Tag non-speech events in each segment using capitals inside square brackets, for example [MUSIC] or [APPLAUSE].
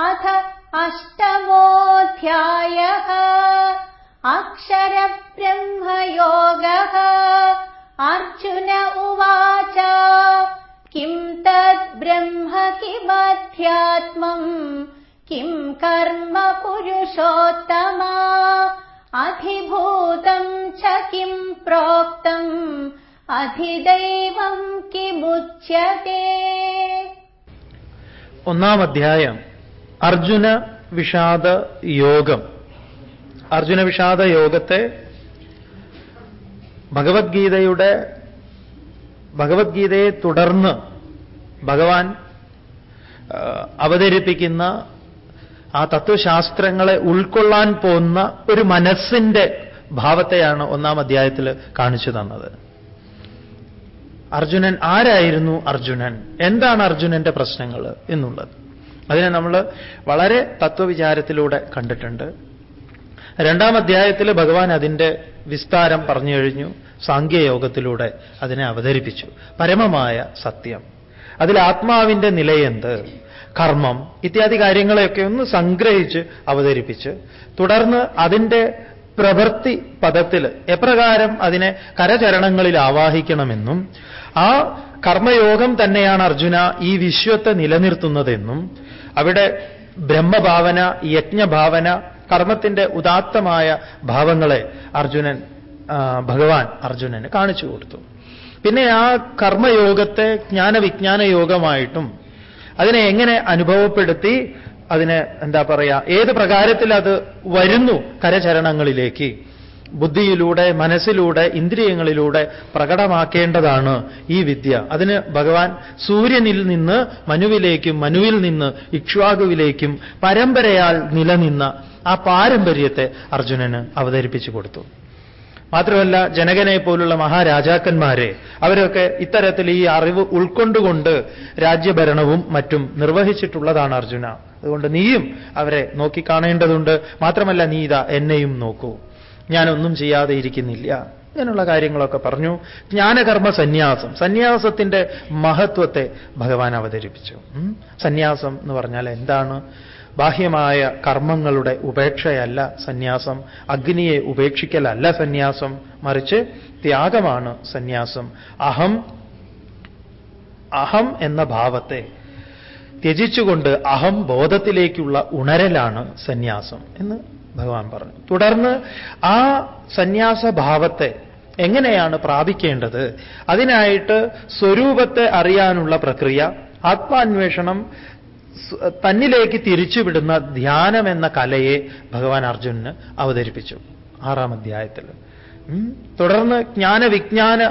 अथ अष्टमोऽध्यायः अक्षरब्रह्मयोगः अर्जुन उवाच किम् तद्ब्रह्म किमध्यात्मम् किम् कर्म पुरुषोत्तमा अधिभूतम् च किम् प्रोक्तम् अधिदैवम् किमुच्यते ഒന്നാം അധ്യായം അർജുന വിഷാദ യോഗം. അർജുന വിഷാദ യോഗത്തെ ഭഗവത്ഗീതയുടെ ഭഗവത്ഗീതയെ തുടർന്ന് ഭഗവാൻ അവതരിപ്പിക്കുന്ന ആ തത്വശാസ്ത്രങ്ങളെ ഉൾക്കൊള്ളാൻ പോകുന്ന ഒരു മനസ്സിന്റെ ഭാവത്തെയാണ് ഒന്നാം അധ്യായത്തിൽ കാണിച്ചു തന്നത്. അർജുനൻ ആരായിരുന്നു അർജുനൻ? എന്താണ് അർജുനന്റെ പ്രശ്നങ്ങൾ എന്നുള്ളത്? അതിനെ നമ്മൾ വളരെ തത്വവിചാരത്തിലൂടെ കണ്ടിട്ടുണ്ട്. രണ്ടാം അധ്യായത്തിൽ ഭഗവാൻ അതിന്റെ വിസ്താരം പറഞ്ഞു കഴിഞ്ഞു. സാങ്കേയോഗത്തിലൂടെ അതിനെ അവതരിപ്പിച്ചു. പരമമായ സത്യം. അതിൽ ആത്മാവിന്റെ നിലയെന്ത്? കർമ്മം ഇത്യാദി കാര്യങ്ങളെയൊക്കെ ഒന്ന് സംഗ്രഹിച്ച് അവതരിപ്പിച്ച് തുടർന്ന് അതിന്റെ പ്രവൃത്തി പദത്തിൽ എപ്രകാരം അതിനെ കരചരണങ്ങളിൽ ആവാഹിക്കണമെന്നും ആ കർമ്മയോഗം തന്നെയാണ് അർജുന ഈ വിശ്വത്തെ നിലനിർത്തുന്നതെന്നും അവിടെ ബ്രഹ്മഭാവന യജ്ഞഭാവന കർമ്മത്തിന്റെ ഉദാത്തമായ ഭാവങ്ങളെ അർജുനൻ ഭഗവാൻ അർജുനന് കാണിച്ചു കൊടുത്തു. പിന്നെ ആ കർമ്മയോഗത്തെ ജ്ഞാനവിജ്ഞാന യോഗമായിട്ടും അതിനെ എങ്ങനെ അനുഭവപ്പെടുത്തി അതിനെ എന്താ പറയുക ഏത് പ്രകാരത്തിൽ അത് വരുന്നു കരചരണങ്ങളിലേക്ക് ബുദ്ധിയിലൂടെ മനസ്സിലൂടെ ഇന്ദ്രിയങ്ങളിലൂടെ പ്രകടമാക്കേണ്ടതാണ് ഈ വിദ്യ. അതിന് ഭഗവാൻ സൂര്യനിൽ നിന്ന് മനുവിലേക്കും മനുവിൽ നിന്ന് ഇക്ഷ്വാകുവിലേക്കും പരമ്പരയാൽ നിലനിന്ന ആ പാരമ്പര്യത്തെ അർജുനന് അവതരിപ്പിച്ചു കൊടുത്തു. മാത്രമല്ല ജനകനെ പോലുള്ള മഹാരാജാക്കന്മാരെ അവരൊക്കെ ഇത്തരത്തിൽ ഈ അറിവ് ഉൾക്കൊണ്ടുകൊണ്ട് രാജ്യഭരണവും മറ്റും നിർവഹിച്ചിട്ടുള്ളതാണ് അർജുന. അതുകൊണ്ട് നീയും അവരെ നോക്കിക്കാണേണ്ടതുണ്ട് മാത്രമല്ല നീ ഇതാ എന്നെയും നോക്കൂ. ഞാനൊന്നും ചെയ്യാതെ ഇരിക്കുന്നില്ല. ഇങ്ങനെയുള്ള കാര്യങ്ങളൊക്കെ പറഞ്ഞു. ജ്ഞാനകർമ്മ സന്യാസം. സന്യാസത്തിന്റെ മഹത്വത്തെ ഭഗവാൻ അവതരിപ്പിച്ചു. സന്യാസം എന്ന് പറഞ്ഞാൽ എന്താണ്? ബാഹ്യമായ കർമ്മങ്ങളുടെ ഉപേക്ഷയല്ല സന്യാസം. അഗ്നിയെ ഉപേക്ഷിക്കലല്ല സന്യാസം. മറിച്ച് ത്യാഗമാണ് സന്യാസം. അഹം അഹം എന്ന ഭാവത്തെ ത്യജിച്ചുകൊണ്ട് അഹം ബോധത്തിലേക്കുള്ള ഉണരലാണ് സന്യാസം എന്ന് ഭഗവാൻ പറഞ്ഞു. തുടർന്ന് ആ സന്യാസഭാവത്തെ എങ്ങനെയാണ് പ്രാപിക്കേണ്ടത്? അതിനായിട്ട് സ്വരൂപത്തെ അറിയാനുള്ള പ്രക്രിയ ആത്മാന്വേഷണം തന്നിലേക്ക് തിരിച്ചുവിടുന്ന ധ്യാനം എന്ന കലയെ ഭഗവാൻ അർജുനന് അവതരിപ്പിച്ചു ആറാം അധ്യായത്തിൽ. തുടർന്ന് തുടർന്ന്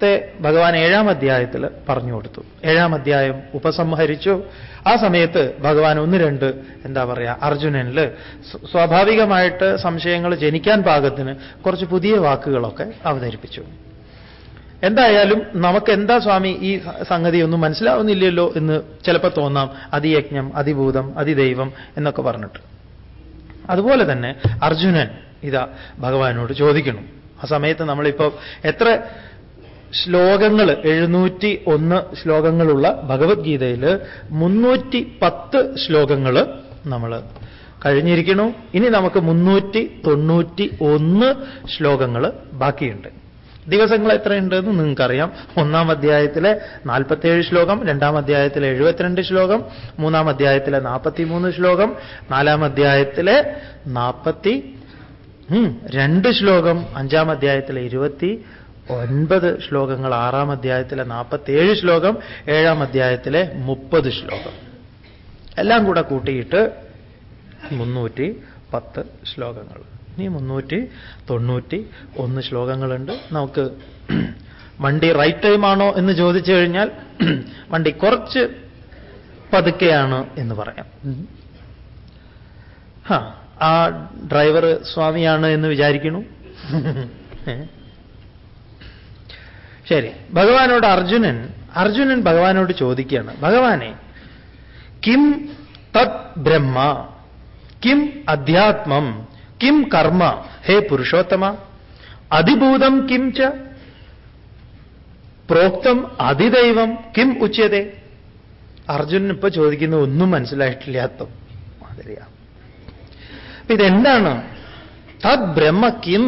ജ്ഞാനവിജ്ഞാനത്തെ ഭഗവാൻ ഏഴാം അധ്യായത്തിൽ പറഞ്ഞു കൊടുത്തു. ഏഴാം അധ്യായം ഉപസംഹരിച്ചു. ആ സമയത്ത് ഭഗവാൻ ഒന്ന് രണ്ട് എന്താ പറയുക അർജുനനിൽ സ്വാഭാവികമായിട്ട് സംശയങ്ങൾ ജനിക്കാൻ പാകത്തിന് കുറച്ച് പുതിയ വാക്കുകളൊക്കെ അവതരിപ്പിച്ചു. എന്തായാലും നമുക്ക് എന്താ സ്വാമി ഈ സംഗതി ഒന്നും മനസ്സിലാവുന്നില്ലല്ലോ എന്ന് ചിലപ്പോൾ തോന്നാം. അതിയജ്ഞം അതിഭൂതം അതിദൈവം എന്നൊക്കെ പറഞ്ഞിട്ട്. അതുപോലെ തന്നെ അർജുനൻ ഇതാ ഭഗവാനോട് ചോദിക്കണം. ആ സമയത്ത് നമ്മളിപ്പോൾ എത്ര ശ്ലോകങ്ങൾ എഴുന്നൂറ്റി ഒന്ന് ശ്ലോകങ്ങളുള്ള ഭഗവത്ഗീതയിൽ മുന്നൂറ്റി പത്ത് ശ്ലോകങ്ങൾ നമ്മൾ കഴിഞ്ഞിരിക്കണു ഇനി നമുക്ക് മുന്നൂറ്റി തൊണ്ണൂറ്റി ഒന്ന് ശ്ലോകങ്ങൾ ബാക്കിയുണ്ട്. ദിവസങ്ങൾ എത്രയുണ്ടെന്ന് നിങ്ങൾക്കറിയാം. ഒന്നാം അധ്യായത്തിലെ നാൽപ്പത്തേഴ് ശ്ലോകം രണ്ടാം അധ്യായത്തിലെ എഴുപത്തിരണ്ട് ശ്ലോകം മൂന്നാം അധ്യായത്തിലെ നാൽപ്പത്തിമൂന്ന് ശ്ലോകം നാലാം അധ്യായത്തിലെ നാൽപ്പത്തി രണ്ട് ശ്ലോകം അഞ്ചാം അധ്യായത്തിലെ ഇരുപത്തി ഒൻപത് ശ്ലോകങ്ങൾ ആറാം അധ്യായത്തിലെ നാൽപ്പത്തേഴ് ശ്ലോകം ഏഴാം അധ്യായത്തിലെ മുപ്പത് ശ്ലോകം. എല്ലാം കൂടെ കൂട്ടിയിട്ട് മുന്നൂറ്റി പത്ത് ശ്ലോകങ്ങൾ. ഇനി മുന്നൂറ്റി തൊണ്ണൂറ്റി ഒന്ന് ശ്ലോകങ്ങളുണ്ട്. നമുക്ക് വണ്ടി റൈറ്റ് ടൈം ആണോ എന്ന് ചോദിച്ചു കഴിഞ്ഞാൽ വണ്ടി കുറച്ച് പതുക്കെയാണ് എന്ന് പറയാം. ആ ഡ്രൈവർ സ്വാമിയാണ് എന്ന് വിചാരിക്കണു? ശരി. ഭഗവാനോട് അർജുനൻ അർജുനൻ ഭഗവാനോട് ചോദിക്കുകയാണ് ഭഗവാനെ കിം തത് ബ്രഹ്മ? കിം അധ്യാത്മം? കിം കർമ്മ? ഹേ പുരുഷോത്തമ? അതിഭൂതം കിം ച? പ്രോക്തം അതിദൈവം കിം ഉച്ചതേ അർജുനൻ ഇപ്പൊ ചോദിക്കുന്ന ഒന്നും മനസ്സിലായിട്ടില്ലാത്ത മാതിരിയാ. ഇതെന്താണ്? തദ് ബ്രഹ്മ കിം?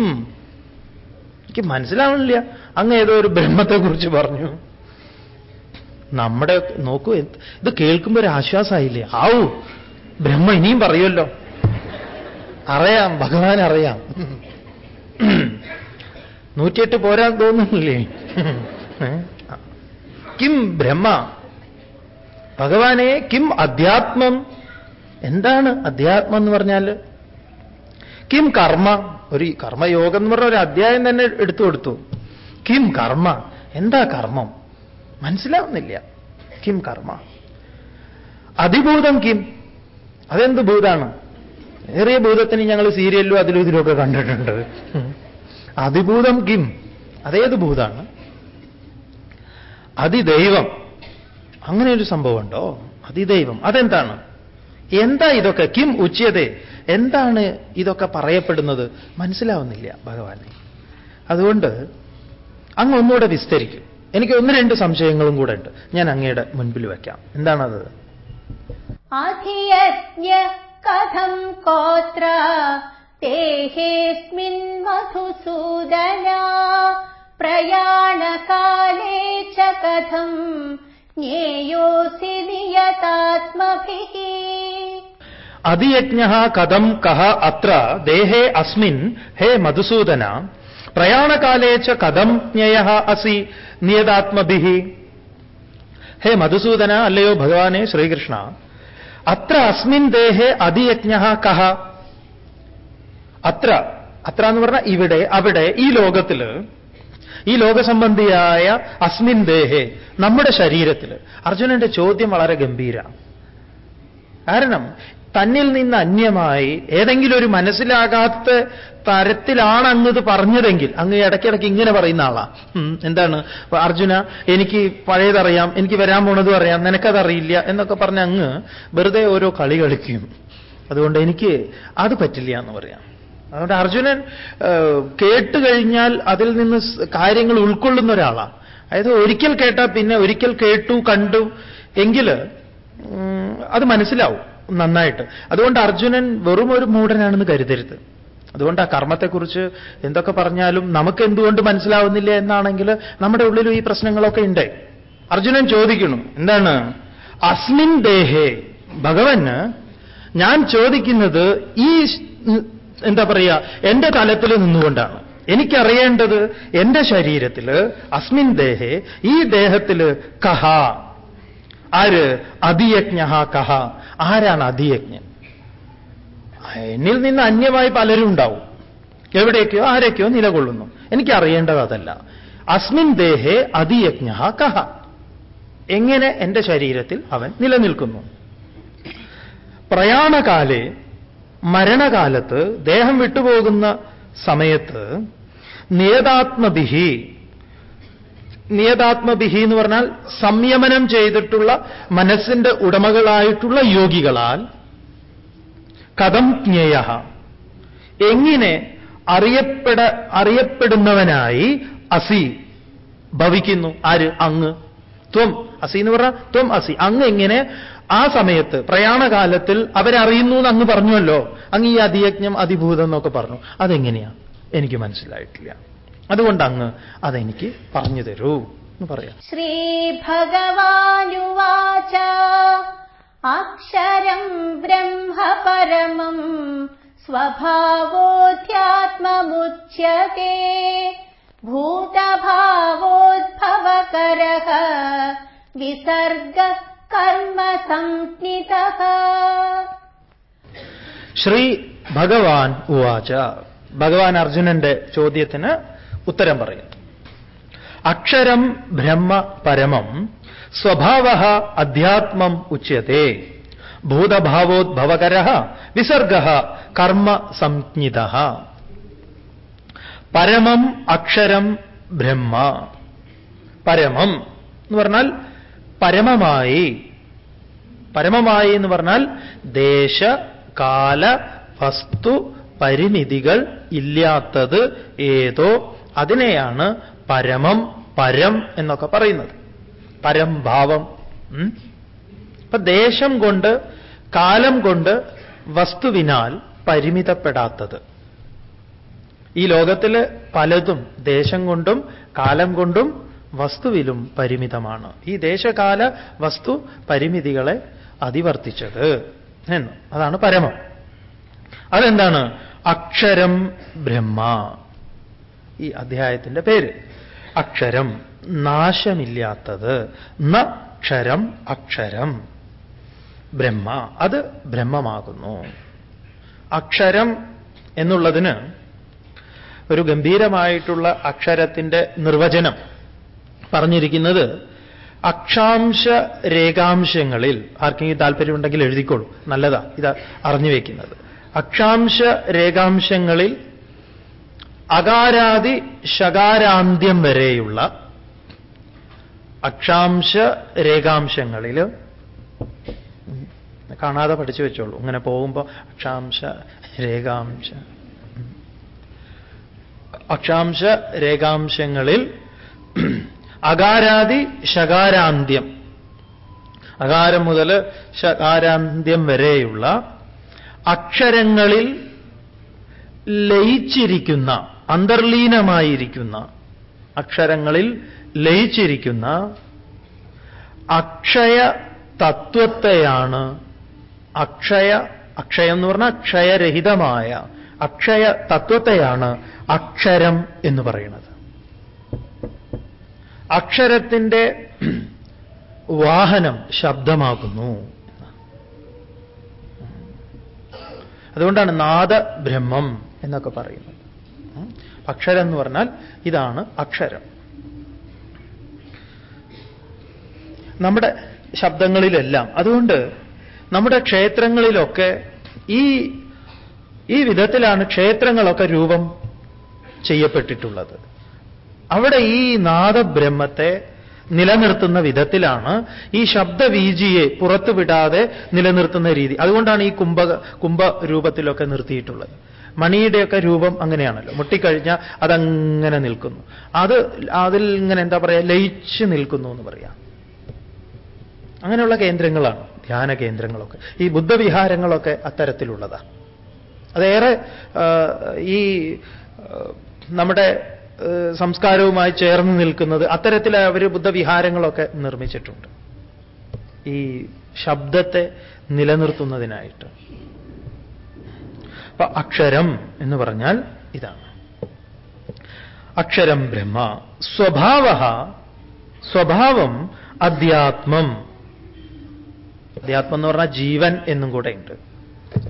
എനിക്ക് മനസ്സിലാവണില്ല. അങ്ങ് ഏതോ ഒരു ബ്രഹ്മത്തെക്കുറിച്ച് പറഞ്ഞു. നമ്മുടെ നോക്കൂ ഇത് കേൾക്കുമ്പോൾ ഒരു ആശ്വാസമായില്ലേ ആവൂ ബ്രഹ്മ ഇനിയും പറയുമല്ലോ. അറിയാം ഭഗവാൻ അറിയാം. നൂറ്റിയെട്ട് പോരാൻ തോന്നുന്നില്ലേ? കിം ബ്രഹ്മ? ഭഗവാനെ കിം അധ്യാത്മം? എന്താണ് അധ്യാത്മം എന്ന് പറഞ്ഞാൽ? കിം കർമ്മ. ഒരു കർമ്മയോഗം എന്ന് പറഞ്ഞ ഒരു അധ്യായം തന്നെ എടുത്തു കൊടുത്തു. കിം കർമ്മ. എന്താ കർമ്മം? മനസ്സിലാവുന്നില്ല. കിം കർമ്മ. അതിഭൂതം കിം. അതെന്ത് ഭൂതാണ്? ഏറിയ ഭൂതത്തിന് ഞങ്ങൾ സീരിയലിലും അതിലും ഇതിലുമൊക്കെ കണ്ടിട്ടുണ്ട്. അതിഭൂതം കിം. അതേത് ഭൂതാണ്? അതിദൈവം. അങ്ങനെ ഒരു സംഭവമുണ്ടോ? അതിദൈവം. അതെന്താണ്? എന്താ ഇതൊക്കെ? കിം ഉച്ചയതേ. എന്താണ് ഇതൊക്കെ പറയപ്പെടുന്നത്? മനസ്സിലാവുന്നില്ല ഭഗവാനെ. അതുകൊണ്ട് അങ്ങ് ഒന്നുകൂടെ വിസ്തരിക്കും. എനിക്ക് ഒന്ന് രണ്ട് സംശയങ്ങളും കൂടെ ഉണ്ട്. ഞാൻ അങ്ങയുടെ മുൻപിൽ വയ്ക്കാം. എന്താണത്? കഥം കോത്ര ദേഹേസ്മിൻ മധുസൂദന പ്രയാണകാലേ ച കഥം ജ്ഞേയോസി നിയതാത്മഭിः. അതിയജ്ഞ കഥം കഹ അത്ര ദേഹേ അസ്മിൻ ഹേ മധുസൂദന പ്രയാണകാലേ ച കഥം ജ്ഞേയ അസി നിയതാത്മഭി. ഹേ മധുസൂദന അല്ലയോ ഭഗവാനെ ശ്രീകൃഷ്ണ അത്ര അസ്മിൻ ദേഹേ അതിയജ്ഞ കഹ അത്ര അത്ര എന്ന് പറഞ്ഞാൽ ഇവിടെ അവിടെ ഈ ലോകത്തിൽ ഈ ലോകസംബന്ധിയായ അസ്മിൻ ദേഹേ നമ്മുടെ ശരീരത്തിൽ അർജുനന്റെ ചോദ്യം വളരെ ഗംഭീര. കാരണം തന്നിൽ നിന്ന് അന്യമായി ഏതെങ്കിലും ഒരു മനസ്സിലാകാത്ത തരത്തിലാണ് അങ്ങ് ഇത് പറഞ്ഞതെങ്കിൽ അങ്ങ് ഇടയ്ക്കിടയ്ക്ക് ഇങ്ങനെ പറയുന്ന ആളാ. എന്താണ്? അർജുന എനിക്ക് പഴയതറിയാം എനിക്ക് വരാൻ പോണതും അറിയാം നിനക്കതറിയില്ല എന്നൊക്കെ പറഞ്ഞ അങ്ങ് വെറുതെ ഓരോ കളി കളിക്കും. അതുകൊണ്ട് എനിക്ക് അത് പറ്റില്ല എന്ന് പറയാം. അതുകൊണ്ട് അർജുനൻ കേട്ട് കഴിഞ്ഞാൽ അതിൽ നിന്ന് കാര്യങ്ങൾ ഉൾക്കൊള്ളുന്ന ഒരാളാ. അതായത് ഒരിക്കൽ കേട്ടാൽ പിന്നെ ഒരിക്കൽ കേട്ടു കണ്ടു എങ്കിൽ അത് മനസ്സിലാവും. നന്നായിട്ട്. അതുകൊണ്ട് അർജുനൻ വെറും ഒരു മൂഢനാണെന്ന് കരുതരുത്. അതുകൊണ്ട് ആ കർമ്മത്തെക്കുറിച്ച് എന്തൊക്കെ പറഞ്ഞാലും നമുക്ക് എന്തുകൊണ്ട് മനസ്സിലാവുന്നില്ല എന്നാണെങ്കിൽ നമ്മുടെ ഉള്ളിലും ഈ പ്രശ്നങ്ങളൊക്കെ ഉണ്ട്. അർജുനൻ ചോദിക്കുന്നു എന്താണ്? അസ്മിൻ ദേഹേ ഭഗവന് ഞാൻ ചോദിക്കുന്നത് ഈ എന്താ പറയുക എന്റെ തലത്തിൽ നിന്നുകൊണ്ടാണ്. എനിക്കറിയേണ്ടത് എന്റെ ശരീരത്തിൽ അസ്മിൻ ദേഹേ ഈ ദേഹത്തിൽ കഹ ആര്? അതിയജ്ഞ കഹ. ആരാണ് അതിയജ്ഞൻ? എന്നിൽ നിന്ന് അന്യമായി പലരും ഉണ്ടാവും. എവിടേക്കോ ആരൊക്കെയോ നിലകൊള്ളുന്നു. എനിക്ക് അറിയേണ്ടത് അതല്ല. അസ്മിൻ ദേഹേ അതിയജ്ഞ കഹ. എങ്ങനെ എന്റെ ശരീരത്തിൽ അവൻ നിലനിൽക്കുന്നു? പ്രയാണകാലെ മരണകാലത്ത് ദേഹം വിട്ടുപോകുന്ന സമയത്ത് നിയതാത്മഭിഹി നിയതാത്മഭിഹി എന്ന് പറഞ്ഞാൽ സംയമനം ചെയ്തിട്ടുള്ള മനസ്സിന്റെ ഉടമകളായിട്ടുള്ള യോഗികളാൽ കഥം ജ്ഞേയ. എങ്ങനെ അറിയപ്പെട അറിയപ്പെടുന്നവനായി അസി ഭവിക്കുന്നു. ആര്? അങ്ങ്. ത്വം. അസി എന്ന് പറഞ്ഞാൽ ത്വം അസി. അങ്ങ് എങ്ങനെ? ആ സമയത്ത് പ്രയാണകാലത്തിൽ അവരറിയുന്നു എന്ന് അങ്ങ് പറഞ്ഞുവല്ലോ. അങ്ങ് ഈ അതിയജ്ഞം അതിഭൂതം എന്നൊക്കെ പറഞ്ഞു. അതെങ്ങനെയാ? എനിക്ക് മനസ്സിലായിട്ടില്ല. അതുകൊണ്ട് അങ്ങ് അതെനിക്ക് പറഞ്ഞു തരൂ എന്ന് പറയാം. ശ്രീ ഭഗവാനുവാച അക്ഷരം ബ്രഹ്മ പരമം സ്വഭാവോധ്യാത്മമുച്യത്തെ ഭൂതഭാവോദ്ഭവകര വിസർഗ കർമ്മ സംജ്ഞിതഃ ശ്രീ ഭഗവാൻ ഉവാച. ഭഗവാൻ അർജുനന്റെ ചോദ്യത്തിന് ഉത്തരം പറയുന്നു അക്ഷരം ബ്രഹ്മ പരമം സ്വഭാവ അധ്യാത്മം ഉച്യത്തെ. ഭൂതഭാവോദ്ഭവകര വിസർഗ കർമ്മ സംജ്ഞിത. പരമം അക്ഷരം ബ്രഹ്മ. പരമം എന്ന് പറഞ്ഞാൽ പരമമായി. പരമമായി എന്ന് പറഞ്ഞാൽ ദേശ കാല വസ്തു പരിമിതികൾ ഇല്ലാത്തത് ഏതോ അതിനെയാണ് പരമം പരം എന്നൊക്കെ പറയുന്നത്. പരം ഭാവം. ഉം? ഇപ്പൊ ദേശം കൊണ്ട് കാലം കൊണ്ട് വസ്തുവിനാൽ പരിമിതപ്പെടാത്തത്. ഈ ലോകത്തിൽ പലതും ദേശം കൊണ്ടും കാലം കൊണ്ടും വസ്തുവിലും പരിമിതമാണ്. ഈ ദേശകാല വസ്തു പരിമിതികളെ അതിവർത്തിച്ചത് എന്ന്. അതാണ് പരമം. അതെന്താണ്? അക്ഷരം ബ്രഹ്മ. ഈ അധ്യായത്തിന്റെ പേര്. അക്ഷരം നാശമില്ലാത്തത്. ന ക്ഷരം അക്ഷരം. ബ്രഹ്മ അത് ബ്രഹ്മമാകുന്നു. അക്ഷരം എന്നുള്ളതിന് ഒരു ഗംഭീരമായിട്ടുള്ള അക്ഷരത്തിന്റെ നിർവചനം പറഞ്ഞിരിക്കുന്നത് അക്ഷാംശ രേഖാംശങ്ങളിൽ ആർക്കെങ്കിലും താല്പര്യമുണ്ടെങ്കിൽ എഴുതിക്കോളൂ നല്ലതാ ഇത് അറിഞ്ഞു വയ്ക്കുന്നത്. അക്ഷാംശ രേഖാംശങ്ങളിൽ അകാരാദി ശകാരാന്ത്യം വരെയുള്ള അക്ഷാംശ രേഖാംശങ്ങളിൽ കാണാതെ പഠിച്ചു വെച്ചോളൂ. ഇങ്ങനെ പോകുമ്പോൾ അക്ഷാംശ രേഖാംശ. അക്ഷാംശ രേഖാംശങ്ങളിൽ അകാരാദി ശകാരാന്ത്യം. അകാരം മുതൽ ശകാരാന്ത്യം വരെയുള്ള അക്ഷരങ്ങളിൽ ലയിച്ചിരിക്കുന്ന അന്തർലീനമായിരിക്കുന്ന അക്ഷരങ്ങളിൽ ലയിച്ചിരിക്കുന്ന അക്ഷയ തത്വത്തെയാണ് അക്ഷയ അക്ഷയം എന്ന് പറഞ്ഞാൽ അക്ഷയരഹിതമായ അക്ഷയ തത്വത്തെയാണ് അക്ഷരം എന്ന് പറയുന്നത്. അക്ഷരത്തിന്റെ വാഹനം ശബ്ദമാകുന്നു. അതുകൊണ്ടാണ് നാദബ്രഹ്മം എന്നൊക്കെ പറയുന്നത്. അക്ഷരം എന്ന് പറഞ്ഞാൽ ഇതാണ് അക്ഷരം. നമ്മുടെ ശബ്ദങ്ങളിലെല്ലാം അതുകൊണ്ട് നമ്മുടെ ക്ഷേത്രങ്ങളിലൊക്കെ ഈ ഈ വിധത്തിലാണ് ക്ഷേത്രങ്ങളൊക്കെ രൂപം ചെയ്യപ്പെട്ടിട്ടുള്ളത്. അവിടെ ഈ നാദബ്രഹ്മത്തെ നിലനിർത്തുന്ന വിധത്തിലാണ് ഈ ശബ്ദവീജിയെ പുറത്തുവിടാതെ നിലനിർത്തുന്ന രീതി. അതുകൊണ്ടാണ് ഈ കുംഭ രൂപത്തിലൊക്കെ നിർത്തിയിട്ടുള്ളത്. മണിയുടെയൊക്കെ രൂപം അങ്ങനെയാണല്ലോ. മുട്ടിക്കഴിഞ്ഞാൽ അതങ്ങനെ നിൽക്കുന്നു. അത് അതിൽ ഇങ്ങനെ എന്താ പറയുക ലയിച്ച് നിൽക്കുന്നു എന്ന് പറയാം. അങ്ങനെയുള്ള കേന്ദ്രങ്ങളാണ് ധ്യാന കേന്ദ്രങ്ങളൊക്കെ. ഈ ബുദ്ധവിഹാരങ്ങളൊക്കെ അത്തരത്തിലുള്ളതാണ് അതേറെ ഈ നമ്മുടെ സംസ്കാരവുമായി ചേർന്ന് നിൽക്കുന്നത് അത്തരത്തിൽ അവർ ബുദ്ധവിഹാരങ്ങളൊക്കെ നിർമ്മിച്ചിട്ടുണ്ട്. ഈ ശബ്ദത്തെ നിലനിർത്തുന്നതിനായിട്ട്. അപ്പൊ അക്ഷരം എന്ന് പറഞ്ഞാൽ ഇതാണ്. അക്ഷരം ബ്രഹ്മ സ്വഭാവ സ്വഭാവം അധ്യാത്മം. അധ്യാത്മം എന്ന് പറഞ്ഞാൽ ജീവൻ എന്നും കൂടെ ഉണ്ട്.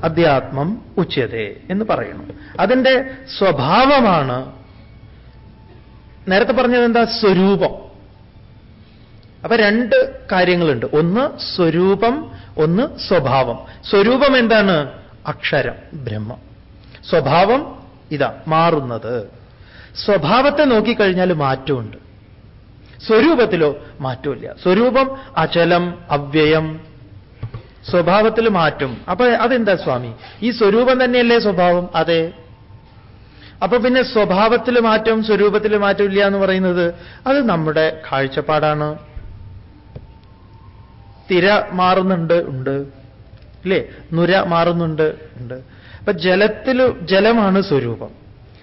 അധ്യാത്മം ഉച്ചതേ എന്ന് പറയുന്നു. അതിന്റെ സ്വഭാവമാണ് നേരത്തെ പറഞ്ഞത് എന്താ? സ്വരൂപം. അപ്പൊ രണ്ട് കാര്യങ്ങളുണ്ട്. ഒന്ന് സ്വരൂപം ഒന്ന് സ്വഭാവം. സ്വരൂപം എന്താണ്? അക്ഷരം ബ്രഹ്മം. സ്വഭാവം ഇതാ മാറുന്നത്. സ്വഭാവത്തെ നോക്കിക്കഴിഞ്ഞാൽ മാറ്റമുണ്ട്. സ്വരൂപത്തിലോ മാറ്റമില്ല. സ്വരൂപം അചലം അവ്യയം. സ്വഭാവത്തിൽ മാറ്റും. അപ്പൊ അതെന്താ സ്വാമി? ഈ സ്വരൂപം തന്നെയല്ലേ സ്വഭാവം? അതെ. അപ്പൊ പിന്നെ സ്വഭാവത്തിൽ മാറ്റം സ്വരൂപത്തിൽ മാറ്റമില്ല എന്ന് പറയുന്നത് അത് നമ്മുടെ കാഴ്ചപ്പാടാണ്. തിര മാറുന്നുണ്ട് ഉണ്ട്. ഇല്ലേ നുര മാറുന്നുണ്ട്. ഉണ്ട്. അപ്പൊ ജലത്തിൽ ജലമാണ് സ്വരൂപം.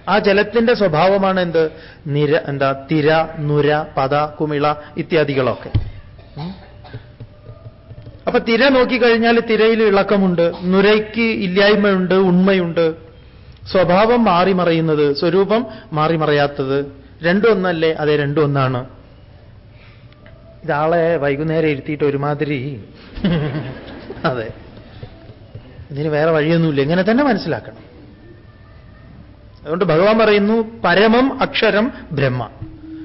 ആ ജലത്തിന്റെ സ്വഭാവമാണ് എന്ത്? നിര എന്താ തിര നുര പത കുമിള ഇത്യാദികളൊക്കെ. അപ്പൊ തിര നോക്കിക്കഴിഞ്ഞാൽ തിരയിൽ ഇളക്കമുണ്ട്. നുരയ്ക്ക് ഇല്ലായ്മയുണ്ട് ഉണ്മയുണ്ട്. സ്വഭാവം മാറി മറയുന്നത് സ്വരൂപം മാറി മറയാത്തത് രണ്ടും ഒന്നല്ലേ? അതെ രണ്ടും ഒന്നാണ്. ഇതാളെ വൈകുന്നേരം ഇരുത്തിയിട്ട് ഒരുമാതിരി. [LAUGHS] അതെ. ഇതിന് വേറെ വഴിയൊന്നുമില്ല. ഇങ്ങനെ തന്നെ മനസ്സിലാക്കണം. അതുകൊണ്ട് ഭഗവാൻ പറയുന്നു പരമം അക്ഷരം ബ്രഹ്മ.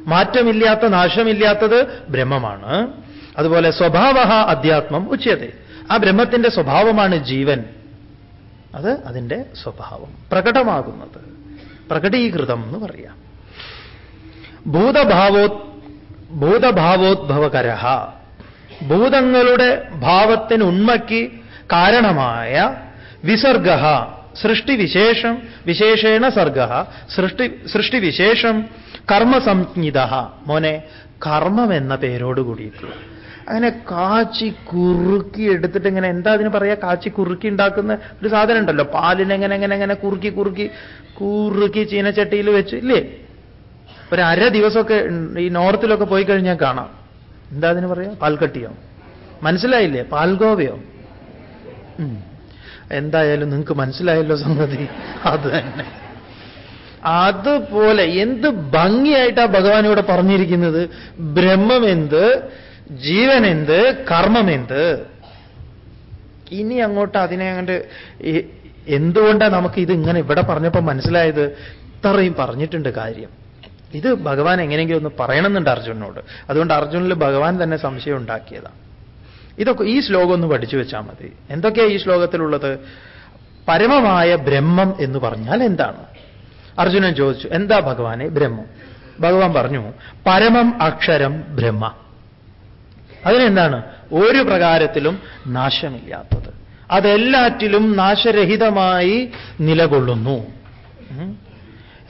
മാറ്റമില്ലാത്ത നാശമില്ലാത്തത് ബ്രഹ്മമാണ്. അതുപോലെ സ്വഭാവ അധ്യാത്മം ഉച്ചയത്തെ. ആ ബ്രഹ്മത്തിന്റെ സ്വഭാവമാണ് ജീവൻ. അത് അതിന്റെ സ്വഭാവം. പ്രകടമാകുന്നത്. പ്രകടീകൃതം എന്ന് പറയാം. ഭൂതഭാവോ ഭൂതഭാവോദ്ഭവകര ഭൂതങ്ങളുടെ ഭാവത്തിന് ഉണ്മയ്ക്ക് കാരണമായ വിസർഗ സൃഷ്ടിവിശേഷം വിശേഷേണ സർഗ സൃഷ്ടി സൃഷ്ടിവിശേഷം കർമ്മസംജ്ഞിത മോനെ കർമ്മം എന്ന പേരോട് കൂടിയിട്ടുള്ള അങ്ങനെ കാച്ചി കുറുക്കി എടുത്തിട്ട് ഇങ്ങനെ എന്താ അതിന് പറയാ? കാച്ചി കുറുക്കി ഉണ്ടാക്കുന്ന ഒരു സാധനം ഉണ്ടല്ലോ. പാലിനെങ്ങനെ എങ്ങനെ എങ്ങനെ കുറുക്കി കുറുക്കി കുറുക്കി ചീനച്ചട്ടിയിൽ വെച്ച് ഇല്ലേ? ഒരു അര ദിവസമൊക്കെ ഈ നോർത്തിലൊക്കെ പോയി കഴിഞ്ഞാൽ കാണാം. എന്താ അതിന് പറയാ? പാൽക്കട്ടിയോ? മനസ്സിലായില്ലേ? പാൽഗോവയോ. എന്തായാലും നിങ്ങൾക്ക് മനസ്സിലായല്ലോ സംഗതി. അത് തന്നെ. അതുപോലെ എന്ത് ഭംഗിയായിട്ടാ ഭഗവാൻ ഇവിടെ പറഞ്ഞിരിക്കുന്നത്? ബ്രഹ്മം എന്ത് ജീവൻ എന്ത് കർമ്മം എന്ത് ഇനി അങ്ങോട്ട് അതിനെ അങ്ങോട്ട് എന്തുകൊണ്ടാണ് എന്തുകൊണ്ടാ നമുക്ക് ഇത് ഇങ്ങനെ ഇവിടെ പറഞ്ഞപ്പോൾ മനസ്സിലായത്? ഇത്രയും പറഞ്ഞിട്ടുണ്ട് കാര്യം. ഇത് ഭഗവാൻ എങ്ങനെയെങ്കിലും ഒന്ന് പറയണമെന്നുണ്ട് അർജുനോട് അതുകൊണ്ട് അർജുനിൽ ഭഗവാൻ തന്നെ സംശയം ഉണ്ടാക്കിയതാണ് ഇതൊക്കെ ഈ ശ്ലോകം ഒന്ന് പഠിച്ചു വെച്ചാൽ മതി. എന്തൊക്കെയാ ഈ ശ്ലോകത്തിലുള്ളത്? പരമമായ ബ്രഹ്മം എന്ന് പറഞ്ഞാൽ എന്താണ്? അർജുനൻ ചോദിച്ചു എന്താ ഭഗവാനെ ബ്രഹ്മം? ഭഗവാൻ പറഞ്ഞു പരമം അക്ഷരം ബ്രഹ്മ. അതിനെന്താണ്? ഒരു പ്രകാരത്തിലും നാശമില്ലാത്തത്. അതെല്ലാറ്റിലും നാശരഹിതമായി നിലകൊള്ളുന്നു.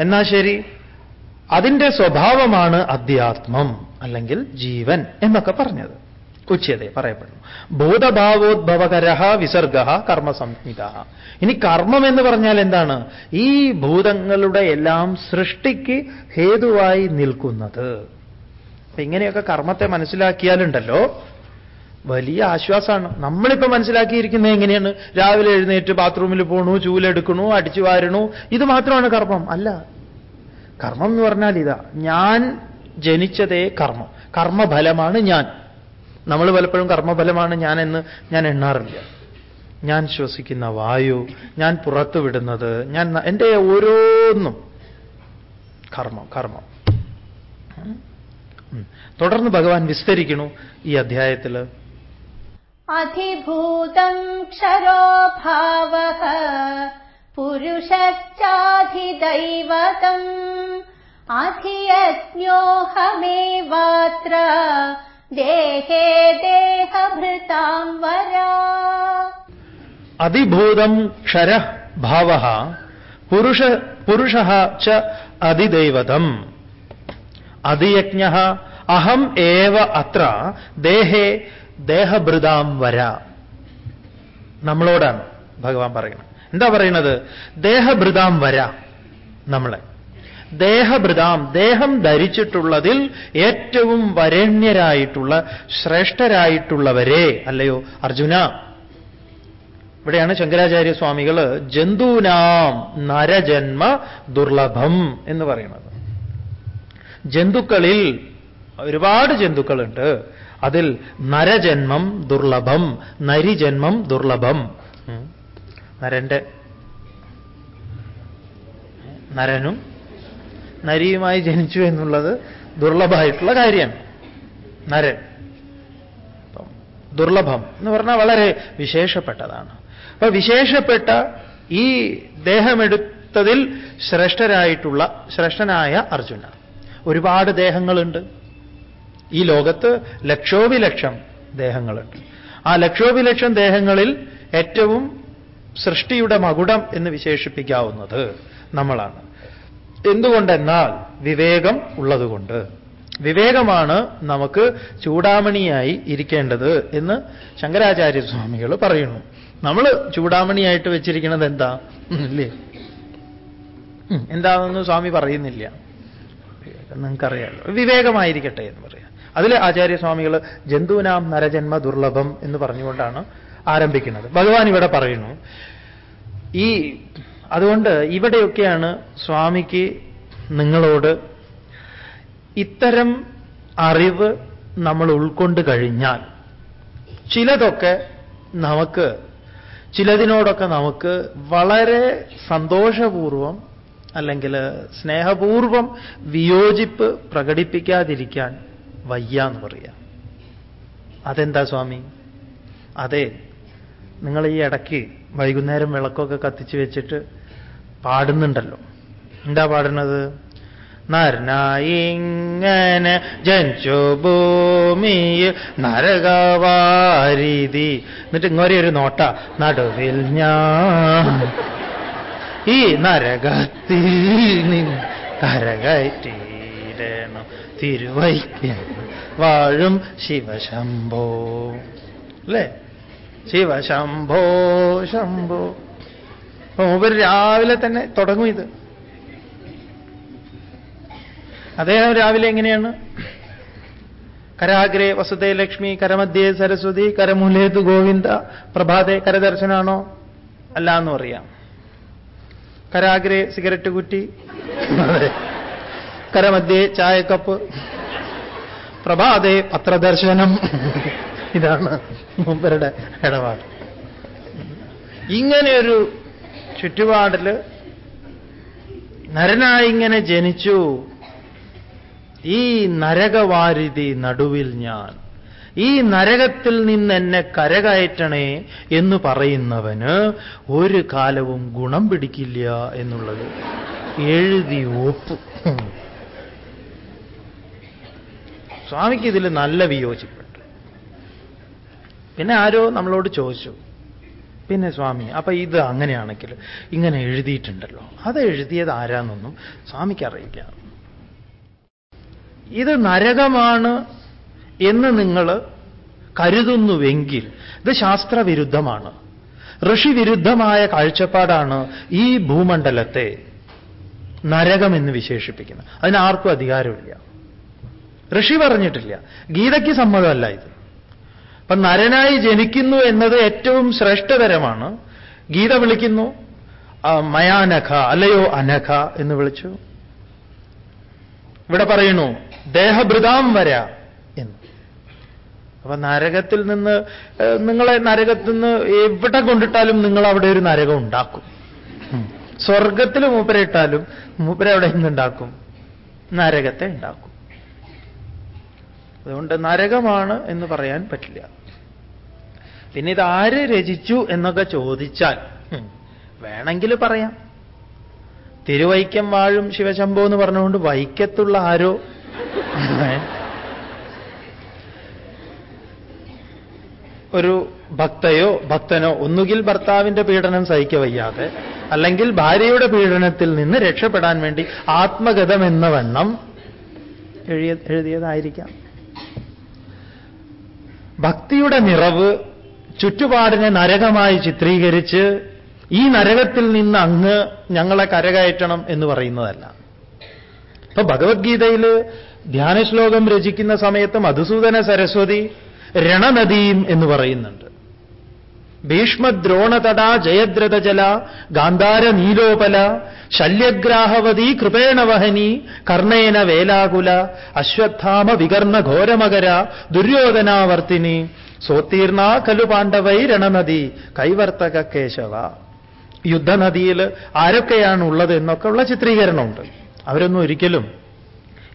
എന്നാ ശരി? അതിന്റെ സ്വഭാവമാണ് അധ്യാത്മം അല്ലെങ്കിൽ ജീവൻ എന്നൊക്കെ പറഞ്ഞത്. ഉച്ചതേ പറയപ്പെടുന്നു. ഭൂതഭാവോദ്ഭവകര വിസർഗ കർമ്മസംഹിത. ഇനി കർമ്മം എന്ന് പറഞ്ഞാൽ എന്താണ്? ഈ ഭൂതങ്ങളുടെ എല്ലാം സൃഷ്ടിക്ക് ഹേതുവായി നിൽക്കുന്നത്. ഇങ്ങനെയൊക്കെ കർമ്മത്തെ മനസ്സിലാക്കിയാലുണ്ടല്ലോ. വലിയ ആശ്വാസമാണ് നമ്മളിപ്പോ മനസ്സിലാക്കിയിരിക്കുന്നത് എങ്ങനെയാണ്? രാവിലെ എഴുന്നേറ്റ് ബാത്റൂമിൽ പോണു ചൂലെടുക്കണു അടിച്ചു വാരണു. ഇത് മാത്രമാണ് കർമ്മം. അല്ല. കർമ്മം എന്ന് പറഞ്ഞാൽ ഇതാ. ഞാൻ ജനിച്ചതേ കർമ്മം. കർമ്മഫലമാണ് ഞാൻ. നമ്മൾ പലപ്പോഴും കർമ്മഫലമാണ് ഞാൻ എന്ന് ഞാൻ എണ്ണാറില്ല. ഞാൻ ശ്വസിക്കുന്ന വായു ഞാൻ പുറത്തുവിടുന്നത് ഞാൻ എന്റെ ഓരോന്നും കർമ്മം കർമ്മം. തുടർന്ന് ഭഗവാൻ വിസ്തരിക്കണു ഈ അധ്യായത്തിൽ അധിഭൂതം ക്ഷരോഭാവ പുരുഷാധിദൈവതം അധിയജ്ഞോഹമേവാത്ര ദേഹേ ദേഹഭൃതാം വരാ അതിഭൂതം ക്ഷര ഭാവ പുരുഷ പുരുഷ ച അതിദൈവതം അതിയജ്ഞ അഹം ഏവ അത്ര ദേഹേ ദേഹഭൃതാം വര നമ്മളോടാണ് ഭഗവാൻ പറയുന്നത്. എന്താ പറയുന്നത്? ദേഹഭൃതാം വര നമ്മളെ. ദേഹഭൃതാം ദേഹം ധരിച്ചിട്ടുള്ളതിൽ ഏറ്റവും വരണ്യരായിട്ടുള്ള ശ്രേഷ്ഠരായിട്ടുള്ളവരെ അല്ലയോ അർജുന. ഇവിടെയാണ് ശങ്കരാചാര്യ സ്വാമികൾ ജന്തുനാം നരജന്മ ദുർലഭം എന്ന് പറയുന്നത്. ജന്തുക്കളിൽ ഒരുപാട് ജന്തുക്കളുണ്ട്. അതിൽ നരജന്മം ദുർലഭം നരിജന്മം ദുർലഭം. നരന്റെ. നരനും നരിയുമായി ജനിച്ചു എന്നുള്ളത് ദുർലഭമായിട്ടുള്ള കാര്യമാണ്. നരൻ. ദുർലഭം എന്ന് പറഞ്ഞാൽ വളരെ വിശേഷപ്പെട്ടതാണ്. അപ്പൊ വിശേഷപ്പെട്ട ഈ ദേഹമെടുത്തതിൽ ശ്രേഷ്ഠരായിട്ടുള്ള ശ്രേഷ്ഠനായ അർജുന. ഒരുപാട് ദേഹങ്ങളുണ്ട്. ഈ ലോകത്ത് ലക്ഷോപിലക്ഷം ദേഹങ്ങളുണ്ട്. ആ ലക്ഷോപിലക്ഷം ദേഹങ്ങളിൽ ഏറ്റവും സൃഷ്ടിയുടെ മകുടം എന്ന് വിശേഷിപ്പിക്കാവുന്നത് നമ്മളാണ്. എന്തുകൊണ്ടെന്നാൽ വിവേകം ഉള്ളതുകൊണ്ട്. വിവേകമാണ് നമുക്ക് ചൂടാമണിയായി ഇരിക്കേണ്ടത് എന്ന് ശങ്കരാചാര്യ സ്വാമികൾ പറയുന്നു. നമ്മൾ ചൂടാമണിയായിട്ട് വെച്ചിരിക്കുന്നത് എന്താ? ഇല്ലേ? എന്താണെന്ന് സ്വാമി പറയുന്നില്ല. നിങ്ങൾക്കറിയാമല്ലോ വിവേകമായിരിക്കട്ടെ എന്ന് പറയാം. അതിൽ ആചാര്യസ്വാമികൾ ജന്തുനാം നരജന്മ ദുർലഭം എന്ന് പറഞ്ഞുകൊണ്ടാണ് ആരംഭിക്കുന്നത്. ഭഗവാൻ ഇവിടെ പറയുന്നു ഈ അതുകൊണ്ട് ഇവിടെയൊക്കെയാണ് സ്വാമിക്ക് നിങ്ങളോട് ഇത്തരം അറിവ് നമ്മൾ ഉൾക്കൊണ്ട് കഴിഞ്ഞാൽ ചിലതൊക്കെ നമുക്ക് ചിലതിനോടൊക്കെ നമുക്ക് വളരെ സന്തോഷപൂർവം അല്ലെങ്കിൽ സ്നേഹപൂർവം വിയോജിപ്പ് പ്രകടിപ്പിക്കാതിരിക്കാൻ വയ്യ എന്ന് പറയാം. അതെന്താ സ്വാമി? അതെ നിങ്ങൾ ഈ ഇടയ്ക്ക് വൈകുന്നേരം വിളക്കൊക്കെ കത്തിച്ച് വെച്ചിട്ട് പാടുന്നുണ്ടല്ലോ. എന്താ പാടുന്നത്? നരനായിങ്ങനെ ജനിച്ചു ഭൂമിയിൽ നരകവാരിതി. എന്നിട്ട് ഇങ്ങോരെ ഒരു നോട്ട. നടുവിൽ ഞാൻ ഈ നരകത്തിൽ നിന്ന് കരകയറ്റിയിടണം. തിരുവൈക്കം വാഴും ശിവശംഭോ. അല്ലേ? ശിവശംഭോ ശംഭോ. അപ്പൊ മൂപ്പർ രാവിലെ തന്നെ തുടങ്ങും ഇത്. അദ്ദേഹം രാവിലെ എങ്ങനെയാണ്? കരാഗ്രേ വസുതേ ലക്ഷ്മി കരമധ്യേ സരസ്വതി കരമൂലേതു ഗോവിന്ദ പ്രഭാതേ കരദർശനാണോ? അല്ല എന്ന് പറയാം കരാഗ്രേ സിഗരറ്റ് കുറ്റി കരമധ്യേ ചായക്കപ്പ് പ്രഭാതേ പത്രദർശനം. ഇതാണ് മൂപ്പരുടെ ഇടപാട്. ഇങ്ങനെയൊരു ചുറ്റുപാടിൽ നരനായി ഇങ്ങനെ ജനിച്ചു. ഈ നരകവാരിതി നടുവിൽ ഞാൻ. ഈ നരകത്തിൽ നിന്ന് എന്നെ കരകയറ്റണേ എന്ന് പറയുന്നവന് ഒരു കാലവും ഗുണം പിടിക്കില്ല എന്നുള്ളത് എഴുതി ഒപ്പ്. സ്വാമിക്ക് ഇതിൽ നല്ല വിയോജിപ്പുണ്ട്. പിന്നെ ആരോ നമ്മളോട് ചോദിച്ചു. പിന്നെ സ്വാമി അപ്പൊ ഇത് അങ്ങനെയാണെങ്കിൽ ഇങ്ങനെ എഴുതിയിട്ടുണ്ടല്ലോ. അത് എഴുതിയത് ആരാന്നൊന്നും സ്വാമിക്ക് അറിയില്ല. ഇത് നരകമാണ് എന്ന് നിങ്ങൾ കരുതുന്നുവെങ്കിൽ ഇത് ശാസ്ത്രവിരുദ്ധമാണ്. ഋഷിവിരുദ്ധമായ കാഴ്ചപ്പാടാണ് ഈ ഭൂമണ്ഡലത്തെ നരകമെന്ന് വിശേഷിപ്പിക്കുന്നത്. അതിനാർക്കും അധികാരമില്ല. ഋഷി പറഞ്ഞിട്ടില്ല. ഗീതയ്ക്ക് സമ്മതമല്ല ഇത്. അപ്പൊ നരനായി ജനിക്കുന്നു എന്നത് ഏറ്റവും ശ്രേഷ്ഠതരമാണ്. ഗീത വിളിക്കുന്നു മയാനഖ അല്ലയോ അനഖ എന്ന് വിളിച്ചു. ഇവിടെ പറയുന്നു ദേഹഭൃതാം വര എന്ന്. അപ്പൊ നരകത്തിൽ നിന്ന് നിങ്ങളെ നരകത്തിൽ നിന്ന് എവിടെ കൊണ്ടിട്ടാലും നിങ്ങൾ അവിടെ ഒരു നരകം ഉണ്ടാക്കും. സ്വർഗത്തിൽ മൂപ്പരയിട്ടാലും മൂപ്പര അവിടെ എന്തുണ്ടാക്കും നരകത്തെ ഉണ്ടാക്കും. അതുകൊണ്ട് നരകമാണ് എന്ന് പറയാൻ പറ്റില്ല. പിന്നെ ഇത് ആര് രചിച്ചു എന്നൊക്കെ ചോദിച്ചാൽ വേണമെങ്കിൽ പറയാം. തിരുവൈക്കം വാഴും ശിവശംഭോ എന്ന് പറഞ്ഞുകൊണ്ട് വൈക്കത്തുള്ള ആരോ? ഒരു ഭക്തയോ ഭക്തനോ ഒന്നുകിൽ ഭർത്താവിന്റെ പീഡനം സഹിക്ക വയ്യാതെ അല്ലെങ്കിൽ ഭാര്യയുടെ പീഡനത്തിൽ നിന്ന് രക്ഷപ്പെടാൻ വേണ്ടി ആത്മഗതമെന്ന വണ്ണം എഴുതിയതായിരിക്കാം. ഭക്തിയുടെ നിറവ് ചുറ്റുപാടിനെ നരകമായി ചിത്രീകരിച്ച് ഈ നരകത്തിൽ നിന്ന് അങ്ങ് ഞങ്ങളെ കരകയറ്റണം എന്ന് പറയുന്നതല്ല. ഇപ്പൊ ഭഗവത്ഗീതയിൽ ധ്യാനശ്ലോകം രചിക്കുന്ന സമയത്ത് മധുസൂദന സരസ്വതി രണനദീം എന്ന് പറയുന്നുണ്ട്. ഭീഷ്മദ്രോണതട ജയദ്രതജല ഗാന്ധാര നീലോപല ശല്യഗ്രാഹവതി കൃപേണവഹനി കർണേന വേലാകുല അശ്വത്ഥാമ വികർണ ഘോരമകര ദുര്യോധനാവർത്തിനി സോത്തീർണ കലു പാണ്ഡവൈ രണനദി കൈവർത്തക കേശവ. യുദ്ധനദിയിൽ ആരൊക്കെയാണ് ഉള്ളത് എന്നൊക്കെ ഉള്ള ചിത്രീകരണമുണ്ട്. അവരൊന്നും ഒരിക്കലും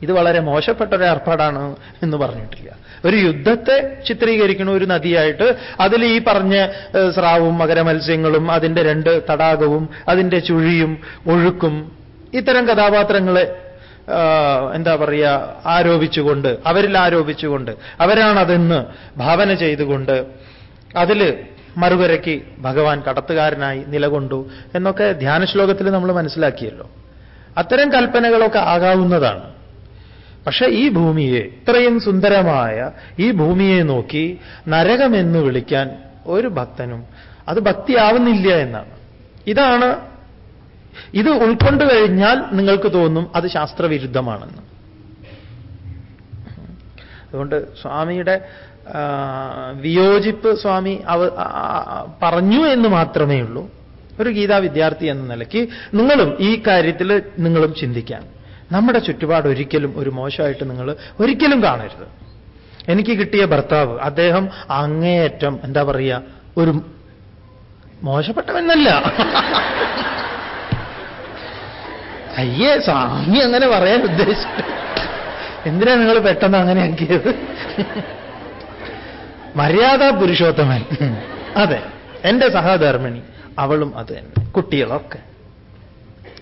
ഇത് വളരെ മോശപ്പെട്ട ഒരു ഏർപ്പാടാണ് എന്ന് പറഞ്ഞിട്ടില്ല. ഒരു യുദ്ധത്തെ ചിത്രീകരിക്കുന്ന ഒരു നദിയായിട്ട് അതിൽ ഈ പറഞ്ഞ സ്രാവും മകരമത്സ്യങ്ങളും അതിന്റെ രണ്ട് തടാകവും അതിന്റെ ചുഴിയും ഒഴുക്കും ഇത്തരം കഥാപാത്രങ്ങളെ എന്താ പറയുക ആരോപിച്ചുകൊണ്ട് അവരിൽ ആരോപിച്ചുകൊണ്ട് അവരാണതെന്ന് ഭാവന ചെയ്തുകൊണ്ട് അതിൽ മറുകരയ്ക്ക് ഭഗവാൻ കടത്തുകാരനായി നിലകൊണ്ടു എന്നൊക്കെ ധ്യാന ശ്ലോകത്തിൽ നമ്മൾ മനസ്സിലാക്കിയല്ലോ. അത്തരം കൽപ്പനകളൊക്കെ ആകാവുന്നതാണ്. പക്ഷെ ഈ ഭൂമിയെ ഇത്രയും സുന്ദരമായ ഈ ഭൂമിയെ നോക്കി നരകമെന്ന് വിളിക്കാൻ ഒരു ഭക്തനും അത് ഭക്തിയാവുന്നില്ല എന്നാണ്. ഇതാണ് ഇത് ഉൾക്കൊണ്ടു കഴിഞ്ഞാൽ നിങ്ങൾക്ക് തോന്നും അത് ശാസ്ത്രവിരുദ്ധമാണെന്ന്. അതുകൊണ്ട് സ്വാമിയുടെ വിയോജിപ്പ് സ്വാമി പറഞ്ഞു എന്ന് മാത്രമേ ഉള്ളൂ. ഒരു ഗീതാ വിദ്യാർത്ഥി എന്ന നിലയ്ക്ക് നിങ്ങളും ഈ കാര്യത്തിൽ നിങ്ങളും ചിന്തിക്കാൻ. നമ്മുടെ ചുറ്റുപാട് ഒരിക്കലും ഒരു മോശമായിട്ട് നിങ്ങൾ ഒരിക്കലും കാണരുത്. എനിക്ക് കിട്ടിയ ഭർത്താവ് അദ്ദേഹം അങ്ങേയറ്റം എന്താ പറയുക ഒരു മോശപ്പെട്ടവെന്നല്ല അയ്യേ സ്വാമി അങ്ങനെ പറയാൻ ഉദ്ദേശിച്ചു എന്തിനാ നിങ്ങൾ പെട്ടെന്ന് അങ്ങനെ ആക്കിയത്? മര്യാദ പുരുഷോത്തമൻ. അതെ എന്റെ സഹധർമ്മിണി അവളും അത് തന്നെ കുട്ടികളൊക്കെ.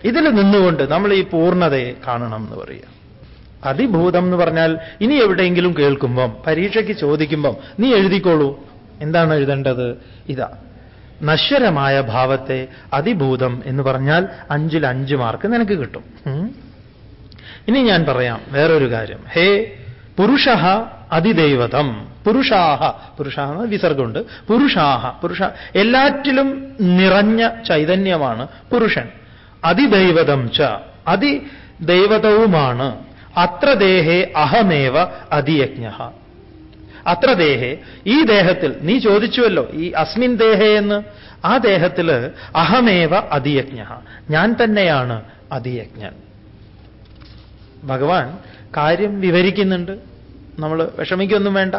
ഇതിൽ നിന്നുകൊണ്ട് നമ്മൾ ഈ പൂർണതയെ കാണണം എന്ന് പറയുക. അതിഭൂതം എന്ന് പറഞ്ഞാൽ ഇനി എവിടെയെങ്കിലും കേൾക്കുമ്പം പരീക്ഷയ്ക്ക് ചോദിക്കുമ്പം നീ എഴുതിക്കോളൂ. എന്താണ് എഴുതേണ്ടത്? ഇതാ. നശ്വരമായ ഭാവത്തെ അതിഭൂതം എന്ന് പറഞ്ഞാൽ അഞ്ചിൽ അഞ്ച് മാർക്ക് നിനക്ക് കിട്ടും. ഇനി ഞാൻ പറയാം വേറൊരു കാര്യം. ഹേ പുരുഷ അതിദൈവതം. പുരുഷാഹ. പുരുഷാഹ വിസർഗമുണ്ട്. പുരുഷാഹ. പുരുഷ എല്ലാറ്റിലും നിറഞ്ഞ ചൈതന്യമാണ് പുരുഷൻ. അതിദൈവതം ച. അതിദൈവതവുമാണ്. അത്ര ദേഹേ അഹമേവ അതിയജ്ഞ. അത്ര ദേഹേ. ഈ ദേഹത്തിൽ നീ ചോദിച്ചുവല്ലോ ഈ അസ്മിൻ ദേഹേ എന്ന്. ആ ദേഹത്തിൽ അഹമേവ അതിയജ്ഞ. ഞാൻ തന്നെയാണ് അതിയജ്ഞൻ. ഭഗവാൻ കാര്യം വിവരിക്കുന്നുണ്ട്. നമ്മൾ വിഷമിക്കൊന്നും വേണ്ട.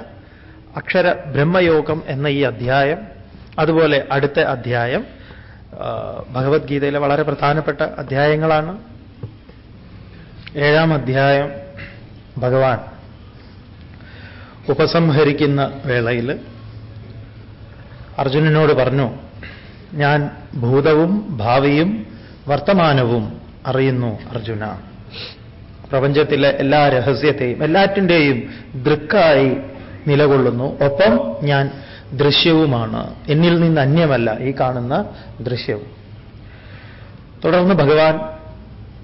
അക്ഷര ബ്രഹ്മയോഗം എന്ന ഈ അധ്യായം അതുപോലെ അടുത്ത അധ്യായം ഭഗവത്ഗീതയിലെ വളരെ പ്രധാനപ്പെട്ട അധ്യായങ്ങളാണ്. ഏഴാം അധ്യായം ഭഗവാൻ ഉപസംഹരിക്കുന്ന വേളയിൽ അർജുനനോട് പറഞ്ഞു ഞാൻ ഭൂതവും ഭാവിയും വർത്തമാനവും അറിയുന്നു അർജുന. പ്രപഞ്ചത്തിലെ എല്ലാ രഹസ്യത്തെയും എല്ലാറ്റിന്റെയും ദൃക്കായി നിലകൊള്ളുന്നു. ഒപ്പം ഞാൻ ദൃശ്യവുമാണ്. എന്നിൽ നിന്ന് അന്യമല്ല ഈ കാണുന്ന ദൃശ്യവും. തുടർന്ന് ഭഗവാൻ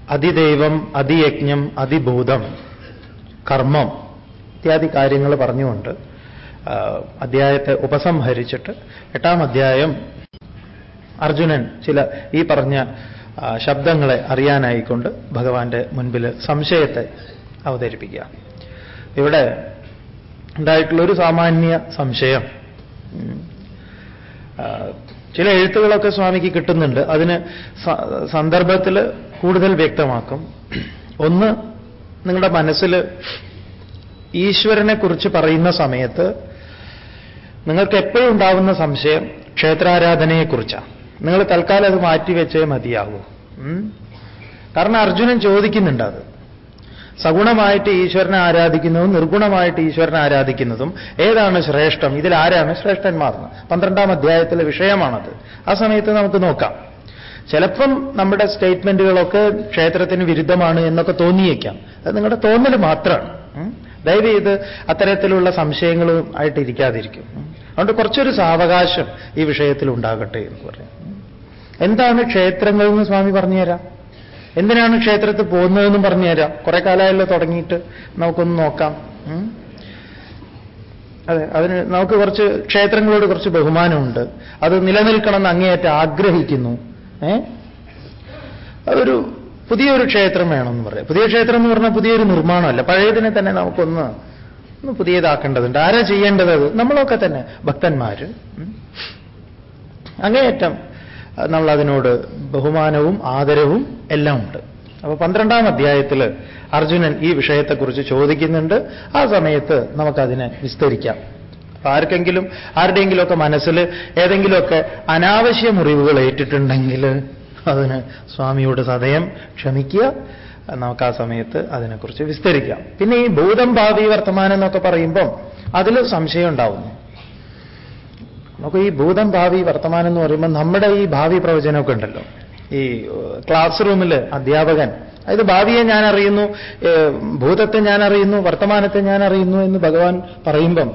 അതിദൈവം അതിയജ്ഞം അതിഭൂതം കർമ്മം ഇത്യാദി കാര്യങ്ങൾ പറഞ്ഞുകൊണ്ട് അധ്യായത്തെ ഉപസംഹരിച്ചിട്ട് എട്ടാം അധ്യായം അർജുനൻ ചില ഈ പറഞ്ഞ ശബ്ദങ്ങളെ അറിയാനായിക്കൊണ്ട് ഭഗവാന്റെ മുൻപിൽ സംശയത്തെ അവതരിപ്പിക്കുക. ഇവിടെ ഉണ്ടായിട്ടുള്ള ഒരു സാമാന്യ സംശയം. ചില എഴുത്തുകളൊക്കെ സ്വാമിക്ക് കിട്ടുന്നുണ്ട്. അതിന് സന്ദർഭത്തിൽ കൂടുതൽ വ്യക്തമാക്കും. ഒന്ന് നിങ്ങളുടെ മനസ്സിൽ ഈശ്വരനെക്കുറിച്ച് പറയുന്ന സമയത്ത് നിങ്ങൾക്ക് എപ്പോഴും ഉണ്ടാവുന്ന സംശയം ക്ഷേത്രാരാധനയെക്കുറിച്ചാണ് നിങ്ങൾ തൽക്കാലം അത് മാറ്റിവെച്ചേ മതിയാകൂ കാരണം അർജുനൻ ചോദിക്കുന്നുണ്ട് അത്. സഗുണമായിട്ട് ഈശ്വരനെ ആരാധിക്കുന്നതും നിർഗുണമായിട്ട് ഈശ്വരനെ ആരാധിക്കുന്നതും ഏതാണ് ശ്രേഷ്ഠം? ഇതിൽ ആരാണ് ശ്രേഷ്ഠന്മാർ പന്ത്രണ്ടാം അധ്യായത്തിലെ വിഷയമാണത്. ആ സമയത്ത് നമുക്ക് നോക്കാം. ചിലപ്പം നമ്മുടെ സ്റ്റേറ്റ്മെന്റുകളൊക്കെ ക്ഷേത്രത്തിന് വിരുദ്ധമാണ് എന്നൊക്കെ തോന്നിയേക്കാം. അത് നിങ്ങളുടെ തോന്നൽ മാത്രമാണ്. ദയവ് ചെയ്ത് അത്തരത്തിലുള്ള സംശയങ്ങളും ആയിട്ട് ഇരിക്കാതിരിക്കും അതുകൊണ്ട് കുറച്ചൊരു സാവകാശം ഈ വിഷയത്തിൽ ഉണ്ടാകട്ടെ എന്ന് പറയാം. എന്താണ് ക്ഷേത്രങ്ങൾ എന്ന് സ്വാമി പറഞ്ഞുതരാം? എന്തിനാണ് ക്ഷേത്രത്തിൽ പോകുന്നതെന്നും പറഞ്ഞുതരാം കുറെ കാലമായല്ലോ തുടങ്ങിയിട്ട്. നമുക്കൊന്ന് നോക്കാം. അതെ അതിന് നമുക്ക് കുറച്ച് ക്ഷേത്രങ്ങളോട് കുറച്ച് ബഹുമാനമുണ്ട്. അത് നിലനിൽക്കണമെന്ന് അങ്ങേയറ്റം ആഗ്രഹിക്കുന്നു. ഏ? അതൊരു പുതിയൊരു ക്ഷേത്രം വേണമെന്ന് പറയാം. പുതിയ ക്ഷേത്രം എന്ന് പറഞ്ഞാൽ പുതിയൊരു നിർമ്മാണമല്ല. പഴയതിനെ തന്നെ നമുക്കൊന്ന് ഒന്ന് പുതിയതാക്കേണ്ടതുണ്ട്. ആരാ ചെയ്യേണ്ടത് നമ്മളൊക്കെ തന്നെ ഭക്തന്മാര്. അങ്ങേയറ്റം നമ്മൾ അതിനോട് ബഹുമാനവും ആദരവും എല്ലാം ഉണ്ട് അപ്പൊ പന്ത്രണ്ടാം അധ്യായത്തിൽ അർജുനൻ ഈ വിഷയത്തെക്കുറിച്ച് ചോദിക്കുന്നുണ്ട്. ആ സമയത്ത് നമുക്കതിനെ വിസ്തരിക്കാം. ആർക്കെങ്കിലും ആരുടെയെങ്കിലുമൊക്കെ മനസ്സിൽ ഏതെങ്കിലുമൊക്കെ അനാവശ്യ മുറിവുകൾ ഏറ്റിട്ടുണ്ടെങ്കിൽ അതിന് സ്വാമിയോട് സദയം ക്ഷമിക്കുക. നമുക്ക് ആ സമയത്ത് അതിനെക്കുറിച്ച് വിസ്തരിക്കാം. പിന്നെ ഈ ഭൂതം ഭാവി വർത്തമാനം എന്നൊക്കെ പറയുമ്പം അതിൽ സംശയം ഉണ്ടാവുന്നു. നമുക്ക് ഈ ഭൂതം ഭാവി വർത്തമാനം എന്ന് പറയുമ്പോൾ നമ്മുടെ ഈ ഭാവി പ്രവചനമൊക്കെ ഉണ്ടല്ലോ. ഈ ക്ലാസ് റൂമിൽ അധ്യാപകൻ. അതായത് ഭാവിയെ ഞാൻ അറിയുന്നു ഭൂതത്തെ ഞാൻ അറിയുന്നു വർത്തമാനത്തെ ഞാൻ അറിയുന്നു എന്ന് ഭഗവാൻ പറയുമ്പം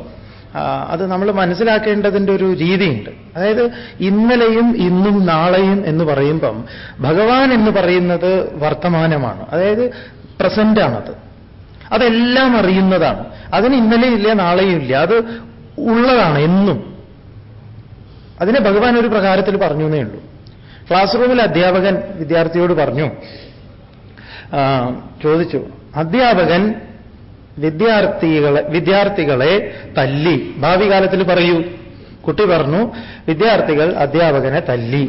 അത് നമ്മൾ മനസ്സിലാക്കേണ്ടതിന്റെ ഒരു രീതിയുണ്ട്. അതായത് ഇന്നലെയും ഇന്നും നാളെയും എന്ന് പറയുമ്പം ഭഗവാൻ എന്ന് പറയുന്നത് വർത്തമാനമാണ്. അതായത് പ്രസന്റാണത്. അതെല്ലാം അറിയുന്നതാണ്. അതിന് ഇന്നലെയും ഇല്ല നാളെയും ഇല്ല. അത് ഉള്ളതാണ് എന്നും. അതിനെ ഭഗവാൻ ഒരു പ്രകാരത്തിൽ പറഞ്ഞു എന്നേ ഉള്ളൂ. ക്ലാസ് റൂമിൽ അധ്യാപകൻ വിദ്യാർത്ഥിയോട് പറഞ്ഞു ചോദിച്ചു അധ്യാപകൻ വിദ്യാർത്ഥികളെ വിദ്യാർത്ഥികളെ തല്ലി. ഭാവി കാലത്തിൽ പറയൂ. കുട്ടി പറഞ്ഞു വിദ്യാർത്ഥികൾ അധ്യാപകനെ തല്ലി.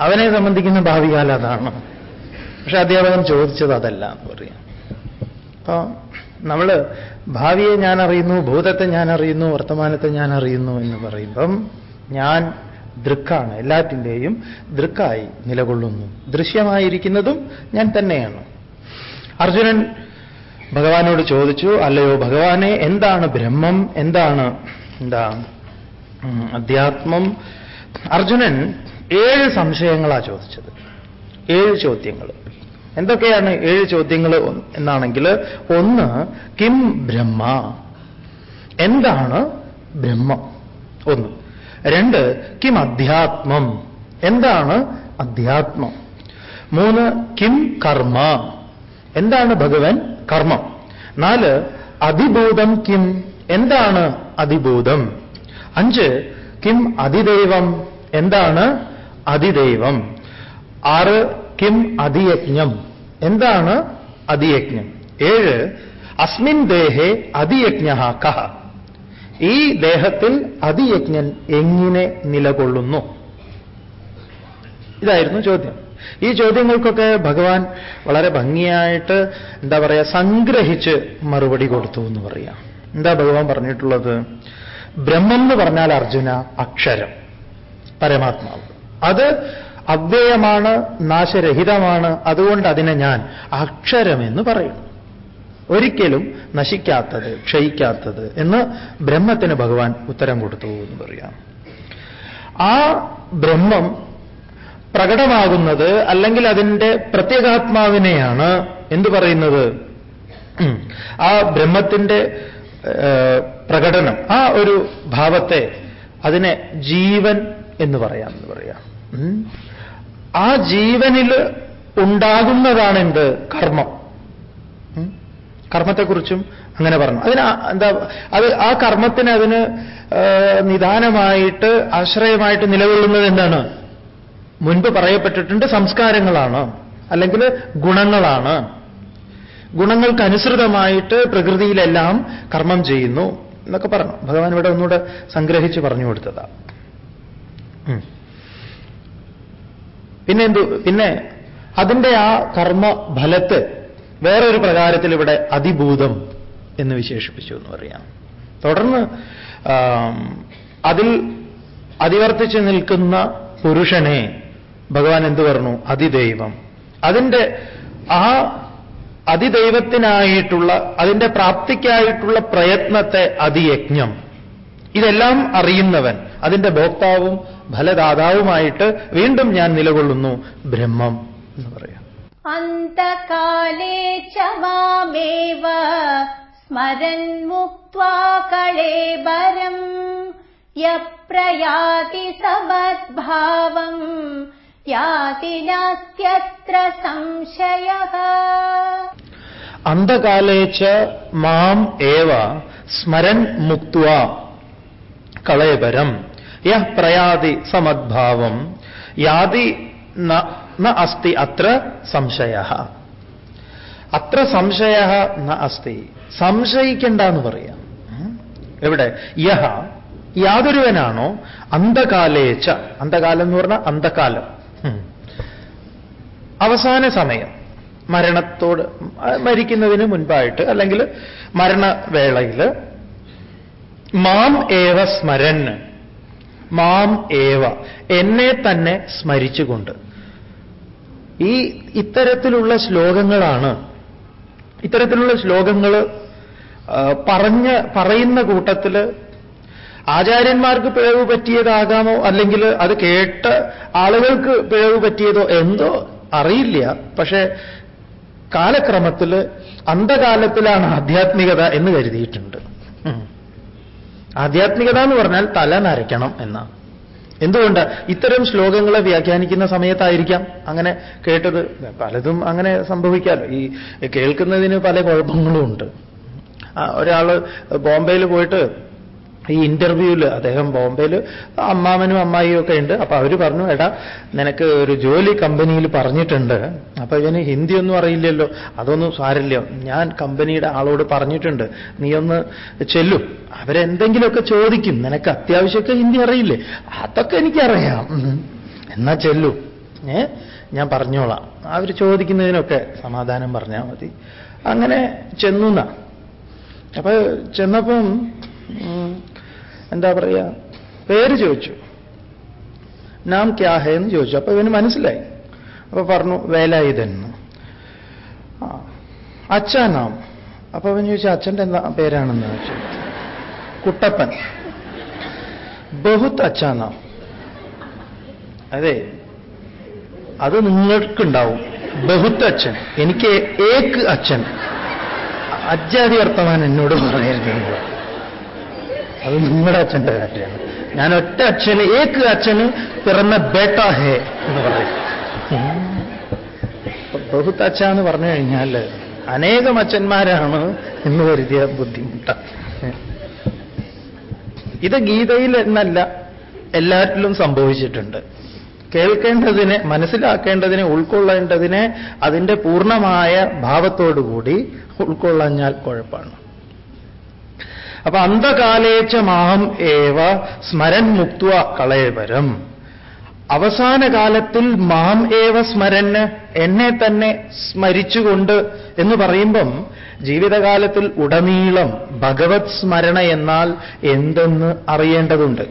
അവനെ സംബന്ധിക്കുന്ന ഭാവി കാലം അതാണ്. പക്ഷെ അധ്യാപകൻ ചോദിച്ചത് അതല്ല എന്ന് പറയാം. അപ്പൊ നമ്മൾ ഭാവിയെ ഞാൻ അറിയുന്നു ഭൂതത്തെ ഞാൻ അറിയുന്നു വർത്തമാനത്തെ ഞാൻ അറിയുന്നു എന്ന് പറയുമ്പം ഞാൻ ദൃക്കാണ് എല്ലാറ്റിന്റെയും ദൃക്കായി നിലകൊള്ളുന്നു. ദൃശ്യമായിരിക്കുന്നതും ഞാൻ തന്നെയാണ്. അർജുനൻ ഭഗവാനോട് ചോദിച്ചു അല്ലയോ ഭഗവാനെ എന്താണ് ബ്രഹ്മം? എന്താണ് എന്താ അധ്യാത്മം? അർജുനൻ ഏഴ് സംശയങ്ങളാണ് ചോദിച്ചത്. ഏഴ് ചോദ്യങ്ങൾ എന്തൊക്കെയാണ് ഏഴ് ചോദ്യങ്ങൾ എന്നാണെങ്കിൽ ഒന്ന് കിം ബ്രഹ്മ. എന്താണ് ബ്രഹ്മം? ഒന്ന്. രണ്ട് കിം അധ്യാത്മം. എന്താണ് അധ്യാത്മം? മൂന്ന് കിം കർമ്മ. എന്താണ് ഭഗവൻ കർമ്മം? നാല് അതിഭൂതം കിം. എന്താണ് അതിഭൂതം? അഞ്ച് കിം അതിദൈവം. എന്താണ് അതിദൈവം? ആറ് കിം അതിയജ്ഞം. എന്താണ് അതിയജ്ഞം? ഏഴ് അസ്മിൻ ദേഹേ അതിയജ്ഞ കഹ ഈ ദേഹത്തിൽ അതിയജ്ഞൻ എങ്ങനെ നിലകൊള്ളുന്നു? ഇതായിരുന്നു ചോദ്യം. ഈ ചോദ്യങ്ങൾക്കൊക്കെ ഭഗവാൻ വളരെ ഭംഗിയായിട്ട് എന്താ പറയുക സംഗ്രഹിച്ച് മറുപടി കൊടുത്തു എന്ന് പറയാം. എന്താ ഭഗവാൻ പറഞ്ഞിട്ടുള്ളത്? ബ്രഹ്മം എന്ന് പറഞ്ഞാൽ അർജുന അക്ഷരം പരമാത്മാവ്. അത് അവ്യയമാണ് നാശരഹിതമാണ് അതുകൊണ്ട് അതിനെ ഞാൻ അക്ഷരമെന്ന് പറയുന്നു ഒരിക്കലും നശിക്കാത്തത് ക്ഷയിക്കാത്തത് എന്ന് ബ്രഹ്മത്തിന് ഭഗവാൻ ഉത്തരം കൊടുത്തു എന്ന് പറയാം. ആ ബ്രഹ്മം പ്രകടമാകുന്നത് അല്ലെങ്കിൽ അതിന്റെ പ്രത്യേകാത്മാവിനെയാണ് എന്തു പറയുന്നത്? ആ ബ്രഹ്മത്തിന്റെ പ്രകടനം ആ ഒരു ഭാവത്തെ അതിനെ ജീവൻ എന്ന് പറയാം എന്ന് പറയാം. ആ ജീവനിൽ ഉണ്ടാകുന്നതാണ് എന്ത് കർമ്മം. കർമ്മത്തെക്കുറിച്ചും അങ്ങനെ പറഞ്ഞു. അതിന് എന്താ അത് ആ കർമ്മത്തിന് അതിന് നിദാനമായിട്ട് ആശ്രയമായിട്ട് നിലകൊള്ളുന്നത് എന്താണ്? മുൻപ് പറയപ്പെട്ടിട്ടുണ്ട് സംസ്കാരങ്ങളാണ് അല്ലെങ്കിൽ ഗുണങ്ങളാണ്. ഗുണങ്ങൾക്കനുസൃതമായിട്ട് പ്രകൃതിയിലെല്ലാം കർമ്മം ചെയ്യുന്നു എന്നൊക്കെ പറഞ്ഞു. ഭഗവാൻ ഇവിടെ ഒന്നുകൂടെ സംഗ്രഹിച്ച് പറഞ്ഞു കൊടുത്തതാ. പിന്നെ എന്തു പിന്നെ അതിന്റെ ആ കർമ്മ ഫലത്തെ വേറൊരു പ്രകാരത്തിൽ ഇവിടെ അതിഭൂതം എന്ന് വിശേഷിപ്പിച്ചു എന്ന് പറയാം. തുടർന്ന് അതിൽ അതിവർത്തിച്ച് നിൽക്കുന്ന പുരുഷനെ ഭഗവാൻ എന്തു പറഞ്ഞു? അതിദൈവം. അതിന്റെ ആ അതിദൈവത്തിനായിട്ടുള്ള അതിന്റെ പ്രാപ്തിക്കായിട്ടുള്ള പ്രയത്നത്തെ അതിയജ്ഞം. ഇതെല്ലാം അറിയുന്നവൻ അതിന്റെ ഭോക്താവും ഫലദാതാവുമായിട്ട് വീണ്ടും ഞാൻ നിലകൊള്ളുന്നു. ബ്രഹ്മം എന്ന് പറയാം. അന്തകാലേ ചമാമേവ സ്മരൻ മുക്വാകളേബരം യപ്രയാതി സമദ്ഭാവം. യാതി നാസ്ത്യത്ര സംശയ. അന്ധകാലേച്ച മാം ഏവ സ്മരൻ മുക്വ കളയപരം യഹ പ്രയാതി സമദ്ഭാവം. യാതി ന അസ്തി അത്ര സംശയ അത്ര സംശയ ന അസ്തി. സംശയിക്കണ്ട എന്ന് പറയാം എവിടെ? യഹ. യാതൊരുവനാണോ? അന്ധകാലേച്ച അന്ധകാലം എന്ന് പറഞ്ഞാൽ അന്ധകാലം. അവസാന സമയം. മരണത്തോട് മരിക്കുന്നതിന് മുൻപായിട്ട് അല്ലെങ്കിൽ മരണവേളയിൽ മാം ഏവ സ്മരൻ മാം ഏവ എന്നെ തന്നെ സ്മരിച്ചുകൊണ്ട്. ഈ ഇത്തരത്തിലുള്ള ശ്ലോകങ്ങളാണ് ഇത്തരത്തിലുള്ള ശ്ലോകങ്ങൾ പറഞ്ഞ് പറയുന്ന കൂട്ടത്തിൽ ആചാര്യന്മാർക്ക് പിഴവ് പറ്റിയതാകാമോ അല്ലെങ്കിൽ അത് കേട്ട ആളുകൾക്ക് പിഴവ് പറ്റിയതോ എന്തോ അറിയില്ല. പക്ഷേ കാലക്രമത്തിൽ അന്ധകാലത്തിലാണ് ആധ്യാത്മികത എന്ന് കരുതിയിട്ടുണ്ട്. ആധ്യാത്മികത എന്ന് പറഞ്ഞാൽ തല നരയ്ക്കണം എന്നാണ്. എന്തുകൊണ്ട്? ഇത്തരം ശ്ലോകങ്ങളെ വ്യാഖ്യാനിക്കുന്ന സമയത്തായിരിക്കാം. അങ്ങനെ കേട്ടത് പലതും അങ്ങനെ സംഭവിക്കാമല്ലോ. ഈ കേൾക്കുന്നതിന് പല കുഴപ്പങ്ങളും ഉണ്ട് ഒരാൾ ബോംബെയിൽ പോയിട്ട് ഈ ഇന്റർവ്യൂവിൽ അദ്ദേഹം ബോംബെയിൽ അമ്മാവനും അമ്മായിയും ഒക്കെ ഉണ്ട്. അപ്പൊ അവർ പറഞ്ഞു എടാ നിനക്ക് ഒരു ജോലി കമ്പനിയിൽ പറഞ്ഞിട്ടുണ്ട്. അപ്പൊ ഇവന് ഹിന്ദിയൊന്നും അറിയില്ലല്ലോ. അതൊന്നും സാരില്ല ഞാൻ കമ്പനിയുടെ ആളോട് പറഞ്ഞിട്ടുണ്ട്. നീ ഒന്ന് ചെല്ലും. അവരെന്തെങ്കിലുമൊക്കെ ചോദിക്കും. നിനക്ക് അത്യാവശ്യമൊക്കെ ഹിന്ദി അറിയില്ലേ? അതൊക്കെ എനിക്കറിയാം. എന്നാ ചെല്ലു. ഏ? ഞാൻ പറഞ്ഞോളാം. അവർ ചോദിക്കുന്നതിനൊക്കെ സമാധാനം പറഞ്ഞാൽ മതി. അങ്ങനെ ചെന്നുന്ന അപ്പൊ ചെന്നപ്പം എന്താ പറയുക പേര് ചോദിച്ചു. നാം ക്യാ ഹേ എന്ന് ചോദിച്ചു. അപ്പൊ ഇവന് മനസ്സിലായി. അപ്പൊ പറഞ്ഞു വേലായുധൻ അച്ഛ നാം. അപ്പൊ അവൻ ചോദിച്ചു അച്ഛന്റെ എന്താ പേരാണെന്ന് ചോദിച്ചു. കുട്ടപ്പൻ. ബഹുത്ത് അച്ഛ നാം. അതെ അത് നിങ്ങൾക്കുണ്ടാവും. ബഹുത്ത് അച്ഛൻ. എനിക്ക് ഏക്ക് അച്ഛൻ. അജ്ജാതി വർത്തമാനം എന്നോട് പറയരുത്. അത് നിങ്ങളുടെ അച്ഛന്റെ കാര്യമാണ്. ഞാൻ ഒറ്റ അച്ഛന് ഏക്ക് അച്ഛന് പിറന്ന ബേട്ട ഹേ എന്ന് പറയും. ബഹുത്ത് അച്ഛ എന്ന് പറഞ്ഞു കഴിഞ്ഞാൽ അനേകം അച്ഛന്മാരാണ് എന്ന് കരുതിയ ബുദ്ധിമുട്ട. ഇത് ഗീതയിൽ എന്നല്ല എല്ലാറ്റിലും സംഭവിച്ചിട്ടുണ്ട്. കേൾക്കേണ്ടതിനെ മനസ്സിലാക്കേണ്ടതിനെ ഉൾക്കൊള്ളേണ്ടതിനെ അതിന്റെ പൂർണമായ ഭാവത്തോടുകൂടി ഉൾക്കൊള്ളഞ്ഞാൽ കുഴപ്പമാണ്. അപ്പൊ അന്ധകാലേച്ച മാം ഏവ സ്മരൻ മുക്ത കളയവരം അവസാന കാലത്തിൽ മാം ഏവ സ്മരന് എന്നെ തന്നെ സ്മരിച്ചുകൊണ്ട് എന്ന് പറയുമ്പം ജീവിതകാലത്തിൽ ഉടനീളം ഭഗവത് സ്മരണ എന്നാൽ എന്തെന്ന് അറിയേണ്ടതുണ്ട്.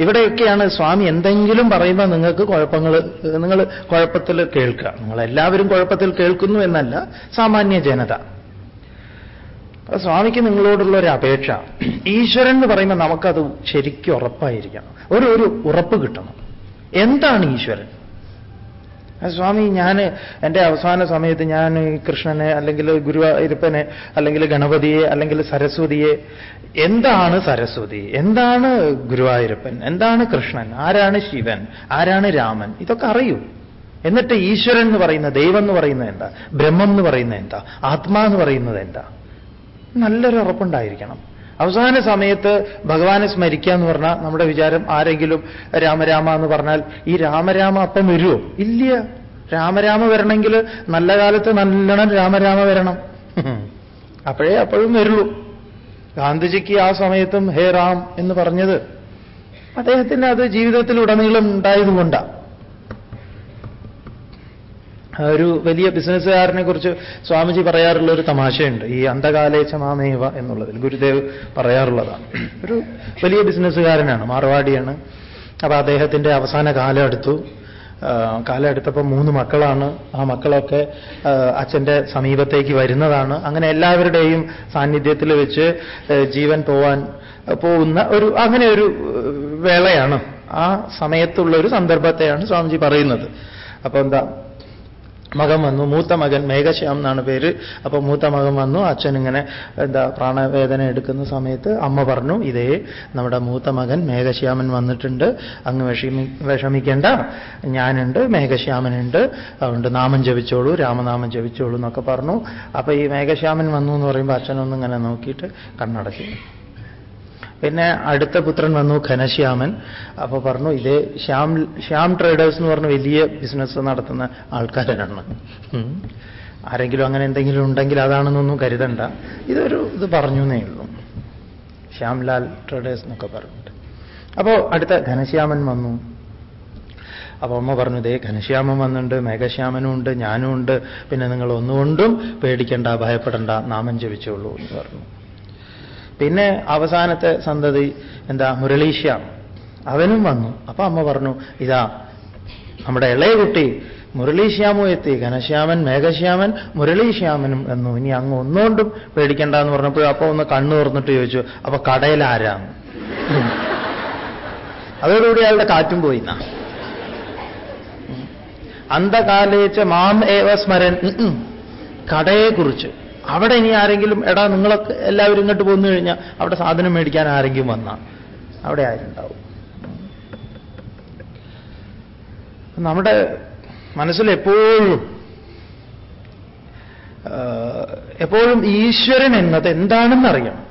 ഇവിടെയൊക്കെയാണ് സ്വാമി എന്തെങ്കിലും പറയുമ്പോൾ നിങ്ങൾക്ക് കുഴപ്പങ്ങൾ നിങ്ങൾ കുഴപ്പത്തിൽ കേൾക്കുക. നിങ്ങൾ എല്ലാവരും കുഴപ്പത്തിൽ കേൾക്കുന്നു എന്നല്ല സാമാന്യ ജനത സ്വാമിക്ക് നിങ്ങളോടുള്ള ഒരു അപേക്ഷ. ഈശ്വരൻ എന്ന് പറയുമ്പോൾ നമുക്കത് ശരിക്കും ഉറപ്പായിരിക്കണം. ഒരു ഒരു ഉറപ്പ് കിട്ടണം. എന്താണ് ഈശ്വരൻ? സ്വാമി ഞാൻ എന്റെ അവസാന സമയത്ത് ഞാൻ കൃഷ്ണനെ അല്ലെങ്കിൽ ഗുരുവായൂരപ്പനെ അല്ലെങ്കിൽ ഗണപതിയെ അല്ലെങ്കിൽ സരസ്വതിയെ എന്താണ് സരസ്വതി? എന്താണ് ഗുരുവായൂരപ്പൻ? എന്താണ് കൃഷ്ണൻ? ആരാണ് ശിവൻ? ആരാണ് രാമൻ? ഇതൊക്കെ അറിയൂ. എന്നിട്ട് ഈശ്വരൻ എന്ന് പറയുന്ന ദൈവം എന്ന് പറയുന്നത് എന്താ? ബ്രഹ്മം എന്ന് പറയുന്നത് എന്താ? ആത്മാ എന്ന് പറയുന്നത് എന്താ? നല്ലൊരു ഉറപ്പുണ്ടായിരിക്കണം അവസാന സമയത്ത് ഭഗവാനെ സ്മരിക്കുക എന്ന് പറഞ്ഞാൽ നമ്മുടെ വിചാരം ആരെങ്കിലും രാമരാമ എന്ന് പറഞ്ഞാൽ ഈ രാമരാമ അപ്പം വരുമോ ഇല്ല. രാമരാമ വരണമെങ്കിൽ നല്ല കാലത്ത് നല്ലോണം രാമരാമ വരണം. [LAUGHS] അപ്പോഴേ അപ്പോഴും വരുള്ളൂ. ഗാന്ധിജിക്ക് ആ സമയത്തും ഹേ റാം എന്ന് പറഞ്ഞത് അദ്ദേഹത്തിന് അത് ജീവിതത്തിൽ ഉടനീളം ഉണ്ടായതുകൊണ്ടാണ്. ഒരു വലിയ ബിസിനസ്സുകാരനെ കുറിച്ച് സ്വാമിജി പറയാറുള്ള ഒരു തമാശയുണ്ട്. ഈ അന്ധകാലേച്ച മാമേവ എന്നുള്ളതിൽ ഗുരുദേവ് പറയാറുള്ളതാണ്. ഒരു വലിയ ബിസിനസ്സുകാരനാണ് മാർവാടിയാണ്. അപ്പൊ അദ്ദേഹത്തിന്റെ അവസാന കാലം എടുത്തു. കാലം മൂന്ന് മക്കളാണ്. ആ മക്കളൊക്കെ അച്ഛന്റെ സമീപത്തേക്ക് വരുന്നതാണ്. അങ്ങനെ എല്ലാവരുടെയും സാന്നിധ്യത്തിൽ വെച്ച് ജീവൻ പോവാൻ പോകുന്ന ഒരു അങ്ങനെ ഒരു വേളയാണ്. ആ സമയത്തുള്ള ഒരു സന്ദർഭത്തെയാണ് സ്വാമിജി പറയുന്നത്. അപ്പൊ എന്താ മകൻ വന്നു. മൂത്ത മകൻ മേഘശ്യാം എന്നാണ് പേര്. അപ്പൊ മൂത്ത മകൻ വന്നു. അച്ഛൻ ഇങ്ങനെ എന്താ പ്രാണവേദന എടുക്കുന്ന സമയത്ത് അമ്മ പറഞ്ഞു ഇതേ നമ്മുടെ മൂത്ത മകൻ മേഘശ്യാമൻ വന്നിട്ടുണ്ട്. അങ്ങ് വിഷമി വിഷമിക്കേണ്ട. ഞാനുണ്ട് മേഘശ്യാമനുണ്ട്. അതുകൊണ്ട് നാമം ജപിച്ചോളൂ രാമനാമം ജപിച്ചോളൂ എന്നൊക്കെ പറഞ്ഞു. അപ്പൊ ഈ മേഘശ്യാമൻ വന്നു എന്ന് പറയുമ്പോൾ അച്ഛനൊന്നും ഇങ്ങനെ നോക്കിയിട്ട് കണ്ണടച്ചു. പിന്നെ അടുത്ത പുത്രൻ വന്നു ഘനശ്യാമൻ. അപ്പൊ പറഞ്ഞു ഇത് ശ്യാം ശ്യാം ട്രേഡേഴ്സ് എന്ന് പറഞ്ഞ വലിയ ബിസിനസ് നടത്തുന്ന ആൾക്കാരാണ്. ആരെങ്കിലും അങ്ങനെ എന്തെങ്കിലും ഉണ്ടെങ്കിൽ അതാണെന്നൊന്നും കരുതണ്ട. ഇതൊരു ഇത് പറഞ്ഞു എന്നേ ഉള്ളൂ. ശ്യാംലാൽ ട്രേഡേഴ്സ് എന്നൊക്കെ പറഞ്ഞിട്ട്. അപ്പോ അടുത്ത ഘനശ്യാമൻ വന്നു. അപ്പൊ അമ്മ പറഞ്ഞു ദേ ഘനശ്യാമൻ വന്നിട്ടുണ്ട് മേഘശ്യാമനും ഉണ്ട് ഞാനും ഉണ്ട്. പിന്നെ നിങ്ങൾ ഒന്നുകൊണ്ടും പേടിക്കണ്ട ഭയപ്പെടണ്ട നാമം ജപിച്ചോളൂ എന്ന് പറഞ്ഞു. പിന്നെ അവസാനത്തെ സന്തതി എന്താ? മുരളീശ്യ അവനും വന്നു. അപ്പൊ അമ്മ പറഞ്ഞു ഇതാ നമ്മുടെ ഇളയ കുട്ടി മുരളീശ്യാമോ എത്തി. ഘനശ്യാമൻ മേഘശ്യാമൻ മുരളീശ്യാമനും എന്നു ഇനി അങ്ങ് ഒന്നുകൊണ്ടും പേടിക്കണ്ട എന്ന് പറഞ്ഞപ്പോൾ അപ്പൊ ഒന്ന് കണ്ണു തുറന്നിട്ട് ചോദിച്ചു അപ്പൊ കടയിൽ ആരാന്ന് അതോടുകൂടി അയാളുടെ കാറ്റും പോയിന്ന അന്ധകാലേച്ച മാം ഏവ സ്മരൻ. കടയെക്കുറിച്ച്. അവിടെ ഇനി ആരെങ്കിലും എടാ നിങ്ങളൊക്കെ എല്ലാവരും ഇങ്ങോട്ട് പോന്നു കഴിഞ്ഞാൽ അവിടെ സാധനം മേടിക്കാൻ ആരെങ്കിലും വന്നാൽ അവിടെ ആരുണ്ടാവും? നമ്മുടെ മനസ്സിൽ എപ്പോഴും എപ്പോഴും ഈശ്വരൻ എന്നത് എന്താണെന്ന് അറിയണം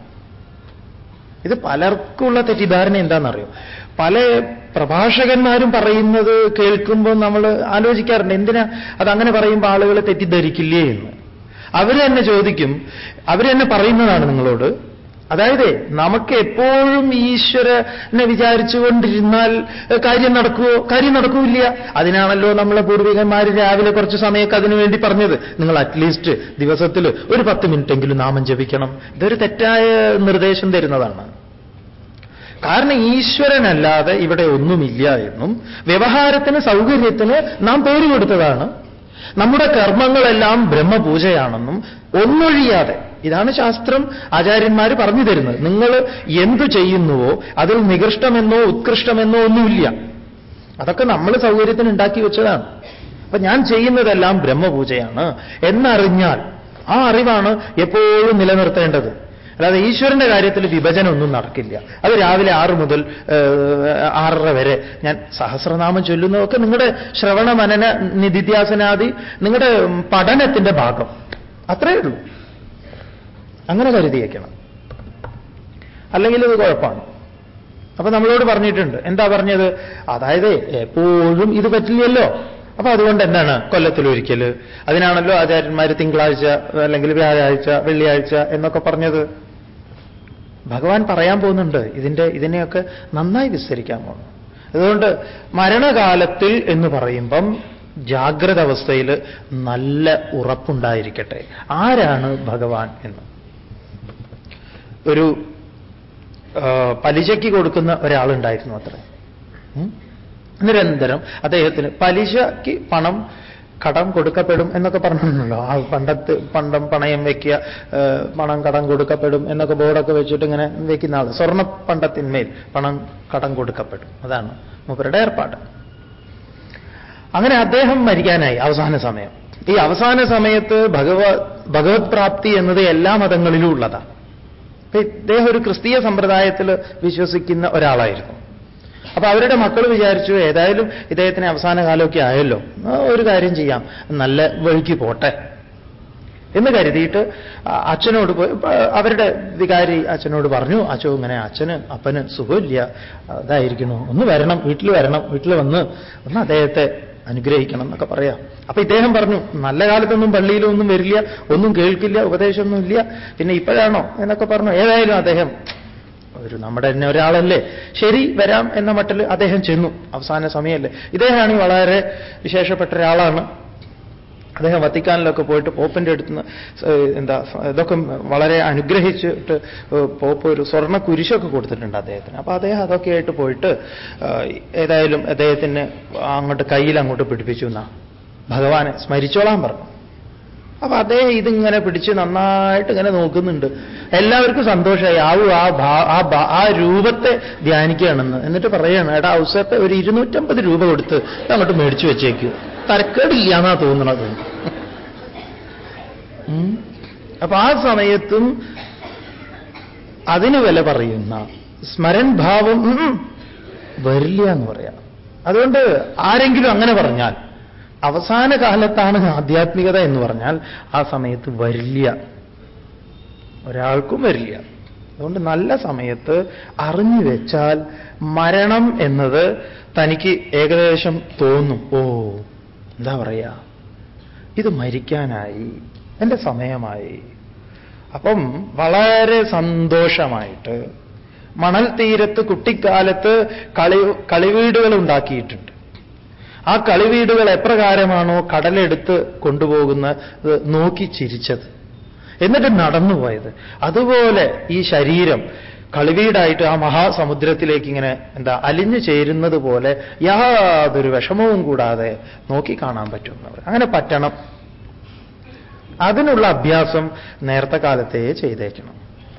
ഇത് പലർക്കുള്ള തെറ്റിദ്ധാരണ എന്താണെന്നറിയോ? പല പ്രഭാഷകന്മാരും പറയുന്നത് കേൾക്കുമ്പോൾ നമ്മൾ ആലോചിക്കാറുണ്ട് എന്തിനാ അതങ്ങനെ പറയുമ്പോൾ ആളുകൾ തെറ്റിദ്ധരിക്കില്ലേ എന്ന്. അവർ തന്നെ ചോദിക്കും. അവർ തന്നെ പറയുന്നതാണ് നിങ്ങളോട്. അതായത് നമുക്ക് എപ്പോഴും ഈശ്വരനെ വിചാരിച്ചുകൊണ്ടിരുന്നാൽ കാര്യം നടക്കുമോ കാര്യം നടക്കൂല്ല. അതിനാണല്ലോ നമ്മളെ പൂർവികന്മാർ രാവിലെ കുറച്ച് സമയമൊക്കെ അതിനുവേണ്ടി പറഞ്ഞത്. നിങ്ങൾ അറ്റ്ലീസ്റ്റ് ദിവസത്തിൽ ഒരു പത്ത് മിനിറ്റ് എങ്കിലും നാമം ജപിക്കണം. ഇതൊരു തെറ്റായ നിർദ്ദേശം തരുന്നതാണ്. കാരണം ഈശ്വരനല്ലാതെ ഇവിടെ ഒന്നുമില്ല എന്നും വ്യവഹാരത്തിന് സൗകര്യത്തിന് നാം പേര് കൊടുത്തതാണ് നമ്മുടെ കർമ്മങ്ങളെല്ലാം ബ്രഹ്മപൂജയാണെന്നും ഒന്നൊഴിയാതെ ഇതാണ് ശാസ്ത്രം ആചാര്യന്മാർ പറഞ്ഞു തരുന്നത്. നിങ്ങൾ എന്തു ചെയ്യുന്നുവോ അതിൽ നികൃഷ്ടമെന്നോ ഉത്കൃഷ്ടമെന്നോ ഒന്നുമില്ല. അതൊക്കെ നമ്മൾ സൗകര്യത്തിന് ഉണ്ടാക്കി വെച്ചതാണ്. അപ്പൊ ഞാൻ ചെയ്യുന്നതെല്ലാം ബ്രഹ്മപൂജയാണ്. എന്നറിഞ്ഞാൽ ആ അറിവാണ് എപ്പോഴും നിലനിർത്തേണ്ടത്. അല്ലാതെ ഈശ്വരന്റെ കാര്യത്തിൽ വിഭജനമൊന്നും നടക്കില്ല. അത് രാവിലെ ആറ് മുതൽ ആറര വരെ ഞാൻ സഹസ്രനാമം ചൊല്ലുന്നതൊക്കെ നിങ്ങളുടെ ശ്രവണ മനന നിധിധ്യാസനാദി നിങ്ങളുടെ പഠനത്തിന്റെ ഭാഗം. അത്രയേ ഉള്ളൂ. അങ്ങനെ കരുതിയേക്കണം അല്ലെങ്കിൽ ഇത് കുഴപ്പമാണ്. അപ്പൊ നമ്മളോട് പറഞ്ഞിട്ടുണ്ട് എന്താ പറഞ്ഞത്? അതായത് എപ്പോഴും ഇത് പറ്റില്ലല്ലോ. അപ്പൊ അതുകൊണ്ട് എന്താണ്? കൊല്ലത്തിൽ ഒരിക്കൽ അതിനാണല്ലോ ആചാര്യന്മാർ തിങ്കളാഴ്ച അല്ലെങ്കിൽ വ്യാഴാഴ്ച വെള്ളിയാഴ്ച എന്നൊക്കെ പറഞ്ഞത്. ഭഗവാൻ പറയാൻ പോകുന്നുണ്ട്. ഇതിന്റെ ഇതിനെയൊക്കെ നന്നായി വിസ്തരിക്കാൻ പോകുന്നു. അതുകൊണ്ട് മരണകാലത്തിൽ എന്ന് പറയുമ്പം ജാഗ്രത അവസ്ഥയിൽ നല്ല ഉറപ്പുണ്ടായിരിക്കട്ടെ. ആരാണ് ഭഗവാൻ എന്ന്? ഒരു പലിശയ്ക്ക് കൊടുക്കുന്ന ഒരാളുണ്ടായിരുന്നു അത്ര. നിരന്തരം അദ്ദേഹത്തിന് പലിശയ്ക്ക് പണം കടം കൊടുക്കപ്പെടും എന്നൊക്കെ പറഞ്ഞിട്ടുണ്ടല്ലോ. ആ പണ്ടത്ത് പണ്ടം പണയം വെക്കുക പണം കടം കൊടുക്കപ്പെടും എന്നൊക്കെ ബോർഡൊക്കെ വെച്ചിട്ട് ഇങ്ങനെ വെക്കുന്ന ആൾ സ്വർണ പണ്ടത്തിന്മേൽ പണം കടം കൊടുക്കപ്പെടും. അതാണ് മൂപ്പരുടെ ഏർപ്പാട്. അങ്ങനെ അദ്ദേഹം മരിക്കാനായി അവസാന സമയം. ഈ അവസാന സമയത്ത് ഭഗവ ഭഗവത് പ്രാപ്തി എന്നത് എല്ലാ മതങ്ങളിലും ഉള്ളതാണ്. ഇദ്ദേഹം ഒരു ക്രിസ്തീയ സമ്പ്രദായത്തിൽ വിശ്വസിക്കുന്ന ഒരാളായിരുന്നു. അപ്പൊ അവരുടെ മക്കൾ വിചാരിച്ചു ഏതായാലും ഇദ്ദേഹത്തിന് അവസാന കാലമൊക്കെ ആയല്ലോ. ഒരു കാര്യം ചെയ്യാം. നല്ല വഴിക്ക് പോട്ടെ എന്ന് കരുതിയിട്ട് അച്ഛനോട് പോയി അവരുടെ വികാരി അച്ഛനോട് പറഞ്ഞു അച്ഛൻ ഇങ്ങനെ അച്ഛന് അപ്പന് സുഖമില്ല. അതായിരിക്കുന്നു. ഒന്ന് വരണം വീട്ടിൽ വരണം വീട്ടിൽ വന്ന് ഒന്ന് അദ്ദേഹത്തെ അനുഗ്രഹിക്കണം എന്നൊക്കെ പറയാം. അപ്പൊ ഇദ്ദേഹം പറഞ്ഞു നല്ല കാലത്തൊന്നും പള്ളിയിലൊന്നും വരില്ല ഒന്നും കേൾക്കില്ല ഉപദേശമൊന്നും ഇല്ല. പിന്നെ ഇപ്പോഴാണോ? എന്നൊക്കെ പറഞ്ഞു. ഏതായാലും അദ്ദേഹം ഒരു നമ്മുടെ തന്നെ ഒരാളല്ലേ? ശരി വരാം എന്ന മട്ടിൽ അദ്ദേഹം ചെന്നു. അവസാന സമയമല്ലേ? ഇദ്ദേഹമാണ് വളരെ വിശേഷപ്പെട്ട ഒരാളാണ്. അദ്ദേഹം വത്തിക്കാനിലൊക്കെ പോയിട്ട് പോപ്പിന്റെ അടുത്ത് എന്താ ഇതൊക്കെ വളരെ അനുഗ്രഹിച്ചിട്ട് പോപ്പ് ഒരു സ്വർണ കുരിശൊക്കെ കൊടുത്തിട്ടുണ്ട് അദ്ദേഹത്തിന്. അപ്പൊ അദ്ദേഹം അതൊക്കെ ആയിട്ട് പോയിട്ട് ഏതായാലും അദ്ദേഹത്തിന് അങ്ങോട്ട് കയ്യിൽ അങ്ങോട്ട് പിടിപ്പിച്ചു എന്നാ. ഭഗവാനെ സ്മരിച്ചോളാൻ പറഞ്ഞു. അപ്പൊ അതേ ഇതിങ്ങനെ പിടിച്ച് നന്നായിട്ട് ഇങ്ങനെ നോക്കുന്നുണ്ട്. എല്ലാവർക്കും സന്തോഷമായി. ആവു ആ ആ രൂപത്തെ ധ്യാനിക്കുകയാണെന്ന്. എന്നിട്ട് പറയാണ് എടാ അവസരത്തെ ഒരു ഇരുന്നൂറ്റമ്പത് രൂപ കൊടുത്ത് അങ്ങോട്ട് മേടിച്ചു വെച്ചേക്കൂ. തരക്കേടില്ല എന്നാ തോന്നണത് അപ്പൊ ആ സമയത്തും അതിന് വില പറയുന്ന സ്മരൺ ഭാവം വരില്ല എന്ന് പറയാം. അതുകൊണ്ട് ആരെങ്കിലും അങ്ങനെ പറഞ്ഞാൽ അവസാന കാലത്താണ് ആധ്യാത്മികത എന്ന് പറഞ്ഞാൽ ആ സമയത്ത് വരില്ല. ഒരാൾക്കും വരില്ല. അതുകൊണ്ട് നല്ല സമയത്ത് അറിഞ്ഞു വെച്ചാൽ മരണം എന്നത് തനിക്ക് ഏകദേശം തോന്നും. ഓ എന്താ പറയാ? ഇത് മരിക്കാനായി. എന്റെ സമയമായി. അപ്പം വളരെ സന്തോഷമായിട്ട് മണൽ തീരത്ത് കുട്ടിക്കാലത്ത് കളി കളിവീടുകൾ ഉണ്ടാക്കിയിട്ടുണ്ട്. ആ കളിവീടുകൾ എപ്രകാരമാണോ കടലെടുത്ത് കൊണ്ടുപോകുന്നത് നോക്കി ചിരിച്ചത്. എന്നിട്ട് നടന്നുപോയത്. അതുപോലെ ഈ ശരീരം കളിവീടായിട്ട് ആ മഹാസമുദ്രത്തിലേക്ക് ഇങ്ങനെ എന്താ അലിഞ്ഞു ചേരുന്നത് പോലെ യാതൊരു വിഷമവും കൂടാതെ നോക്കി കാണാൻ പറ്റുന്നവർ. അങ്ങനെ പറ്റണം. അതിനുള്ള അഭ്യാസം നേരത്തെ കാലത്തേ ചെയ്തേക്കണം.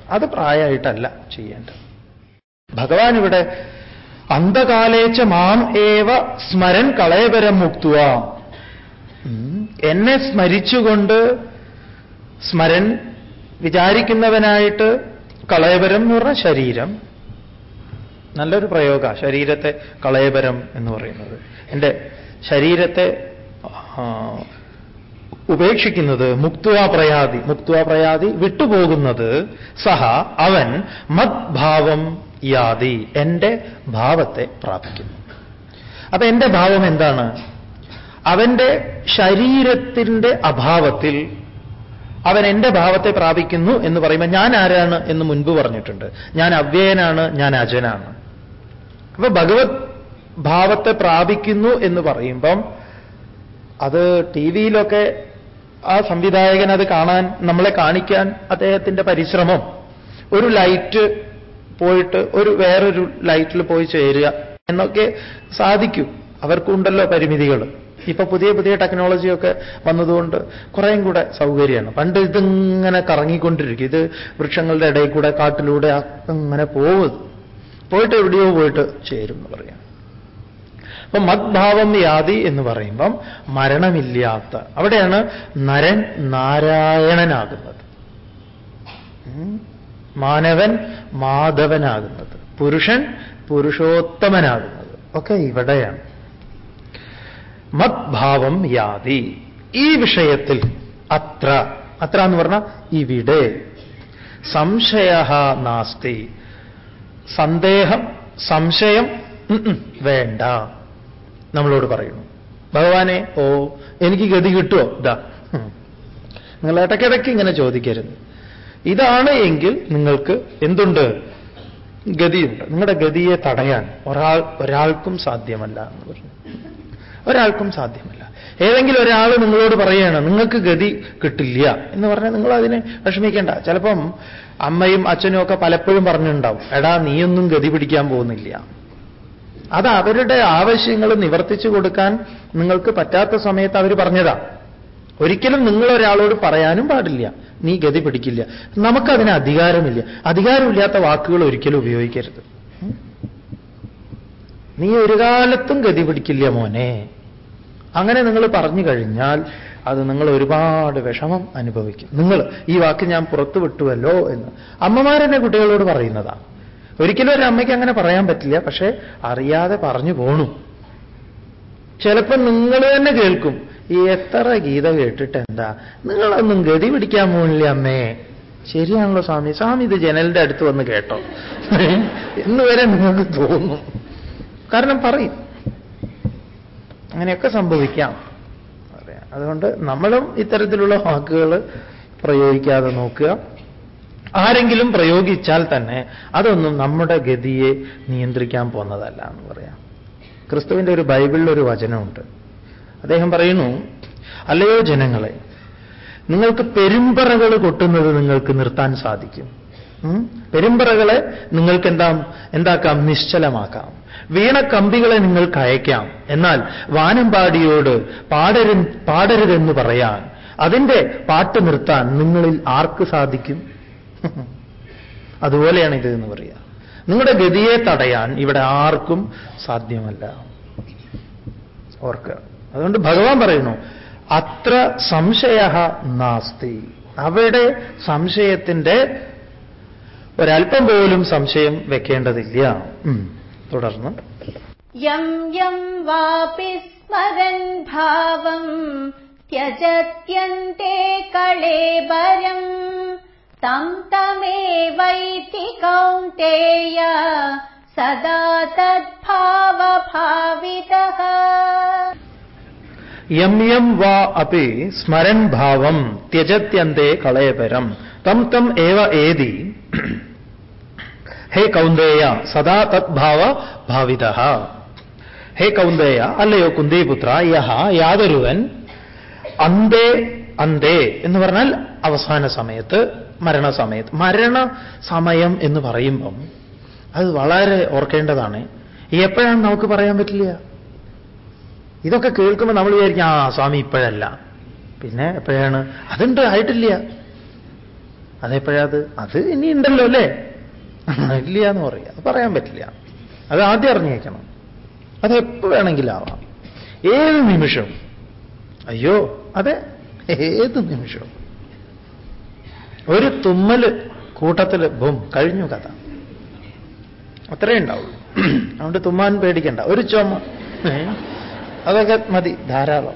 അത് പ്രായമായിട്ടല്ല ചെയ്യേണ്ടത്. ഭഗവാൻ ഇവിടെ അന്ധകാലേച്ച മാം ഏവ സ്മരൻ കളയപരം മുക്തുവ. എന്നെ സ്മരിച്ചുകൊണ്ട് സ്മരൻ വിചാരിക്കുന്നവനായിട്ട് കളയപരം എന്ന് പറഞ്ഞ ശരീരം. നല്ലൊരു പ്രയോഗ ശരീരത്തെ കളയപരം എന്ന് പറയുന്നത്. എന്റെ ശരീരത്തെ ഉപേക്ഷിക്കുന്നത് മുക്തുവ പ്രയാതി. മുക്തുവ പ്രയാതി വിട്ടുപോകുന്നത് സഹ അവൻ മദ്ഭാവം യാതി എന്റെ ഭാവത്തെ പ്രാപിക്കുന്നു. അപ്പൊ എന്റെ ഭാവം എന്താണ്? അവന്റെ ശരീരത്തിന്റെ അഭാവത്തിൽ അവൻ എന്റെ ഭാവത്തെ പ്രാപിക്കുന്നു എന്ന് പറയുമ്പോൾ ഞാൻ ആരാണ് എന്ന് മുൻപ് പറഞ്ഞിട്ടുണ്ട്. ഞാൻ അവ്യയനാണ് ഞാൻ അജനാണ്. അപ്പൊ ഭഗവത് ഭാവത്തെ പ്രാപിക്കുന്നു എന്ന് പറയുമ്പം അത് ടി വിയിലൊക്കെ ആ സംവിധായകൻ അത് കാണാൻ നമ്മളെ കാണിക്കാൻ അദ്ദേഹത്തിന്റെ പരിശ്രമം ഒരു ലൈറ്റ് പോയിട്ട് ഒരു വേറൊരു ലൈറ്റിൽ പോയി ചേരുക എന്നൊക്കെ സാധിക്കും. അവർക്കുണ്ടല്ലോ പരിമിതികൾ. ഇപ്പൊ പുതിയ പുതിയ ടെക്നോളജിയൊക്കെ വന്നതുകൊണ്ട് കുറേയും കൂടെ സൗകര്യമാണ്. പണ്ട് ഇതിങ്ങനെ കറങ്ങിക്കൊണ്ടിരിക്കും. ഇത് വൃക്ഷങ്ങളുടെ ഇടയിൽ കൂടെ കാട്ടിലൂടെ അങ്ങനെ പോകും പോയിട്ട് എവിടെയോ പോയിട്ട് ചേരും എന്ന് പറയാം. അപ്പൊ മദ്ഭാവം യാതി എന്ന് പറയുമ്പം മരണമില്ലാത്ത അവിടെയാണ് നരൻ നാരായണനാകുന്നത്. മാനവൻ മാധവനാകുന്നത്. പുരുഷൻ പുരുഷോത്തമനാകുന്നത്. ഒക്കെ ഇവിടെയാണ്. മത്ഭാവം യാതി. ഈ വിഷയത്തിൽ അത്ര അത്ര എന്ന് പറഞ്ഞാൽ ഇവിടെ. സംശയ നാസ്തി. സന്ദേഹം സംശയം വേണ്ട. നമ്മളോട് പറയുന്നു. ഭഗവാനെ ഓ എനിക്ക് ഗതി കിട്ടുമോ ഇതാ. നിങ്ങൾ ഇടയ്ക്കിടയ്ക്ക് ഇങ്ങനെ ചോദിക്കരുത്. ഇതാണ് എങ്കിൽ നിങ്ങൾക്ക് എന്തുണ്ട്? ഗതിയുണ്ട്. നിങ്ങളുടെ ഗതിയെ തടയാൻ ഒരാൾ ഒരാൾക്കും സാധ്യമല്ല എന്ന് പറഞ്ഞു. ഒരാൾക്കും സാധ്യമല്ല. ഏതെങ്കിലും ഒരാൾ നിങ്ങളോട് പറയുകയാണ് നിങ്ങൾക്ക് ഗതി കിട്ടില്ല എന്ന് പറഞ്ഞാൽ നിങ്ങൾ അതിനെ വിഷമിക്കേണ്ട. ചിലപ്പം അമ്മയും അച്ഛനും ഒക്കെ പലപ്പോഴും പറഞ്ഞിട്ടുണ്ടാവും എടാ നീയൊന്നും ഗതി പിടിക്കാൻ പോകുന്നില്ല. അത് അവരുടെ ആവശ്യങ്ങൾ നിവർത്തിച്ചു കൊടുക്കാൻ നിങ്ങൾക്ക് പറ്റാത്ത സമയത്ത് അവർ പറഞ്ഞതാ. ഒരിക്കലും നിങ്ങൾ ഒരാളോട് പറയാനും പാടില്ല. നീ ഗതി പിടിക്കില്ല. നമുക്കതിന് അധികാരമില്ല. അധികാരമില്ലാത്ത വാക്കുകൾ ഒരിക്കലും ഉപയോഗിക്കരുത്. നീ ഒരു കാലത്തും ഗതി പിടിക്കില്ല മോനെ. അങ്ങനെ നിങ്ങൾ പറഞ്ഞു കഴിഞ്ഞാൽ അത് നിങ്ങൾ ഒരുപാട് വിഷമം അനുഭവിക്കും. നിങ്ങൾ ഈ വാക്ക് ഞാൻ പുറത്തു വിട്ടുവല്ലോ എന്ന്. അമ്മമാരെന്നെ കുട്ടികളോട് പറയുന്നതാ. ഒരിക്കലും ഒരു അമ്മയ്ക്ക് അങ്ങനെ പറയാൻ പറ്റില്ല പക്ഷേ അറിയാതെ പറഞ്ഞു പോണു. ചിലപ്പോൾ നിങ്ങൾ തന്നെ കേൾക്കും. എത്ര ഗീത കേട്ടിട്ട് എന്താ? നിങ്ങളൊന്നും ഗതി പിടിക്കാൻ പോണില്ല അമ്മേ? ശരിയാണല്ലോ സ്വാമി. സ്വാമി ഇത് ജനലിന്റെ അടുത്ത് വന്ന് കേട്ടോ. എന്ന് വരെ നിങ്ങൾക്ക് തോന്നും. കാരണം പറയും. അങ്ങനെയൊക്കെ സംഭവിക്കാം. അതുകൊണ്ട് നമ്മളും ഇത്തരത്തിലുള്ള വാക്കുകൾ പ്രയോഗിക്കാതെ നോക്കുക. ആരെങ്കിലും പ്രയോഗിച്ചാൽ തന്നെ അതൊന്നും നമ്മുടെ ഗതിയെ നിയന്ത്രിക്കാൻ പോന്നതല്ല എന്ന് പറയാം. ക്രിസ്തുവിന്റെ ഒരു ബൈബിളിൽ ഒരു വചനമുണ്ട്. അദ്ദേഹം പറയുന്നു അല്ലയോ ജനങ്ങളെ നിങ്ങൾക്ക് പെരുമ്പറകൾ കൊട്ടുന്നത് നിങ്ങൾക്ക് നിർത്താൻ സാധിക്കും? പെരുമ്പറകളെ നിങ്ങൾക്ക് എന്താ എന്താക്കാം? നിശ്ചലമാക്കാം. വീണ കമ്പികളെ നിങ്ങൾക്ക് അയക്കാം. എന്നാൽ വാനമ്പാടിയോട് പാടരു പാടരുതെന്ന് പറയാൻ അതിന്റെ പാട്ട് നിർത്താൻ നിങ്ങളിൽ ആർക്ക് സാധിക്കും? [LAUGHS] അതുപോലെയാണ് ഇത് എന്ന് പറയുക നിങ്ങളുടെ ഗതിയെ തടയാൻ ഇവിടെ ആർക്കും സാധ്യമല്ല. ഓർക്കുക. അതുകൊണ്ട് ഭഗവാൻ പറയുന്നു അത്ര സംശയ നാസ്തി അവിടെ സംശയത്തിന്റെ ഒരല്പം പോലും സംശയം വെക്കേണ്ടതില്ല ഉം. തുടർന്ന് यम् यम् वापि स्मरन् भावम् त्यजत्यन्ते कळेबरम् तम् तमेवैति कौन्तेय सदा तद्भावभावितः യം യം വാ അപ്പി സ്മരൻ ഭാവം ത്യജത്യന്തേ കളയപരം. തം തം ഏവ ഏതി. ഹേ കൗന്ദേയ സദാ തദ്ഭാവ ഭാവിത. ഹേ കൗന്ദേയ അല്ലയോ കുന്തിപുത്ര യഹ യാതൊരുവൻ. അന്തേ അന്തേ എന്ന് പറഞ്ഞാൽ അവസാന സമയത്ത് മരണസമയത്ത് മരണ സമയം എന്ന് പറയുമ്പം അത് വളരെ ഓർക്കേണ്ടതാണ്. എപ്പോഴാണ് നമുക്ക് പറയാൻ പറ്റില്ല? ഇതൊക്കെ കേൾക്കുമ്പോൾ നമ്മൾ വിചാരിക്കും ആ സ്വാമി ഇപ്പോഴല്ല. പിന്നെ എപ്പോഴാണ്? അതുണ്ട് ആയിട്ടില്ല. അതെപ്പോഴത് അത്? ഇനി ഉണ്ടല്ലോ അല്ലേ? ഇല്ല എന്ന് പറയാം. അത് പറയാൻ പറ്റില്ല. അത് ആദ്യം അറിഞ്ഞേക്കണം. അതെപ്പോ വേണമെങ്കിലാവാം. ഏത് നിമിഷവും? അയ്യോ അതെ ഏത് നിമിഷവും. ഒരു തുമ്മൽ കൂട്ടത്തിൽ ബും കഴിഞ്ഞു കഥ. അത്രേ ഉണ്ടാവുള്ളൂ. അതുകൊണ്ട് തുമ്മാൻ പേടിക്കണ്ട. ഒരു ചുമ? അതൊക്കെ മതി ധാരാളം.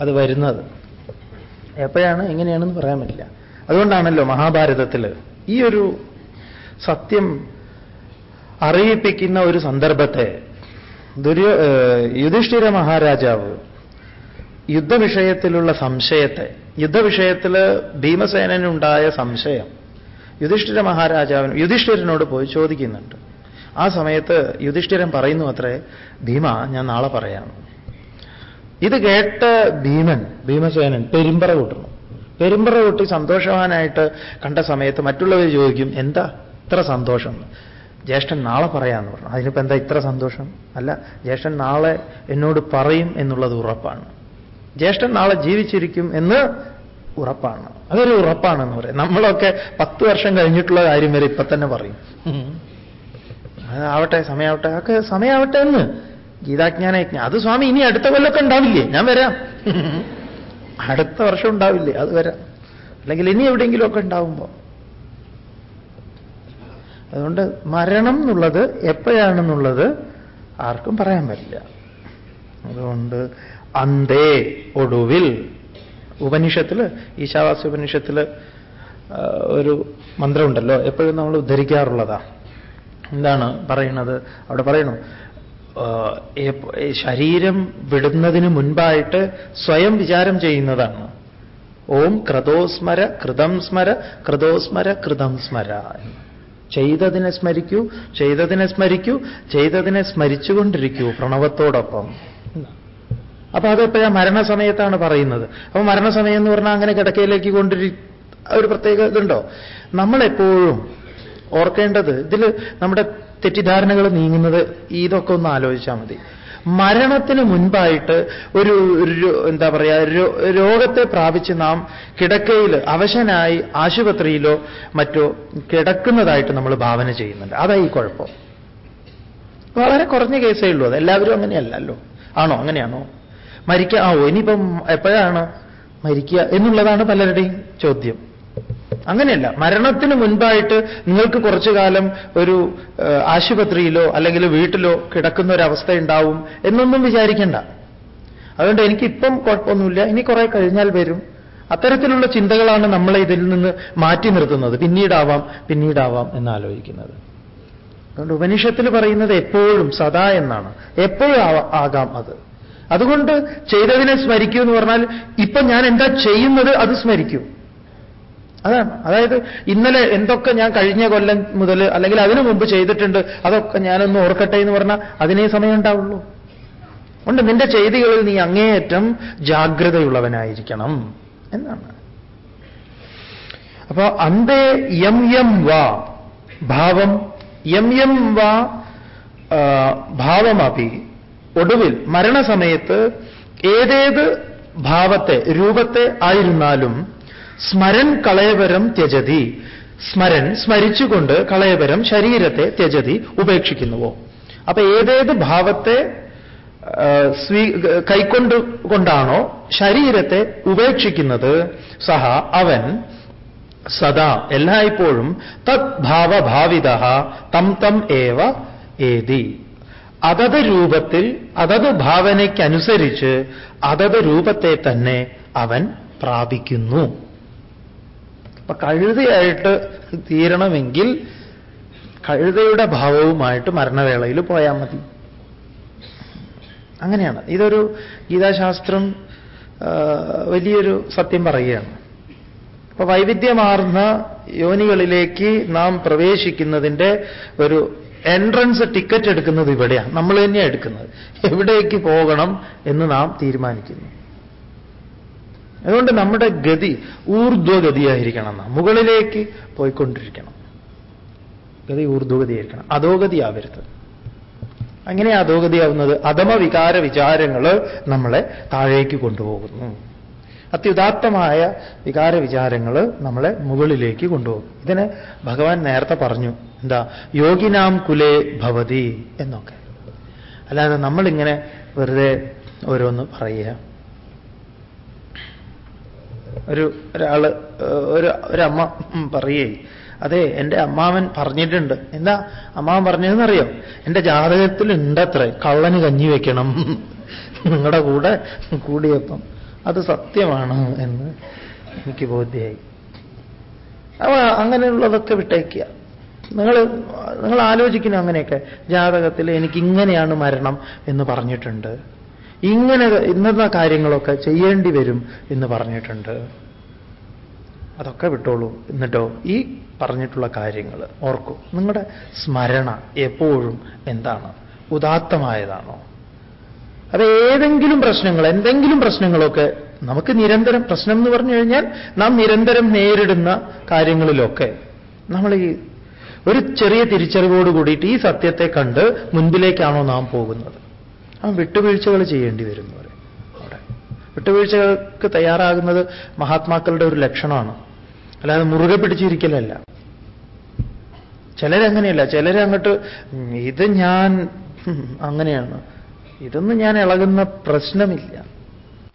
അത് വരുന്നത്. എപ്പോഴാണ് എങ്ങനെയാണെന്ന് പറയാൻ പറ്റില്ല. അതുകൊണ്ടാണല്ലോ മഹാഭാരതത്തിൽ ഈ ഒരു സത്യം അറിയിപ്പിക്കുന്ന ഒരു സന്ദർഭത്തെ ദുര്യോ യുധിഷ്ഠിര മഹാരാജാവ് യുദ്ധവിഷയത്തിലുള്ള സംശയത്തെ യുദ്ധവിഷയത്തിൽ ഭീമസേനനുണ്ടായ സംശയം യുധിഷ്ഠിര മഹാരാജാവിന് യുധിഷ്ഠിരനോട് പോയി ചോദിക്കുന്നുണ്ട്. ആ സമയത്ത് യുധിഷ്ഠിരൻ പറയുന്നു അത്രേ ഭീമ ഞാൻ നാളെ പറയാം. ഇത് കേട്ട ഭീമൻ ഭീമസേനൻ പെരുമ്പറ കൂട്ടുന്നു. പെരുമ്പറ കൂട്ടി സന്തോഷവാനായിട്ട് കണ്ട സമയത്ത് മറ്റുള്ളവർ ചോദിക്കും എന്താ ഇത്ര സന്തോഷം? ജ്യേഷ്ഠൻ നാളെ പറയാമെന്ന് പറഞ്ഞു. അതിനിപ്പോൾ എന്താ ഇത്ര സന്തോഷം? അല്ല ജ്യേഷ്ഠൻ നാളെ എന്നോട് പറയും എന്നുള്ളത് ഉറപ്പാണ്. ജ്യേഷ്ഠൻ നാളെ ജീവിച്ചിരിക്കും എന്ന് ഉറപ്പാണ്. അതൊരു ഉറപ്പാണെന്ന് പറയും. നമ്മളൊക്കെ പത്ത് വർഷം കഴിഞ്ഞിട്ടുള്ള കാര്യം വരെ ഇപ്പൊ തന്നെ പറയും ആവട്ടെ സമയാവട്ടെ. ഒക്കെ സമയാവട്ടെ എന്ന്. ഗീതാജ്ഞാന യജ്ഞ അത് സ്വാമി ഇനി അടുത്ത കൊല്ലമൊക്കെ ഉണ്ടാവില്ലേ? ഞാൻ വരാം. അടുത്ത വർഷം ഉണ്ടാവില്ലേ? അത് വരാം. അല്ലെങ്കിൽ ഇനി എവിടെയെങ്കിലുമൊക്കെ ഉണ്ടാവുമ്പോ. അതുകൊണ്ട് മരണം എന്നുള്ളത് എപ്പോഴാണെന്നുള്ളത് ആർക്കും പറയാൻ പറ്റില്ല. അതുകൊണ്ട് അന്തേ ഒടുവിൽ ഉപനിഷത്തിൽ ഈശാവാസ്യ ഉപനിഷത്തിൽ ഒരു മന്ത്രമുണ്ടല്ലോ. എപ്പോഴും നമ്മൾ ഉദ്ധരിക്കാറുള്ളതാ. എന്താണ് പറയുന്നത്? അവിടെ പറയണു ശരീരം വിടുന്നതിന് മുൻപായിട്ട് സ്വയം വിചാരം ചെയ്യുന്നതാണ്. ഓം ക്രതോസ്മര കൃതം സ്മര കൃതോസ്മര കൃതം സ്മര ചെയ്തതിനെ സ്മരിക്കൂ ചെയ്തതിനെ സ്മരിക്കൂ ചെയ്തതിനെ സ്മരിച്ചുകൊണ്ടിരിക്കൂ പ്രണവത്തോടൊപ്പം അപ്പൊ അതെപ്പോഴാ മരണസമയത്താണ് പറയുന്നത്? അപ്പൊ മരണസമയം എന്ന് പറഞ്ഞാൽ അങ്ങനെ കിടക്കയിലേക്ക് കൊണ്ടിരി ഒരു പ്രത്യേക ഇതുണ്ടോ? നമ്മളെപ്പോഴും ഓർക്കേണ്ടത് ഇതിൽ നമ്മുടെ തെറ്റിദ്ധാരണകൾ നീങ്ങുന്നത് ഇതൊക്കെ ഒന്ന് ആലോചിച്ചാൽ മതി. മരണത്തിന് മുൻപായിട്ട് ഒരു എന്താ പറയുക രോഗത്തെ പ്രാപിച്ച് നാം കിടക്കയിൽ അവശനായി ആശുപത്രിയിലോ മറ്റോ കിടക്കുന്നതായിട്ട് നമ്മൾ ഭാവന ചെയ്യുന്നുണ്ട്. അതാ ഈ കുഴപ്പം. വളരെ കുറഞ്ഞ കേസേ ഉള്ളൂ. അത് എല്ലാവരും അങ്ങനെയല്ലല്ലോ. ആണോ? അങ്ങനെയാണോ? മരിക്കുക ആ ഇനിയിപ്പം എപ്പോഴാണ് മരിക്കുക എന്നുള്ളതാണ് പലരുടെയും ചോദ്യം. അങ്ങനെയല്ല. മരണത്തിന് മുൻപായിട്ട് നിങ്ങൾക്ക് കുറച്ചു കാലം ഒരു ആശുപത്രിയിലോ അല്ലെങ്കിൽ വീട്ടിലോ കിടക്കുന്ന ഒരു അവസ്ഥ ഉണ്ടാവും എന്നൊന്നും വിചാരിക്കേണ്ട. അതുകൊണ്ട് എനിക്കിപ്പം കുഴപ്പമൊന്നുമില്ല. ഇനി കുറെ കഴിഞ്ഞാൽ വരും. അത്തരത്തിലുള്ള ചിന്തകളാണ് നമ്മളെ ഇതിൽ നിന്ന് മാറ്റി നിർത്തുന്നത്. പിന്നീടാവാം പിന്നീടാവാം എന്നാലോചിക്കുന്നത്. അതുകൊണ്ട് ഉപനിഷത്തിൽ പറയുന്നത് എപ്പോഴും സദാ എന്നാണ്. എപ്പോഴും ആകാം അത്. അതുകൊണ്ട് ചെയ്തതിനെ സ്മരിക്കൂ എന്ന് പറഞ്ഞാൽ ഇപ്പൊ ഞാൻ എന്താ ചെയ്യുന്നത് അത് സ്മരിക്കൂ. അതാണ്. അതായത് ഇന്നലെ എന്തൊക്കെ ഞാൻ കഴിഞ്ഞ കൊല്ലം മുതൽ അല്ലെങ്കിൽ അതിനു മുമ്പ് ചെയ്തിട്ടുണ്ട് അതൊക്കെ ഞാനൊന്ന് ഓർക്കട്ടെ എന്ന് പറഞ്ഞാൽ അതിനേ സമയം ഉണ്ടാവുള്ളൂ. ഉണ്ട്. നിന്റെ ചെയ്തികളിൽ നീ അങ്ങേയറ്റം ജാഗ്രതയുള്ളവനായിരിക്കണം എന്നാണ്. അപ്പോ അന്തേ യം യം വാ ഭാവം. യം യം വാ ഭാവമപി. ഒടുവിൽ മരണസമയത്ത് ഏതേത് ഭാവത്തെ രൂപത്തെ ആയിരുന്നാലും സ്മരൻ കളയവരം ത്യജതി. സ്മരൻ സ്മരിച്ചുകൊണ്ട് കളയവരം ശരീരത്തെ ത്യജതി ഉപേക്ഷിക്കുന്നുവോ? അപ്പൊ ഏതേത് ഭാവത്തെ സ്വീ കൈക്കൊണ്ട് കൊണ്ടാണോ ശരീരത്തെ ഉപേക്ഷിക്കുന്നത്? സഹ അവൻ സദാ എല്ലായ്പ്പോഴും തത് ഭാവഭാവിത തം തം ഏവ ഏതി. അതത് രൂപത്തിൽ അതത് ഭാവനയ്ക്കനുസരിച്ച് അതത് രൂപത്തെ തന്നെ അവൻ പ്രാപിക്കുന്നു. അപ്പൊ കഴുതയായിട്ട് തീരണമെങ്കിൽ കഴുതയുടെ ഭാവവുമായിട്ട് മരണവേളയിൽ പോയാൽ മതി. അങ്ങനെയാണ്. ഇതൊരു ഗീതാശാസ്ത്രം വലിയൊരു സത്യം പറയുകയാണ്. അപ്പൊ വൈവിധ്യമാർന്ന യോനികളിലേക്ക് നാം പ്രവേശിക്കുന്നതിന്റെ ഒരു എൻട്രൻസ് ടിക്കറ്റ് എടുക്കുന്നത് ഇവിടെയാണ്. നമ്മൾ തന്നെയാണ് എടുക്കുന്നത്. എവിടേക്ക് പോകണം എന്ന് നാം തീരുമാനിക്കുന്നു. അതുകൊണ്ട് നമ്മുടെ ഗതി ഊർധ്വഗതിയായിരിക്കണം മുകളിലേക്ക് പോയിക്കൊണ്ടിരിക്കണം. ഗതി ഊർധ്വഗതിയായിരിക്കണം. അധോഗതിയാവരുത്. അങ്ങനെ അധോഗതിയാവുന്നത് അധമ വികാര വിചാരങ്ങൾ നമ്മളെ താഴേക്ക് കൊണ്ടുപോകുന്നു. അത്യുദാത്തമായ വികാര വിചാരങ്ങൾ നമ്മളെ മുകളിലേക്ക് കൊണ്ടുപോകും ഇതിന് ഭഗവാൻ നേരത്തെ പറഞ്ഞു. എന്താ? യോഗിനാം കുലേ ഭവതി എന്നൊക്കെ. അല്ലാതെ നമ്മളിങ്ങനെ വെറുതെ ഓരോന്ന് പറയുക. ഒരു ഒരാൾ ഒരു ഒരമ്മ പറയേ അതെ എന്റെ അമ്മാവൻ പറഞ്ഞിട്ടുണ്ട്. എന്താ അമ്മാവൻ പറഞ്ഞതെന്നറിയോ? എന്റെ ജാതകത്തിൽ ഉണ്ടത്ര കള്ളന് കഞ്ഞി വെക്കണം. നിങ്ങളുടെ കൂടെ കൂടിയപ്പം. അത് സത്യമാണ് എന്ന് എനിക്ക് ബോധ്യമായി. അവ അങ്ങനെയുള്ളതൊക്കെ വിട്ടേക്കുക. നിങ്ങൾ നിങ്ങൾ ആലോചിക്കുന്നു അങ്ങനെയൊക്കെ. ജാതകത്തിൽ എനിക്ക് ഇങ്ങനെയാണ് മരണം എന്ന് പറഞ്ഞിട്ടുണ്ട്. ഇങ്ങനെ ഇന്നത്തെ കാര്യങ്ങളൊക്കെ ചെയ്യേണ്ടി വരും എന്ന് പറഞ്ഞിട്ടുണ്ട്. അതൊക്കെ വിട്ടോളൂ. എന്നിട്ടോ ഈ പറഞ്ഞിട്ടുള്ള കാര്യങ്ങൾ ഓർക്കൂ. നിങ്ങളുടെ സ്മരണ എപ്പോഴും എന്താണ്? ഉദാത്തമായതാണോ? അത് ഏതെങ്കിലും പ്രശ്നങ്ങൾ എന്തെങ്കിലും പ്രശ്നങ്ങളൊക്കെ നമുക്ക് നിരന്തരം പ്രശ്നം എന്ന് പറഞ്ഞു കഴിഞ്ഞാൽ നാം നിരന്തരം നേരിടുന്ന കാര്യങ്ങളിലൊക്കെ നമ്മൾ ഈ ഒരു ചെറിയ തിരിച്ചറിവോട് കൂടിയിട്ട് ഈ സത്യത്തെ കണ്ട് മുൻപിലേക്കാണോ നാം പോകുന്നത്? ആ വിട്ടുവീഴ്ചകൾ ചെയ്യേണ്ടി വരും അവിടെ. വിട്ടുവീഴ്ചകൾക്ക് തയ്യാറാകുന്നത് മഹാത്മാക്കളുടെ ഒരു ലക്ഷണമാണ്. അല്ലാതെ മുറുകെ പിടിച്ചിരിക്കലല്ല. ചിലരങ്ങനെയല്ല. ചിലരങ്ങോട്ട് ഇത് ഞാൻ അങ്ങനെയാണ്. ഇതൊന്നും ഞാൻ ഇളകുന്ന പ്രശ്നമില്ല.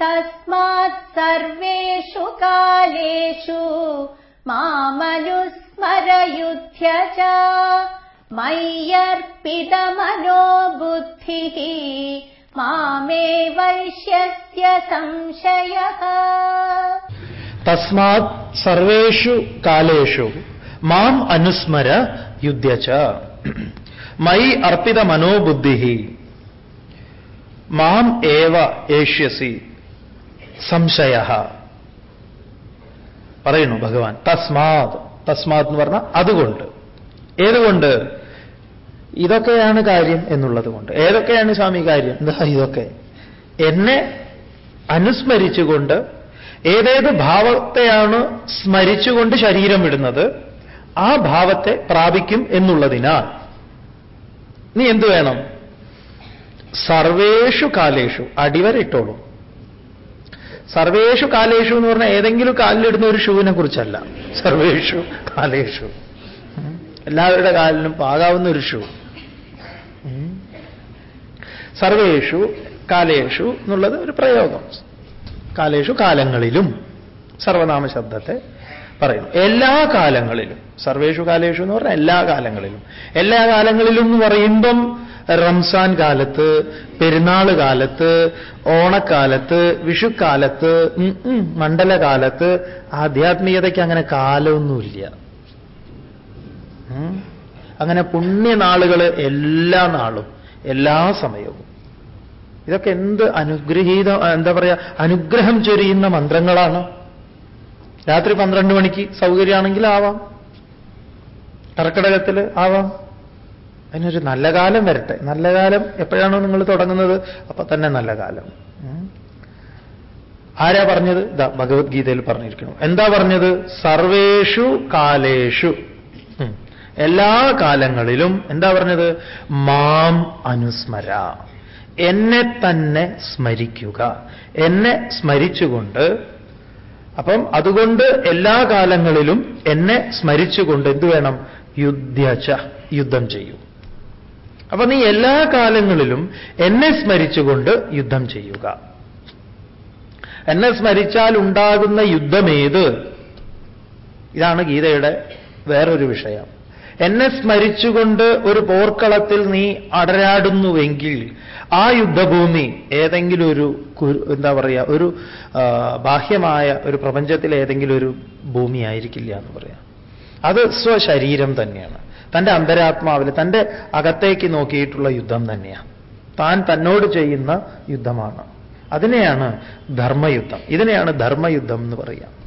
തസ്മാത് കാലേഷു മാമനുസ്മരയുധ്യ മയ്യർപ്പിതമനോ ബുദ്ധി मामे वैश्यस्य संशयः തസ്മാത് സർവേഷു കാലേഷു മാം അനുസ്മര യുദ്ധ്യച്ച മൈ അർപ്പിത മനോബുദ്ധി മാം ഏവ ഏഷ്യസി സംശയ പറയുന്നു ഭഗവാൻ തസ്മാത് തസ്മാത് എന്ന് പറഞ്ഞാൽ അതുകൊണ്ട് ഏതുകൊണ്ട് ഇതൊക്കെയാണ് കാര്യം എന്നുള്ളത് കൊണ്ട് ഏതൊക്കെയാണ് സ്വാമി കാര്യം? ഇതൊക്കെ? എന്നെ അനുസ്മരിച്ചുകൊണ്ട് ഏതേത് ഭാവത്തെയാണ് സ്മരിച്ചുകൊണ്ട് ശരീരം വിടുന്നത് ആ ഭാവത്തെ പ്രാപിക്കും എന്നുള്ളതിനാൽ നീ എന്തു വേണം? സർവേഷു കാലേഷു അടിവരയിട്ടോളൂ. സർവേഷു കാലേഷു എന്ന് പറഞ്ഞാൽ ഏതെങ്കിലും കാലിലിടുന്ന ഒരു ഷൂവിനെ കുറിച്ചല്ല. സർവേഷു കാലേഷു. എല്ലാവരുടെ കാലിലും പാകാവുന്ന ഒരു ഷൂ. സർവേഷു കാലേഷു എന്നുള്ളത് ഒരു പ്രയോഗം. കാലേഷു കാലങ്ങളിലും സർവനാമ ശബ്ദത്തെ പറയുന്നു. എല്ലാ കാലങ്ങളിലും സർവേഷു കാലേഷു എന്ന് പറഞ്ഞാൽ എല്ലാ കാലങ്ങളിലും. എല്ലാ കാലങ്ങളിലും എന്ന് പറയുമ്പം റംസാൻ കാലത്ത് പെരുന്നാൾ കാലത്ത് ഓണക്കാലത്ത് വിഷുക്കാലത്ത് മണ്ഡലകാലത്ത് ആധ്യാത്മികതയ്ക്ക് അങ്ങനെ കാലമൊന്നുമില്ല. അങ്ങനെ പുണ്യനാളുകൾ എല്ലാ നാളും എല്ലാ സമയവും. ഇതൊക്കെ എന്ത് അനുഗ്രഹീത എന്താ പറയാ അനുഗ്രഹം ചൊരിയുന്ന മന്ത്രങ്ങളാണ്. രാത്രി പന്ത്രണ്ട് മണിക്ക് സൗകര്യമാണെങ്കിൽ ആവാം. കർക്കിടകത്തിൽ ആവാം. അതിനൊരു നല്ല കാലം വരട്ടെ. നല്ല കാലം എപ്പോഴാണോ നിങ്ങൾ തുടങ്ങുന്നത്? അപ്പൊ തന്നെ നല്ല കാലം. ആരാ പറഞ്ഞത്? ഇതാ ഭഗവത്ഗീതയിൽ പറഞ്ഞിരിക്കുന്നു. എന്താ പറഞ്ഞത്? സർവേഷു കാലേഷു. എല്ലാ കാലങ്ങളിലും എന്താ പറഞ്ഞത്? മാം അനുസ്മര. എന്നെ തന്നെ സ്മരിക്കുക. എന്നെ സ്മരിച്ചുകൊണ്ട് അപ്പം അതുകൊണ്ട് എല്ലാ കാലങ്ങളിലും എന്നെ സ്മരിച്ചുകൊണ്ട് എന്ത് വേണം? യുദ്ധച്ച യുദ്ധം ചെയ്യൂ. അപ്പൊ നീ എല്ലാ കാലങ്ങളിലും എന്നെ സ്മരിച്ചുകൊണ്ട് യുദ്ധം ചെയ്യുക. എന്നെ സ്മരിച്ചാൽ ഉണ്ടാകുന്ന യുദ്ധമേത് ഇതാണ് ഗീതയുടെ വേറൊരു വിഷയം. എന്നെ സ്മരിച്ചുകൊണ്ട് ഒരു പോർക്കളത്തിൽ നീ അടരാടുന്നുവെങ്കിൽ ആ യുദ്ധഭൂമി ഏതെങ്കിലും ഒരു എന്താ പറയുക ഒരു ബാഹ്യമായ ഒരു പ്രപഞ്ചത്തിലെ ഏതെങ്കിലും ഒരു ഭൂമി ആയിരിക്കില്ല എന്ന് പറയാം. അത് സ്വശരീരം തന്നെയാണ്. തന്റെ അന്തരാത്മാവിൽ തന്റെ അകത്തേക്ക് നോക്കിയിട്ടുള്ള യുദ്ധം തന്നെയാണ് താൻ തന്നോട് ചെയ്യുന്ന യുദ്ധമാണ്. അതിനെയാണ് ധർമ്മയുദ്ധം. ഇതിനെയാണ് ധർമ്മയുദ്ധം എന്ന് പറയാം.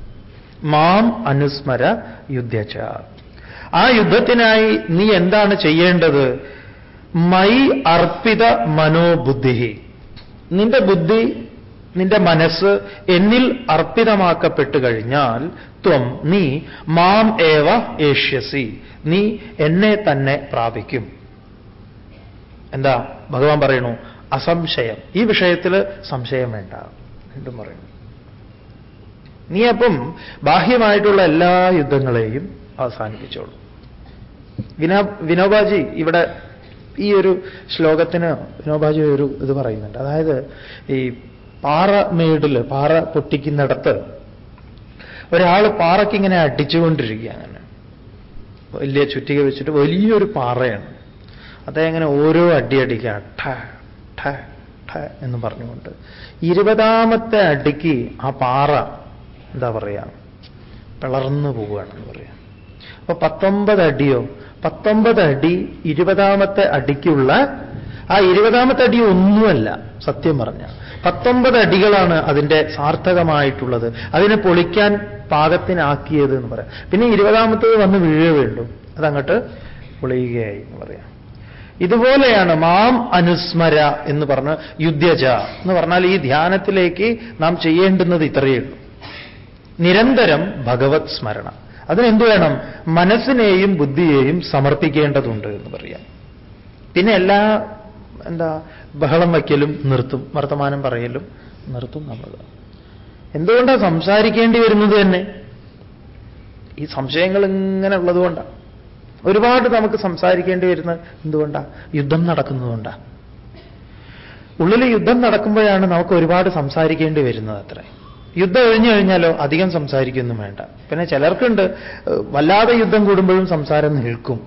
മാം അനുസ്മര യുദ്ധച്ച ആ യുദ്ധത്തിനായി നീ എന്താണ് ചെയ്യേണ്ടത്? മൈ അർപ്പിത മനോബുദ്ധി നിന്റെ ബുദ്ധി നിന്റെ മനസ്സ് എന്നിൽ അർപ്പിതമാക്കപ്പെട്ടു കഴിഞ്ഞാൽ ത്വം നീ മാം ഏവ ഏഷ്യസി. നീ എന്നെ തന്നെ പ്രാപിക്കും. എന്താ? ഭഗവാൻ പറയണു അസംശയം. ഈ വിഷയത്തിൽ സംശയം വേണ്ട. വീണ്ടും പറയുന്നു. നീ അപ്പം ബാഹ്യമായിട്ടുള്ള എല്ലാ യുദ്ധങ്ങളെയും അവസാനിപ്പിച്ചോളൂ. വിനോ വിനോബാജി ഇവിടെ ഈ ഒരു ശ്ലോകത്തിന് വിനോബാജി ഒരു ഇത് പറയുന്നുണ്ട്. അതായത് ഈ പാറ മേടിൽ പാറ പൊട്ടിക്കുന്നിടത്ത് ഒരാൾ പാറയ്ക്ക് ഇങ്ങനെ അടിച്ചുകൊണ്ടിരിക്കുക അങ്ങനെ. വലിയ ചുറ്റിക വെച്ചിട്ട് വലിയൊരു പാറയാണ്. അദ്ദേഹം ഇങ്ങനെ ഓരോ അടി അടിക്കുക ഠ ഠ ഠ എന്ന് പറഞ്ഞുകൊണ്ട് ഇരുപതാമത്തെ അടിക്ക് ആ പാറ എന്താ പറയുക പിളർന്നു പോവുകയാണെന്ന് പറയാം. അപ്പൊ പത്തൊമ്പത് അടിയോ? പത്തൊമ്പത് അടി ഇരുപതാമത്തെ അടിക്കുള്ള ആ ഇരുപതാമത്തെ അടി ഒന്നുമല്ല സത്യം പറഞ്ഞ. പത്തൊമ്പത് അടികളാണ് അതിന്റെ സാർത്ഥകമായിട്ടുള്ളത്. അതിനെ പൊളിക്കാൻ പാകത്തിനാക്കിയത് എന്ന് പറയാം. പിന്നെ ഇരുപതാമത്തത് വന്ന് വീഴേ വേണ്ടു. അതങ്ങോട്ട് പൊളിയുകയായി എന്ന് പറയാം. ഇതുപോലെയാണ് മാം അനുസ്മര എന്ന് പറഞ്ഞ് യുദ്ധജ എന്ന് പറഞ്ഞാൽ ഈ ധ്യാനത്തിലേക്ക് നാം ചെയ്യേണ്ടുന്നത് ഇത്രയേ ഉള്ളൂ. നിരന്തരം ഭഗവത് സ്മരണ. അതിനെന്ത് വേണം? മനസ്സിനെയും ബുദ്ധിയെയും സമർപ്പിക്കേണ്ടതുണ്ട് എന്ന് പറയാം. പിന്നെ എല്ലാ എന്താ ബഹളം വയ്ക്കലും നിർത്തും വർത്തമാനം പറയലും നിർത്തും നമ്മൾ. എന്തുകൊണ്ടാണ് സംസാരിക്കേണ്ടി വരുന്നത് തന്നെ? ഈ സംശയങ്ങൾ ഇങ്ങനെ ഉള്ളതുകൊണ്ടാണ് ഒരുപാട് നമുക്ക് സംസാരിക്കേണ്ടി വരുന്നത് എന്തുകൊണ്ടാണ് യുദ്ധം നടക്കുന്നതുകൊണ്ടാണ് ഉള്ളിൽ യുദ്ധം നടക്കുമ്പോഴാണ് നമുക്ക് ഒരുപാട് സംസാരിക്കേണ്ടി വരുന്നത് അത്ര. യുദ്ധം കഴിഞ്ഞു കഴിഞ്ഞാലോ അധികം സംസാരിക്കൊന്നും വേണ്ട. പിന്നെ ചിലർക്കുണ്ട് വല്ലാതെ യുദ്ധം കൂടുമ്പോഴും സംസാരം നിൽക്കും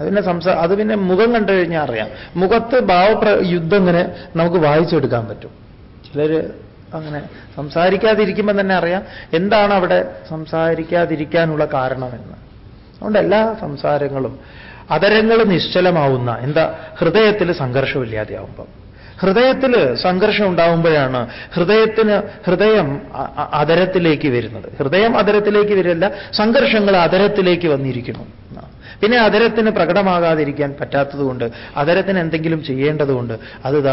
അതിനെ സംസാ അത് പിന്നെ മുഖം കണ്ടു കഴിഞ്ഞാൽ അറിയാം. മുഖത്ത് ഭാവപ്ര യുദ്ധം ഇങ്ങനെ നമുക്ക് വായിച്ചെടുക്കാൻ പറ്റും. ചിലർ അങ്ങനെ സംസാരിക്കാതിരിക്കുമ്പോൾ തന്നെ അറിയാം എന്താണ് അവിടെ സംസാരിക്കാതിരിക്കാനുള്ള കാരണമെന്ന് അതുകൊണ്ട് എല്ലാ സംസാരങ്ങളും അതരങ്ങൾ നിശ്ചലമാവുന്ന എന്താ ഹൃദയത്തിൽ സംഘർഷമില്ലാതെയാവുമ്പം. ഹൃദയത്തിൽ സംഘർഷം ഉണ്ടാവുമ്പോഴാണ് ഹൃദയത്തിന് ഹൃദയം അതരത്തിലേക്ക് വരുന്നത്. ഹൃദയം അതരത്തിലേക്ക് വരില്ല സംഘർഷങ്ങൾ അതരത്തിലേക്ക് വന്നിരിക്കുന്നു. പിന്നെ അതരത്തിന് പ്രകടമാകാതിരിക്കാൻ പറ്റാത്തതുകൊണ്ട് അതരത്തിന് എന്തെങ്കിലും ചെയ്യേണ്ടതുകൊണ്ട് അത്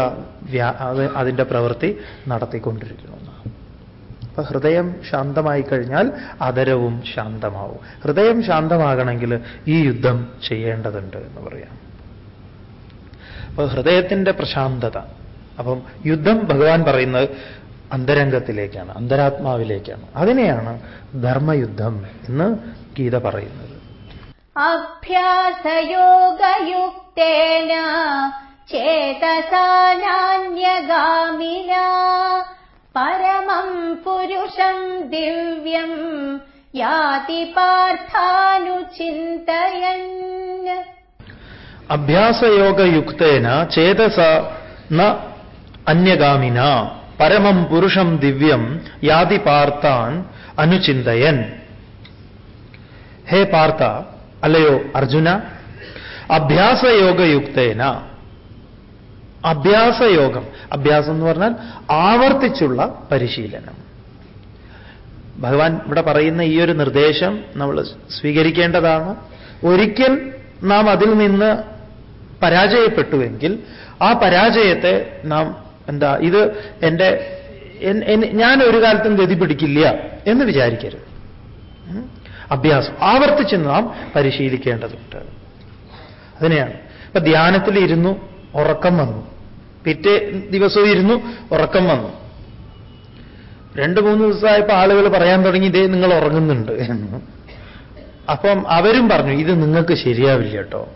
അതിന്റെ പ്രവൃത്തി നടത്തിക്കൊണ്ടിരിക്കുന്നു. അപ്പൊ ഹൃദയം ശാന്തമായി കഴിഞ്ഞാൽ അതരവും ശാന്തമാവും. ഹൃദയം ശാന്തമാകണമെങ്കിൽ ഈ യുദ്ധം ചെയ്യേണ്ടതുണ്ട് എന്ന് പറയാം. അപ്പൊ ഹൃദയത്തിന്റെ പ്രശാന്തത. അപ്പം യുദ്ധം ഭഗവാൻ പറയുന്നത് അന്തരംഗത്തിലേക്കാണ് അന്തരാത്മാവിലേക്കാണ്. അതിനെയാണ് ധർമ്മയുദ്ധം എന്ന് ഗീത പറയുന്നത്. അഭ്യാസയോഗയുക്തേന ചേതസാനാന്യഗാമിന പരമം പുരുഷം ദിവ്യം യാതി പാർത്ഥാനുചിന്തയൻ. അഭ്യാസയോഗയുക്തേന ചേതസ ന അന്യഗാമിന പരമം പുരുഷം ദിവ്യം യാതി പാർത്താൻ അനുചിന്തയൻ. ഹേ പാർത്ത അല്ലയോ അർജുന അഭ്യാസയോഗയുക്തേന. അഭ്യാസയോഗം അഭ്യാസം എന്ന് പറഞ്ഞാൽ ആവർത്തിച്ചുള്ള പരിശീലനം. ഭഗവാൻ ഇവിടെ പറയുന്ന ഈ ഒരു നിർദ്ദേശം നമ്മൾ സ്വീകരിക്കേണ്ടതാണ്. ഒരിക്കൽ നാം അതിൽ നിന്ന് പരാജയപ്പെട്ടുവെങ്കിൽ ആ പരാജയത്തെ നാം എന്താ ഇത് എന്റെ ഞാൻ ഒരു കാലത്തും ഗതി പിടിക്കില്ല എന്ന് വിചാരിക്കരുത്. അഭ്യാസം. ആവർത്തിച്ച് നാം പരിശീലിക്കേണ്ടതുണ്ട്. അതിനെയാണ്. ഇപ്പൊ ധ്യാനത്തിൽ ഇരുന്നു ഉറക്കം വന്നു. പിറ്റേ ദിവസവും ഇരുന്നു ഉറക്കം വന്നു. രണ്ട് മൂന്ന് ദിവസമായപ്പോൾ ആളുകൾ പറയാൻ തുടങ്ങി ഇതേ നിങ്ങൾ ഉറങ്ങുന്നുണ്ട് എന്ന്. അപ്പം അവരും പറഞ്ഞു ഇത് നിങ്ങൾക്ക് ശരിയാവില്ല കേട്ടോ.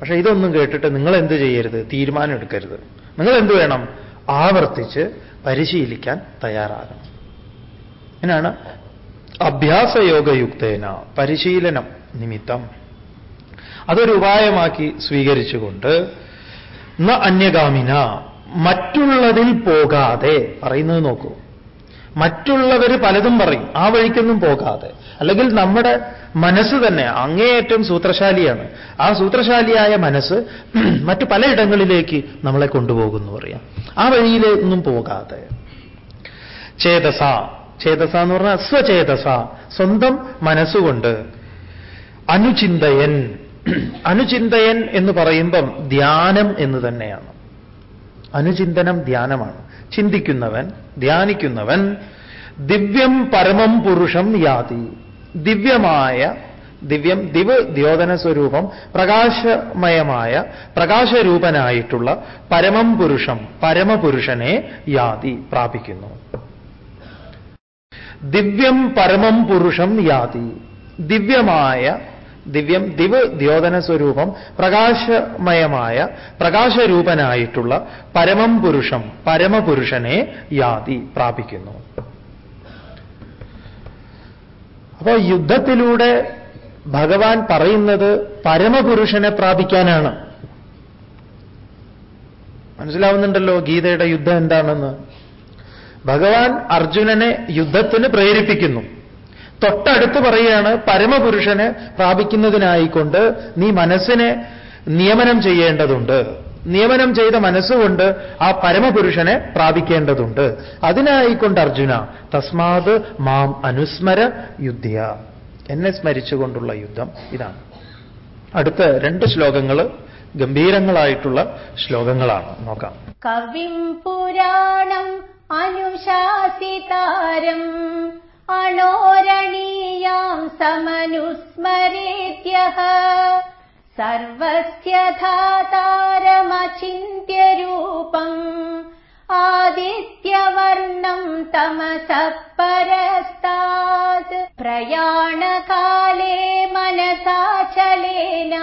പക്ഷേ ഇതൊന്നും കേട്ടിട്ട് നിങ്ങൾ എന്ത് ചെയ്യരുത്? തീരുമാനം എടുക്കരുത്. നിങ്ങൾ എന്ത് വേണം ആവർത്തിച്ച് പരിശീലിക്കാൻ തയ്യാറാകണം. എന്നാണ് അഭ്യാസയോഗയുക്തേന പരിശീലനം നിമിത്തം. അതൊരു ഉപായമാക്കി സ്വീകരിച്ചുകൊണ്ട് ന അന്യഗാമിന മറ്റുള്ളതിൽ പോകാതെ പറയുന്നത് നോക്കൂ മറ്റുള്ളവർ പലതും പറയും. ആ വഴിക്കൊന്നും പോകാതെ. അല്ലെങ്കിൽ നമ്മുടെ മനസ്സ് തന്നെ അങ്ങേയറ്റം സൂത്രശാലിയാണ്. ആ സൂത്രശാലിയായ മനസ്സ് [CLEARS THROAT] മറ്റു പലയിടങ്ങളിലേക്ക് നമ്മളെ കൊണ്ടുപോകുന്നു പറയാം. ആ വഴിയിലൊന്നും പോകാതെ. ചേതസ. ചേതസ എന്ന് പറഞ്ഞാൽ സ്വചേതസ. സ്വന്തം മനസ്സുകൊണ്ട്. അനുചിന്തയൻ. [CLEARS THROAT] അനുചിന്തയൻ എന്ന് പറയുമ്പം ധ്യാനം എന്ന് തന്നെയാണ്. അനുചിന്തനം ധ്യാനമാണ്. ചിന്തിക്കുന്നവൻ ധ്യാനിക്കുന്നവൻ ദിവ്യം പരമം പുരുഷം യാതി. ദിവ്യമായ ദിവ്യം ദിവ് ദ്യോതന സ്വരൂപം പ്രകാശമയമായ പ്രകാശരൂപനായിട്ടുള്ള പരമം പുരുഷം പരമപുരുഷനെ യാതി പ്രാപിക്കുന്നു. ദിവ്യം പരമം പുരുഷം യാതി. ദിവ്യമായ ദിവ്യം ദിവ് ദ്യോതന സ്വരൂപം പ്രകാശമയമായ പ്രകാശരൂപനായിട്ടുള്ള പരമം പുരുഷം പരമപുരുഷനെ യാതി പ്രാപിക്കുന്നു. അപ്പോ യുദ്ധത്തിലൂടെ ഭഗവാൻ പറയുന്നത് പരമപുരുഷനെ പ്രാപിക്കാനാണ്. മനസ്സിലാവുന്നുണ്ടല്ലോ ഗീതയുടെ യുദ്ധം എന്താണെന്ന്? ഭഗവാൻ അർജുനനെ യുദ്ധത്തിന് പ്രേരിപ്പിക്കുന്നു. തൊട്ടടുത്ത് പറയുകയാണ് പരമപുരുഷനെ പ്രാപിക്കുന്നതിനായിക്കൊണ്ട് നീ മനസ്സിനെ നിയമനം ചെയ്യേണ്ടതുണ്ട്. നിയമനം ചെയ്ത മനസ്സുകൊണ്ട് ആ പരമപുരുഷനെ പ്രാപിക്കേണ്ടതുണ്ട്. അതിനായിക്കൊണ്ട് അർജുന തസ്മാത് മാം അനുസ്മര യുദ്ധ്യ. എന്നെ സ്മരിച്ചുകൊണ്ടുള്ള യുദ്ധം ഇതാണ്. അടുത്ത രണ്ട് ശ്ലോകങ്ങൾ ഗംഭീരങ്ങളായിട്ടുള്ള ശ്ലോകങ്ങളാണ്. നോക്കാം. കവിം പുരാണം അനുശാസിതാരം. समनुस्मरेत्यः सर्वस्य धातारमचिन्त्यरूपम्। आदित्यवर्णम् तमसः परस्तात्। प्रयाणकाले मनसाचलेन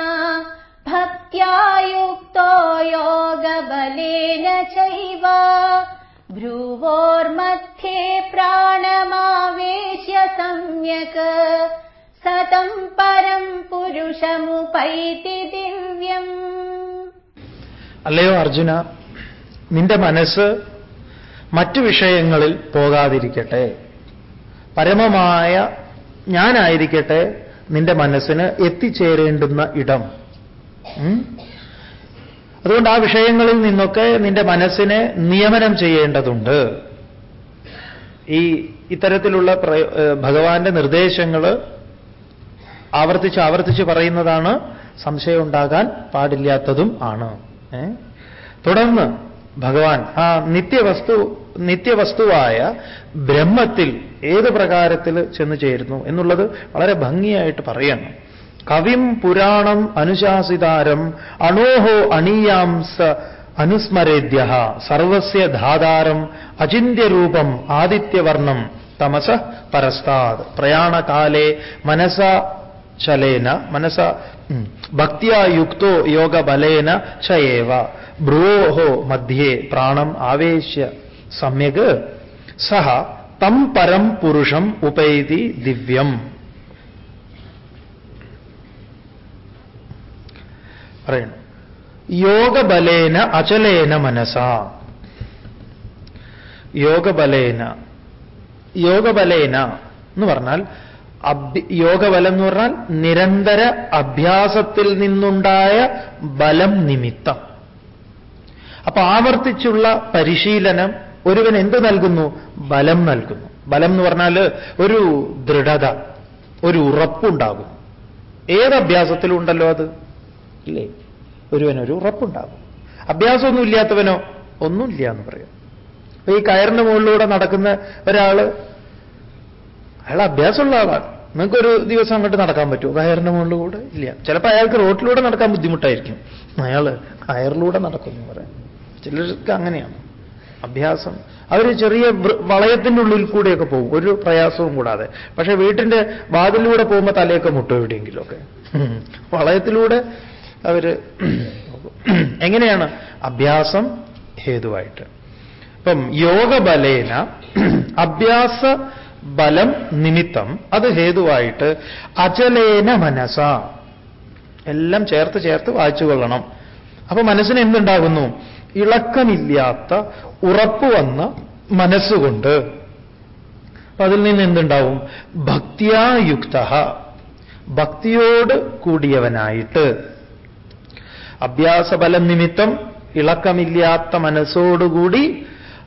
भक्त्यायुक्तो योगबलेन चैव। भ्रुवोर्मध्ये പ്രാണമാവേശ്യ സമ്യക്. സതം പരം പുരുഷമുപൈതി ദിവ്യം. അല്ലയോ അർജുന നിന്റെ മനസ്സ് മറ്റു വിഷയങ്ങളിൽ പോകാതിരിക്കട്ടെ. പരമമായ ഞാനായിരിക്കട്ടെ നിന്റെ മനസ്സിന് എത്തിച്ചേരേണ്ടുന്ന ഇടം. അതുകൊണ്ട് ആ വിഷയങ്ങളിൽ നിന്നൊക്കെ നിന്റെ മനസ്സിനെ നിയമനം ചെയ്യേണ്ടതുണ്ട്. ഈ ഇത്തരത്തിലുള്ള ഭഗവാന്റെ നിർദ്ദേശങ്ങൾ ആവർത്തിച്ച് ആവർത്തിച്ച് പറയുന്നതാണ് സംശയം ഉണ്ടാകാൻ പാടില്ലാത്തതും ആണ്. തുടർന്ന് ഭഗവാൻ ആ നിത്യവസ്തു നിത്യവസ്തുവായ ബ്രഹ്മത്തിൽ ഏത് പ്രകാരത്തിൽ ചെന്ന് ചേരുന്നു എന്നുള്ളത് വളരെ ഭംഗിയായിട്ട് പറയണം. കവിം പുരാണം അനുശാസിതാരം അണോഹോ അണീയാം സ അനുസ്മരേദ്യ സർവസ്യ ധാതാരം അചിന്യരൂപം ആദിത്യവർണം തമസ പരസ്താത് പ്രയാണകാലേ മനസ ചലേന മനസ ഭക്തിയുക്തോ ഭക്തിയാ യുക്തോ യോഗബലേന ചയേവ ഭ്രുവോ മധ്യേ പ്രാണം ആവേശ്യ സമ്യക്. സഹ തം പരം പുരുഷം ഉപൈതി ദിവ്യം. പറയുന്നു യോഗബലേന അചലേന മനസ. യോഗബലേന. യോഗബലേന എന്ന് പറഞ്ഞാൽ യോഗബലം എന്ന് പറഞ്ഞാൽ നിരന്തര അഭ്യാസത്തിൽ നിന്നുണ്ടായ ബലം നിമിത്തം. അപ്പൊ ആവർത്തിച്ചുള്ള പരിശീലനം ഒരുവൻ എന്ത് നൽകുന്നു? ബലം നൽകുന്നു. ബലം എന്ന് പറഞ്ഞാൽ ഒരു ദൃഢത ഒരു ഉറപ്പുണ്ടാകും ഏത് അത്? ഇല്ലേ ഒരുവനൊരു ഉറപ്പുണ്ടാകും. അഭ്യാസമൊന്നും ഇല്ലാത്തവനോ? ഒന്നുമില്ല എന്ന് പറയും. അപ്പൊ ഈ കയറിന്റെ മുകളിലൂടെ നടക്കുന്ന ഒരാൾ അയാൾ അഭ്യാസമുള്ള ആളാണ്. നിങ്ങൾക്കൊരു ദിവസം അങ്ങോട്ട് നടക്കാൻ പറ്റുമോ? കയറിന്റെ മുകളിലൂടെ ഇല്ല. ചിലപ്പോൾ അയാൾക്ക് റോട്ടിലൂടെ നടക്കാൻ ബുദ്ധിമുട്ടായിരിക്കും. അയാൾ കയറിലൂടെ നടക്കുന്നു പറയാം. ചിലർക്ക് അങ്ങനെയാണ്. അഭ്യാസം അവർ ചെറിയ വളയത്തിന്റെ ഉള്ളിൽ കൂടെയൊക്കെ പോകും. ഒരു പ്രയാസവും കൂടാതെ. പക്ഷേ വീട്ടിന്റെ വാതിലൂടെ പോകുമ്പോൾ തലയൊക്കെ മുട്ടും എവിടെയെങ്കിലുമൊക്കെ. വളയത്തിലൂടെ അവർ എങ്ങനെയാണ്? അഭ്യാസം ഹേതുവായിട്ട്. അപ്പം യോഗബലേന അഭ്യാസ ബലം നിമിത്തം അത് ഹേതുവായിട്ട് അചലേന മനസ. എല്ലാം ചേർത്ത് ചേർത്ത് വായിച്ചു കൊള്ളണം. അപ്പൊ മനസ്സിന് എന്തുണ്ടാകുന്നു? ഇളക്കമില്ലാത്ത ഉറപ്പ് വന്ന മനസ്സുകൊണ്ട്. അപ്പൊ അതിൽ നിന്ന് എന്തുണ്ടാവും? ഭക്തിയായുക്ത ഭക്തിയോട് കൂടിയവനായിട്ട്. അഭ്യാസബലം നിമിത്തം ഇളക്കമില്ലാത്ത മനസ്സോടുകൂടി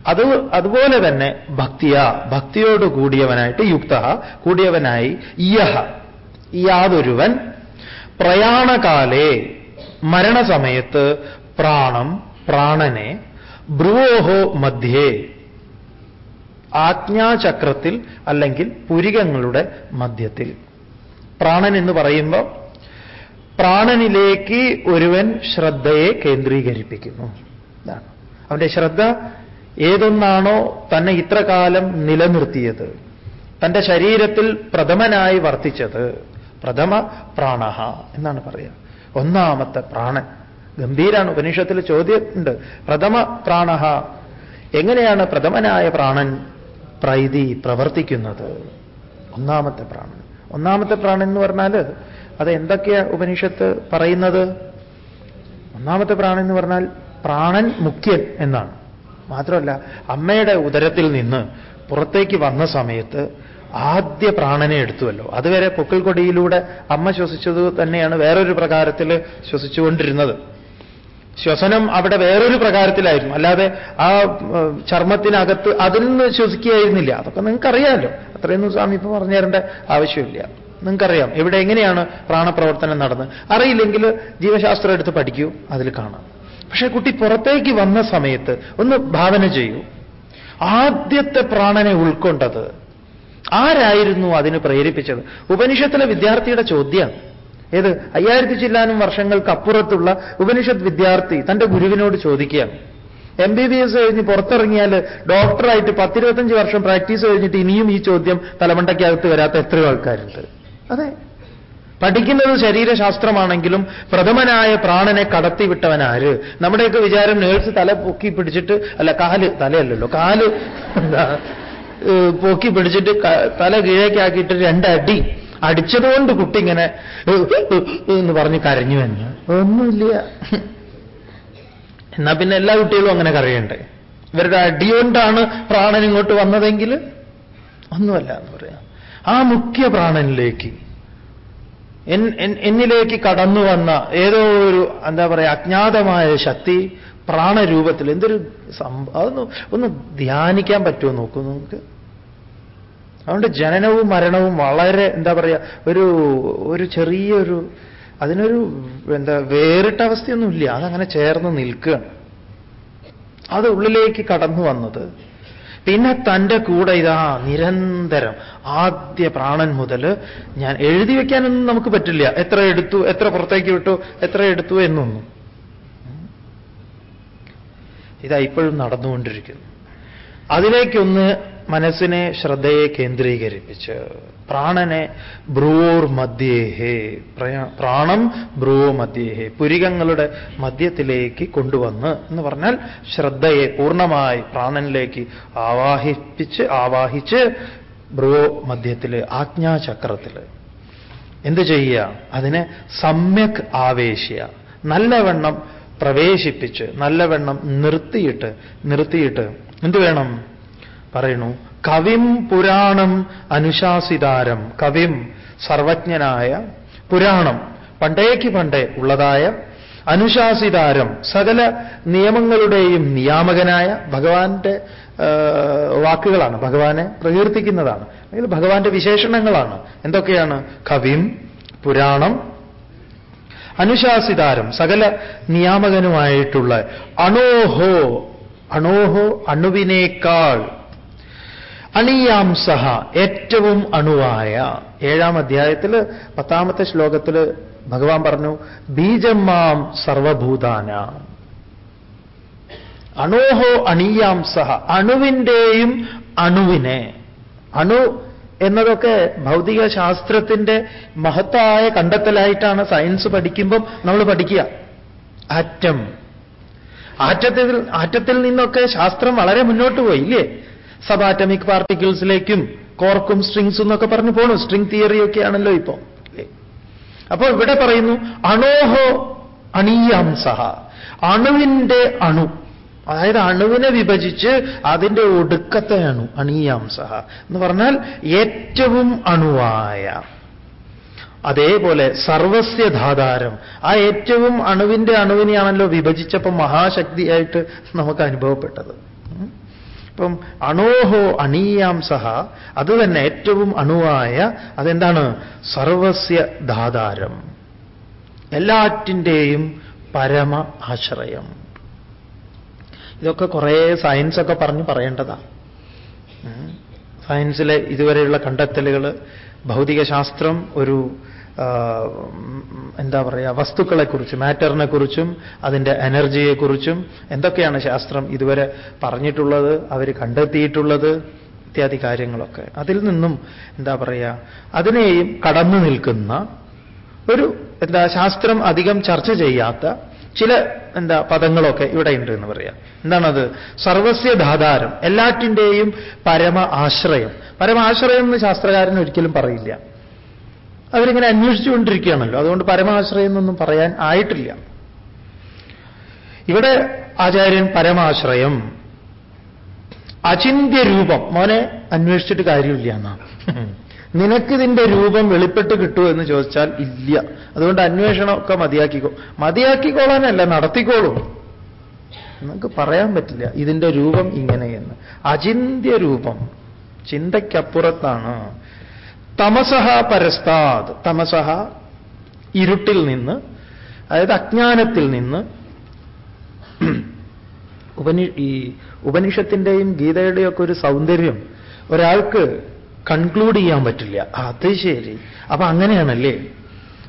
അത് അതുപോലെ തന്നെ ഭക്തിയ ഭക്തിയോട് കൂടിയവനായിട്ട് യുക്ത കൂടിയവനായി ഇയഹ യാതൊരുവൻ പ്രയാണകാലേ മരണസമയത്ത് പ്രാണം പ്രാണനെ ഭ്രുവോഹോ മധ്യേ ആജ്ഞാചക്രത്തിൽ അല്ലെങ്കിൽ പുരികങ്ങളുടെ മധ്യത്തിൽ. പ്രാണൻ എന്ന് പറയുമ്പോൾ പ്രാണനിലേക്ക് ഒരുവൻ ശ്രദ്ധയെ കേന്ദ്രീകരിപ്പിക്കുന്നു. ഇതാണ്. അവന്റെ ശ്രദ്ധ ഏതൊന്നാണോ തന്നെ ഇത്ര കാലം നിലനിർത്തിയത്. തന്റെ ശരീരത്തിൽ പ്രഥമനായി വർത്തിച്ചത് പ്രഥമ പ്രാണഹ എന്നാണ് പറയുക. ഒന്നാമത്തെ പ്രാണൻ. ഗംഭീരാണ് ഉപനിഷത്തിൽ ചോദ്യമുണ്ട്. പ്രഥമ പ്രാണഹ. എങ്ങനെയാണ് പ്രഥമനായ പ്രാണൻ പ്രൈതി പ്രവർത്തിക്കുന്നത്? ഒന്നാമത്തെ പ്രാണൻ. ഒന്നാമത്തെ പ്രാണൻ എന്ന് പറഞ്ഞാൽ അത് എന്തൊക്കെയാ ഉപനിഷത്ത് പറയുന്നത്? ഒന്നാമത്തെ പ്രാണൻ എന്ന് പറഞ്ഞാൽ പ്രാണൻ മുഖ്യൻ എന്നാണ്. മാത്രമല്ല അമ്മയുടെ ഉദരത്തിൽ നിന്ന് പുറത്തേക്ക് വന്ന സമയത്ത് ആദ്യ പ്രാണനെ എടുത്തുവല്ലോ. അതുവരെ പൊക്കിൾക്കൊടിയിലൂടെ അമ്മ ശ്വസിച്ചത് തന്നെയാണ് വേറൊരു പ്രകാരത്തിൽ ശ്വസിച്ചുകൊണ്ടിരുന്നത്. ശ്വസനം അവിടെ വേറൊരു പ്രകാരത്തിലായിരുന്നു. അല്ലാതെ ആ ചർമ്മത്തിനകത്ത് അതിൽ നിന്ന് ശ്വസിക്കുകയായിരുന്നില്ല. അതൊക്കെ നിങ്ങൾക്കറിയാമല്ലോ. അത്രയൊന്നും സ്വാമി ഇപ്പൊ പറഞ്ഞു തരേണ്ട ആവശ്യമില്ല. നിങ്ങൾക്കറിയാം എവിടെ എങ്ങനെയാണ് പ്രാണപ്രവർത്തനം നടന്ന് അറിയില്ലെങ്കിൽ ജീവശാസ്ത്രം എടുത്ത് പഠിക്കൂ അതിൽ കാണാം. പക്ഷേ കുട്ടി പുറത്തേക്ക് വന്ന സമയത്ത് ഒന്ന് ഭാവന ചെയ്യൂ. ആദ്യത്തെ പ്രാണനെ ഉൾക്കൊണ്ടത് ആരായിരുന്നു അതിന് പ്രേരിപ്പിച്ചത്? ഉപനിഷത്തിലെ വിദ്യാർത്ഥിയുടെ ചോദ്യം. ഏത്? അയ്യായിരത്തി ചില്ലാനും വർഷങ്ങൾക്ക് അപ്പുറത്തുള്ള ഉപനിഷത്ത് വിദ്യാർത്ഥി തന്റെ ഗുരുവിനോട് ചോദിക്കുക എം ബി ബി എസ് കഴിഞ്ഞ് പുറത്തിറങ്ങിയാൽ ഡോക്ടറായിട്ട് പത്തിരുപത്തഞ്ച് വർഷം പ്രാക്ടീസ് കഴിഞ്ഞിട്ട് ഇനിയും ഈ ചോദ്യം തലമണ്ടയ്ക്കകത്ത് വരാത്ത എത്രയോ ആൾക്കാരുണ്ട്. അതെ. പഠിക്കുന്നത് ശരീരശാസ്ത്രമാണെങ്കിലും പ്രഥമനായ പ്രാണനെ കടത്തിവിട്ടവനാര്? നമ്മുടെയൊക്കെ വിചാരം നേഴ്സ് തല പൊക്കി പിടിച്ചിട്ട് അല്ല കാൽ തലയല്ലല്ലോ കാൽ പൊക്കി പിടിച്ചിട്ട് തല കീഴേക്കാക്കിയിട്ട് രണ്ടടി അടിച്ചതുകൊണ്ട് കുട്ടി ഇങ്ങനെ എന്ന് പറഞ്ഞ് കരഞ്ഞു തന്നെ ഒന്നുമില്ല. എന്നാ പിന്നെ എല്ലാ കുട്ടികളും അങ്ങനെ കരയണ്ടേ? ഇവരുടെ അടികൊണ്ടാണ് പ്രാണൻ ഇങ്ങോട്ട് വന്നതെങ്കിൽ? ഒന്നുമല്ല എന്ന് പറയാം. ആ മുഖ്യ പ്രാണനിലേക്ക് എന്നിലേക്ക് കടന്നു വന്ന ഏതോ ഒരു എന്താ പറയുക അജ്ഞാതമായ ശക്തി പ്രാണരൂപത്തിൽ എന്തൊരു അതൊന്ന് ഒന്ന് ധ്യാനിക്കാൻ പറ്റുമോ നോക്കൂ നമുക്ക്? അതുകൊണ്ട് ജനനവും മരണവും വളരെ എന്താ പറയുക ഒരു ഒരു ചെറിയൊരു അതിനൊരു എന്താ വേറിട്ട അവസ്ഥയൊന്നുമില്ല. അതങ്ങനെ ചേർന്ന് നിൽക്കുകയാണ്. അത് ഉള്ളിലേക്ക് കടന്നു വന്നത്. പിന്നെ തന്റെ കൂടെ ഇതാ നിരന്തരം ആദ്യ പ്രാണൻ മുതൽ ഞാൻ എഴുതി വയ്ക്കാനൊന്നും നമുക്ക് പറ്റില്ല. എത്ര എടുത്തു എത്ര പുറത്തേക്ക് വിട്ടു എത്ര എടുത്തു എന്നൊന്നും. ഇതാ ഇപ്പോഴും നടന്നുകൊണ്ടിരിക്കുന്നു. അതിലേക്കൊന്ന് മനസ്സിനെ ശ്രദ്ധയെ കേന്ദ്രീകരിപ്പിച്ച് പ്രാണനെ ബ്രൂർ മധ്യേഹേ പ്രാണം ബ്രൂവോ മധ്യേഹേ പുരികങ്ങളുടെ മധ്യത്തിലേക്ക് കൊണ്ടുവന്ന് എന്ന് പറഞ്ഞാൽ ശ്രദ്ധയെ പൂർണമായി പ്രാണനിലേക്ക് ആവാഹിപ്പിച്ച് ആവാഹിച്ച് ബ്രുവോ മധ്യത്തിൽ ആജ്ഞാചക്രത്തിൽ എന്ത് ചെയ്യുക? അതിനെ സമ്യക് ആവേശ്യ നല്ലവണ്ണം പ്രവേശിപ്പിച്ച് നല്ലവണ്ണം നിർത്തിയിട്ട് നിർത്തിയിട്ട് എന്തു വേണം? പറയണു കവിം പുരാണം അനുശാസിതാരം. കവിം സർവജ്ഞനായ പുരാണം. പണ്ടേക്ക് പണ്ടേ ഉള്ളതായ അനുശാസിതാരം. സകല നിയമങ്ങളുടെയും നിയാമകനായ ഭഗവാന്റെ വാക്കുകളാണ്. ഭഗവാനെ പ്രകീർത്തിക്കുന്നതാണ്. അല്ലെങ്കിൽ ഭഗവാന്റെ വിശേഷണങ്ങളാണ്. എന്തൊക്കെയാണ്? കവിം പുരാണം അനുശാസിതാരം. സകല നിയാമകനുമായിട്ടുള്ള അണോഹോ അണോഹോ അണുവിനേക്കാൾ അണിയാംസഹ ഏറ്റവും അണുവായ. ഏഴാം അധ്യായത്തിൽ പത്താമത്തെ ശ്ലോകത്തിൽ ഭഗവാൻ പറഞ്ഞു ബീജമാം സർവഭൂതാന. അണോഹോ അണിയാംസഹ അണുവിന്റെയും അണുവിനെ. അണു എന്നതൊക്കെ ഭൗതിക ശാസ്ത്രത്തിന്റെ മഹത്തായ കണ്ടെത്തലായിട്ടാണ് സയൻസ് പഠിക്കുമ്പം നമ്മൾ പഠിക്കുക. ആറ്റം. ആറ്റത്തിൽ ആറ്റത്തിൽ നിന്നൊക്കെ ശാസ്ത്രം വളരെ മുന്നോട്ട് പോയി ഇല്ലേ? സബ് ആറ്റമിക് പാർട്ടിക്കിൾസിലേക്കും കോർക്കും സ്ട്രിങ്സും എന്നൊക്കെ പറഞ്ഞു പോണു. സ്ട്രിങ് തിയറിയൊക്കെ ആണല്ലോ ഇപ്പോ അപ്പോൾ ഇവിടെ പറയുന്നു അണോഹോ അണീയാംസഹ അണുവിന്റെ അണു. അതായത് അണുവിനെ വിഭജിച്ച് അതിന്റെ ഒടുക്കത്തെ അണു അണീയാംസഹ എന്ന് പറഞ്ഞാൽ ഏറ്റവും അണുവായ അതേപോലെ സർവസ്യ ധാതാരം ആ ഏറ്റവും അണുവിന്റെ അണുവിനെയാണല്ലോ വിഭജിച്ചപ്പോൾ മഹാശക്തിയായിട്ട് നമുക്ക് അനുഭവപ്പെട്ടത്. ഇപ്പം അണോഹോ അണീയാം സഹ അത് തന്നെ ഏറ്റവും അണുവായ അതെന്താണ്? സർവസ്യ ധാതാരം എല്ലാറ്റിന്റെയും പരമ ആശ്രയം. ഇതൊക്കെ കുറേ സയൻസൊക്കെ പറഞ്ഞ് പറയേണ്ടതാ. സയൻസിലെ ഇതുവരെയുള്ള കണ്ടെത്തലുകൾ ഭൗതികശാസ്ത്രം ഒരു എന്താ പറയുക വസ്തുക്കളെക്കുറിച്ചും മാറ്ററിനെക്കുറിച്ചും അതിന്റെ എനർജിയെക്കുറിച്ചും എന്തൊക്കെയാണ് ശാസ്ത്രം ഇതുവരെ പറഞ്ഞിട്ടുള്ളത് അവർ കണ്ടെത്തിയിട്ടുള്ളത് ഇത്യാദി കാര്യങ്ങളൊക്കെ. അതിൽ നിന്നും എന്താ പറയുക അതിനെയും കടന്നു നിൽക്കുന്ന ഒരു എന്താ ശാസ്ത്രം അധികം ചർച്ച ചെയ്യാത്ത ചില എന്താ പദങ്ങളൊക്കെ ഇവിടെ ഉണ്ട് എന്ന് പറയാം. എന്താണത്? സർവസ്യ ധാതാരം എല്ലാറ്റിന്റെയും പരമ ആശ്രയം. പരമ ആശ്രയം എന്ന് ശാസ്ത്രകാരൻ ഒരിക്കലും പറയില്ല. അവരിങ്ങനെ അന്വേഷിച്ചുകൊണ്ടിരിക്കുകയാണല്ലോ. അതുകൊണ്ട് പരമാശ്രയം എന്നൊന്നും പറയാൻ ആയിട്ടില്ല. ഇവിടെ ആചാര്യൻ പരമാശ്രയം അചിന്യ രൂപം മോനെ അന്വേഷിച്ചിട്ട് കാര്യമില്ല എന്നാ. നിനക്കിതിന്റെ രൂപം വെളിപ്പെട്ട് കിട്ടുമോ എന്ന് ചോദിച്ചാൽ ഇല്ല. അതുകൊണ്ട് അന്വേഷണമൊക്കെ മതിയാക്കിക്കോ. മതിയാക്കിക്കോളാനല്ല നടത്തിക്കോളൂ. നമുക്ക് പറയാൻ പറ്റില്ല ഇതിന്റെ രൂപം ഇങ്ങനെയെന്ന്. അചിന്ത്യ രൂപം ചിന്തയ്ക്കപ്പുറത്താണ്. തമസഹ പരസ്താത് തമസഹ ഇരുട്ടിൽ നിന്ന് അതായത് അജ്ഞാനത്തിൽ നിന്ന്. ഉപനി ഈ ഉപനിഷത്തിന്റെയും ഗീതയുടെയും ഒക്കെ ഒരു സൗന്ദര്യം. ഒരാൾക്ക് കൺക്ലൂഡ് ചെയ്യാൻ പറ്റില്ല. അത് ശരി. അപ്പൊ അങ്ങനെയാണല്ലേ?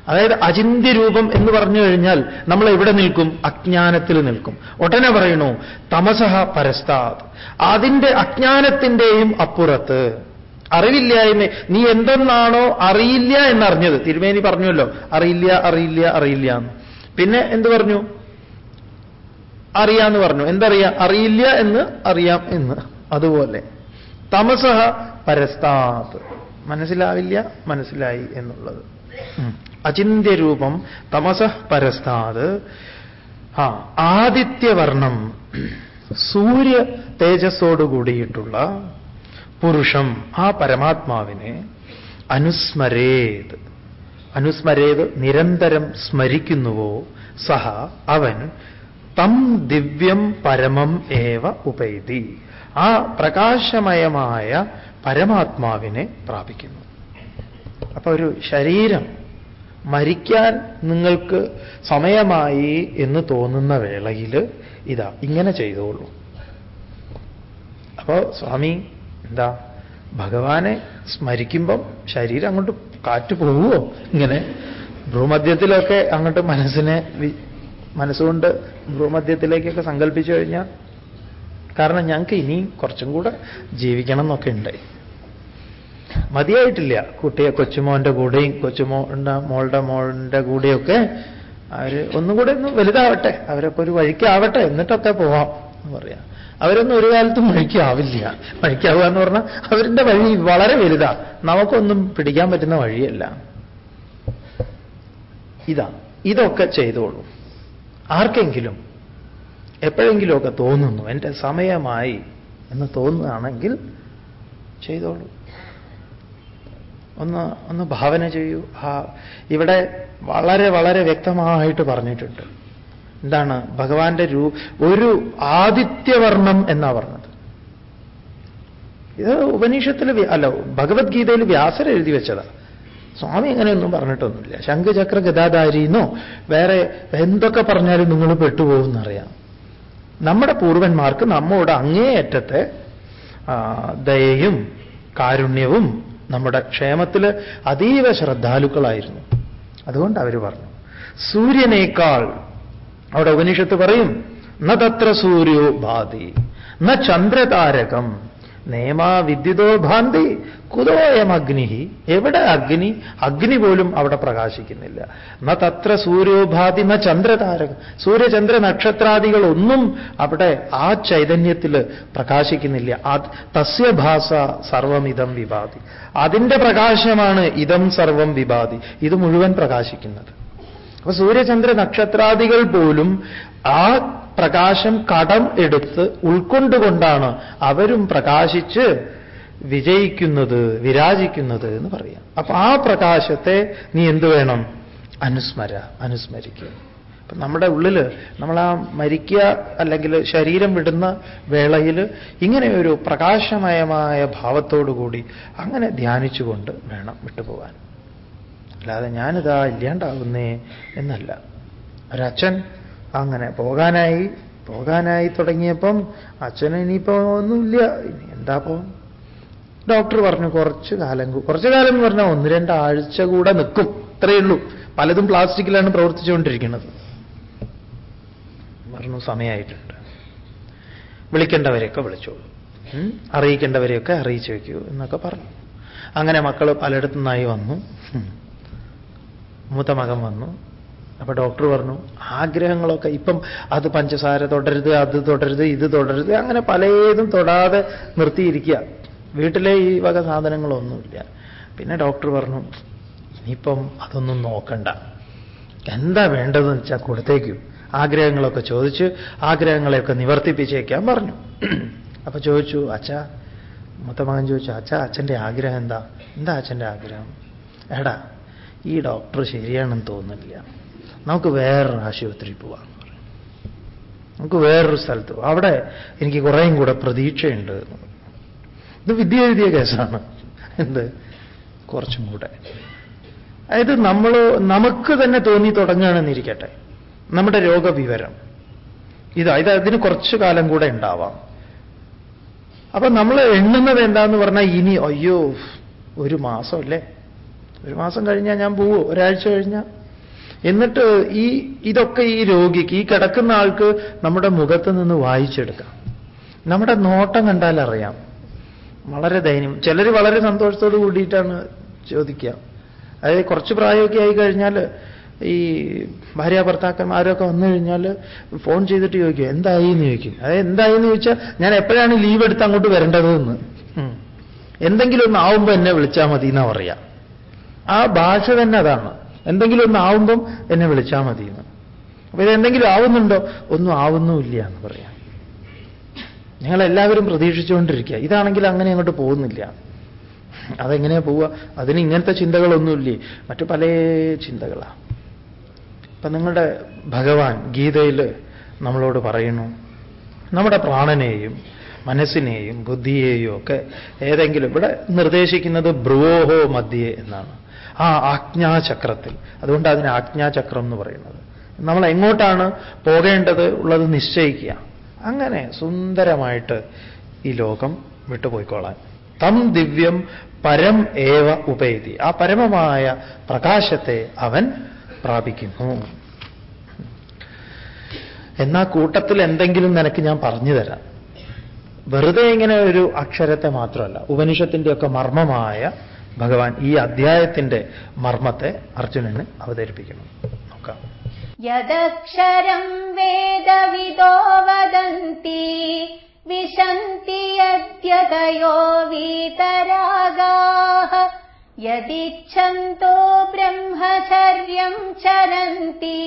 അതായത് അചിന്യ രൂപം എന്ന് പറഞ്ഞു കഴിഞ്ഞാൽ നമ്മൾ എവിടെ നിൽക്കും? അജ്ഞാനത്തിൽ നിൽക്കും. ഒട്ടനെ പറയണു തമസഹ പരസ്താത്. അതിന്റെ അജ്ഞാനത്തിന്റെയും അപ്പുറത്ത്. അറിവില്ലായ്മ നീ എന്തെന്നാണോ അറിയില്ല എന്നറിഞ്ഞത്. തിരുമേനി പറഞ്ഞുവല്ലോ അറിയില്ല അറിയില്ല അറിയില്ല എന്ന്. പിന്നെ എന്ത് പറഞ്ഞു? അറിയാന്ന് പറഞ്ഞു. എന്തറിയാം? അറിയില്ല എന്ന് അറിയാം എന്ന്. അതുപോലെ. തമസഹ പരസ്താത്. മനസ്സിലാവില്ല മനസ്സിലായി എന്നുള്ളത്. അചിന്യരൂപം തമസ പരസ്താത്. ആ ആദിത്യവർണം സൂര്യ തേജസ്സോട് കൂടിയിട്ടുള്ള പുരുഷം ആ പരമാത്മാവിനെ അനുസ്മരേത്. അനുസ്മരേത് നിരന്തരം സ്മരിക്കുന്നുവോ സഹ അവൻ തം ദിവ്യം പരമം ഏവ ഉപൈതി. ആ പ്രകാശമയമായ പരമാത്മാവിനെ പ്രാപിക്കുന്നു. അപ്പൊ ഒരു ശരീരം മരിക്കാൻ നിങ്ങൾക്ക് സമയമായി എന്ന് തോന്നുന്ന വേളയിൽ ഇതാ ഇങ്ങനെ ചെയ്തോളൂ. അപ്പോ സ്വാമി എന്താ ഭഗവാനെ സ്മരിക്കുമ്പം ശരീരം അങ്ങോട്ട് കാറ്റ് പോവുമോ ഇങ്ങനെ ഭ്രൂമധ്യത്തിലൊക്കെ അങ്ങോട്ട് മനസ്സിനെ മനസ്സുകൊണ്ട് ഭ്രൂമധ്യത്തിലേക്കൊക്കെ സങ്കല്പിച്ചു കഴിഞ്ഞാൽ കാരണം ഞങ്ങൾക്ക് ഇനിയും കുറച്ചും കൂടെ ജീവിക്കണം എന്നൊക്കെ ഉണ്ട്. മതിയായിട്ടില്ല. കുട്ടിയെ കൊച്ചുമോന്റെ കൂടെയും കൊച്ചുമോന്റെ മോളുടെ മോളുടെ കൂടെയൊക്കെ അവർ ഒന്നും കൂടെ ഒന്ന് വലുതാവട്ടെ. അവരൊക്കെ ഒരു വഴിക്കാവട്ടെ എന്നിട്ടൊക്കെ പോവാം എന്ന് പറയാം. അവരൊന്നും ഒരു കാലത്തും വഴിക്കാവില്ല വഴിക്കാവുക എന്ന് പറഞ്ഞാൽ അവരുടെ വഴി വളരെ വലുതാ. നമുക്കൊന്നും പിടിക്കാൻ പറ്റുന്ന വഴിയല്ല. ഇതാ. ഇതൊക്കെ ചെയ്തോളൂ. ആർക്കെങ്കിലും എപ്പോഴെങ്കിലുമൊക്കെ തോന്നുന്നു. എന്റെ സമയമായി എന്ന് തോന്നുകയാണെങ്കിൽ ചെയ്തോളൂ. ഒന്ന് ഒന്ന് ഭാവന ചെയ്യൂ. ആ ഇവിടെ വളരെ വളരെ വ്യക്തമായിട്ട് പറഞ്ഞിട്ടുണ്ട്. എന്താണ്? ഭഗവാന്റെ രൂ ഒരു ആദിത്യവർണം എന്നാ പറഞ്ഞത്. ഇത് ഉപനിഷത്തിൽ അല്ല ഭഗവത്ഗീതയിൽ വ്യാസർ എഴുതി വെച്ചതാ. സ്വാമി അങ്ങനെയൊന്നും പറഞ്ഞിട്ടൊന്നുമില്ല. ശംഖചക്ര ഗതാധാരിന്നോ വേറെ എന്തൊക്കെ പറഞ്ഞാലും നിങ്ങൾ പെട്ടുപോകുന്നറിയാം നമ്മുടെ പൂർവന്മാർക്ക് നമ്മോട് അങ്ങേയറ്റത്തെ ദയയും കാരുണ്യവും നമ്മുടെ ക്ഷേമത്തിൽ അതീവ ശ്രദ്ധാലുക്കളായിരുന്നു. അതുകൊണ്ട് അവർ പറഞ്ഞു സൂര്യനേക്കാൾ അവിടെ ഉപനിഷത്ത് പറയും ന തത്ര സൂര്യോ ഭാതി ന ചന്ദ്രതാരകം നേമാ വിദ്യുതോ ഭാന്തി കുതോയം അഗ്നി എവിടെ അഗ്നി? അഗ്നി പോലും അവിടെ പ്രകാശിക്കുന്നില്ല. ന തത്ര സൂര്യോഭാതി ന ചന്ദ്രതാര സൂര്യചന്ദ്ര നക്ഷത്രാദികൾ ഒന്നും അവിടെ ആ ചൈതന്യത്തിൽ പ്രകാശിക്കുന്നില്ല. തസ്യ ഭാഷ സർവമിതം വിഭാതി. അതിന്റെ പ്രകാശമാണ് ഇതം സർവം വിഭാതി. ഇത് മുഴുവൻ പ്രകാശിക്കുന്നത്. അപ്പൊ സൂര്യചന്ദ്ര നക്ഷത്രാദികൾ പോലും ആ പ്രകാശം കടം എടുത്ത് ഉൾക്കൊണ്ടുകൊണ്ടാണ് അവരും പ്രകാശിച്ച് വിജയിക്കുന്നത് വിരാജിക്കുന്നത് എന്ന് പറയാം. അപ്പൊ ആ പ്രകാശത്തെ നീ എന്തു വേണം? അനുസ്മര അനുസ്മരിക്കുക. അപ്പൊ നമ്മുടെ ഉള്ളിൽ നമ്മൾ ആ മരിക്കുക അല്ലെങ്കിൽ ശരീരം വിടുന്ന വേളയിൽ ഇങ്ങനെ ഒരു പ്രകാശമയമായ ഭാവത്തോടുകൂടി അങ്ങനെ ധ്യാനിച്ചുകൊണ്ട് വേണം വിട്ടുപോകാൻ അല്ലാതെ ഞാനിതാ ഇല്ലാണ്ടാവുന്നേ എന്നല്ല. ഒരച്ഛൻ അങ്ങനെ പോകാനായി പോകാനായി തുടങ്ങിയപ്പം അച്ഛന് ഇനിയിപ്പോ ഒന്നുമില്ല. ഇനി എന്താപ്പോ ഡോക്ടർ പറഞ്ഞു കുറച്ച് കാലം കുറച്ച് കാലം എന്ന് പറഞ്ഞാൽ ഒന്ന് രണ്ടാഴ്ച കൂടെ നിൽക്കും ഇത്രയേ ഉള്ളൂ. പലതും പ്ലാസ്റ്റിക്കിലാണ് പ്രവർത്തിച്ചുകൊണ്ടിരിക്കുന്നത്. പറഞ്ഞു സമയമായിട്ടുണ്ട് വിളിക്കേണ്ടവരെയൊക്കെ വിളിച്ചോളൂ. അറിയിക്കേണ്ടവരെയൊക്കെ അറിയിച്ചു വയ്ക്കൂ എന്നൊക്കെ പറഞ്ഞു. അങ്ങനെ മക്കൾ പലയിടത്തു നിന്നായി വന്നു മൂത്ത മകൻ വന്നു. അപ്പൊ ഡോക്ടർ പറഞ്ഞു ആഗ്രഹങ്ങളൊക്കെ ഇപ്പം അത് പഞ്ചസാര തുടരുത് അത് തുടരുത് ഇത് തുടരുത് അങ്ങനെ പലതും തൊടാതെ നിർത്തിയിരിക്കുക. വീട്ടിലെ ഈ വക സാധനങ്ങളൊന്നുമില്ല. പിന്നെ ഡോക്ടർ പറഞ്ഞു ഇനിയിപ്പം അതൊന്നും നോക്കണ്ട. എന്താ വേണ്ടതെന്ന് വെച്ചാൽ കൊടുത്തേക്കും. ആഗ്രഹങ്ങളൊക്കെ ചോദിച്ച് ആഗ്രഹങ്ങളെയൊക്കെ നിവർത്തിപ്പിച്ചേക്കാൻ പറഞ്ഞു. അപ്പൊ ചോദിച്ചു അച്ഛ മൂത്ത ചോദിച്ചു അച്ഛ അച്ഛന്റെ ആഗ്രഹം എന്താ? എന്താ അച്ഛന്റെ ആഗ്രഹം? എടാ ഈ ഡോക്ടർ ശരിയാണെന്ന് തോന്നുന്നില്ല. നമുക്ക് വേറൊരു ആശുപത്രി പോവാം നമുക്ക് വേറൊരു സ്ഥലത്ത് അവിടെ എനിക്ക് കുറേയും കൂടെ പ്രതീക്ഷയുണ്ട്. ഇത് വിദ്യ എഴുതിയ കേസാണ്. എന്ത്? കുറച്ചും കൂടെ. അതായത് നമ്മൾ നമുക്ക് തന്നെ തോന്നി തുടങ്ങുകയാണെന്നിരിക്കട്ടെ നമ്മുടെ രോഗവിവരം. ഇതാ ഇത് അതിന് കുറച്ചു കാലം കൂടെ ഉണ്ടാവാം. അപ്പൊ നമ്മൾ എണ്ണുന്നത് എന്താന്ന് പറഞ്ഞാൽ ഇനി അയ്യോ ഒരു മാസമല്ലേ? ഒരു മാസം കഴിഞ്ഞാൽ ഞാൻ പോവോ? ഒരാഴ്ച കഴിഞ്ഞാൽ എന്നിട്ട് ഈ ഇതൊക്കെ ഈ രോഗിക്ക് ഈ കിടക്കുന്ന ആൾക്ക് നമ്മുടെ മുഖത്ത് നിന്ന് വായിച്ചെടുക്കാം. നമ്മുടെ നോട്ടം കണ്ടാൽ അറിയാം. വളരെ ദയനീയം. ചിലർ വളരെ സന്തോഷത്തോട് കൂടിയിട്ടാണ് ചോദിക്കുക. അതായത് കുറച്ച് പ്രായമൊക്കെ ആയി കഴിഞ്ഞാൽ ഈ ഭാര്യ ഭർത്താക്കന്മാരൊക്കെ വന്നു കഴിഞ്ഞാൽ ഫോൺ ചെയ്തിട്ട് ചോദിക്കും എന്തായി എന്ന് ചോദിക്കും. അതായത് എന്തായി എന്ന് ചോദിച്ചാൽ ഞാൻ എപ്പോഴാണ് ലീവ് എടുത്ത് അങ്ങോട്ട് വരേണ്ടതെന്ന്? എന്തെങ്കിലും ഒന്ന് ആവുമ്പോൾ എന്നെ വിളിച്ചാൽ മതി എന്നാ പറയാ. ആ ഭാഷ തന്നെ അതാണ്. എന്തെങ്കിലും ഒന്ന് ആവുമ്പം എന്നെ വിളിച്ചാൽ മതി എന്ന് അപ്പൊ ഇതെന്തെങ്കിലും ആവുന്നുണ്ടോ? ഒന്നും ആവുന്നുമില്ല എന്ന് പറയാം. ഞങ്ങളെല്ലാവരും പ്രതീക്ഷിച്ചുകൊണ്ടിരിക്കുക. ഇതാണെങ്കിൽ അങ്ങനെ അങ്ങോട്ട് പോകുന്നില്ല. അതെങ്ങനെയാ പോവുക? അതിന് ഇങ്ങനത്തെ ചിന്തകളൊന്നുമില്ലേ? മറ്റു പല ചിന്തകളാണ് ഇപ്പൊ നിങ്ങളുടെ ഭഗവാൻ ഗീതയിൽ നമ്മളോട് പറയുന്നു നമ്മുടെ പ്രാണനെയും മനസ്സിനെയും ബുദ്ധിയെയും ഒക്കെ ഏതെങ്കിലും ഇവിടെ നിർദ്ദേശിക്കുന്നത് ബ്രുവോഹോ മധ്യേ എന്നാണ്. ആ ആജ്ഞാചക്രത്തിൽ. അതുകൊണ്ട് അതിന് ആജ്ഞാചക്രം എന്ന് പറയുന്നത്. നമ്മൾ എങ്ങോട്ടാണ് പോകേണ്ടത് ഉള്ളത് നിശ്ചയിക്കുക. അങ്ങനെ സുന്ദരമായിട്ട് ഈ ലോകം വിട്ടുപോയിക്കോളാൻ. തം ദിവ്യം പരം ഏവ ഉപേതി. ആ പരമമായ പ്രകാശത്തെ അവൻ പ്രാപിക്കുന്നു. എന്നാ കൂട്ടത്തിൽ എന്തെങ്കിലും നിനക്ക് ഞാൻ പറഞ്ഞു തരാം. വെറുതെ ഇങ്ങനെ ഒരു അക്ഷരത്തെ മാത്രമല്ല ഉപനിഷത്തിന്റെയൊക്കെ മർമ്മമായ ഭഗവാൻ ഈ അധ്യായത്തിന്റെ മർമ്മത്തെ അർജുനന് അവതരിപ്പിക്കണം നോക്കാം. യദക്ഷരം വേദവിദോ വദന്തി വിശന്തി യദ്യതയോ വീതരാഗാഃ യദിച്ഛന്തോ ബ്രഹ്മചര്യം ചരന്തി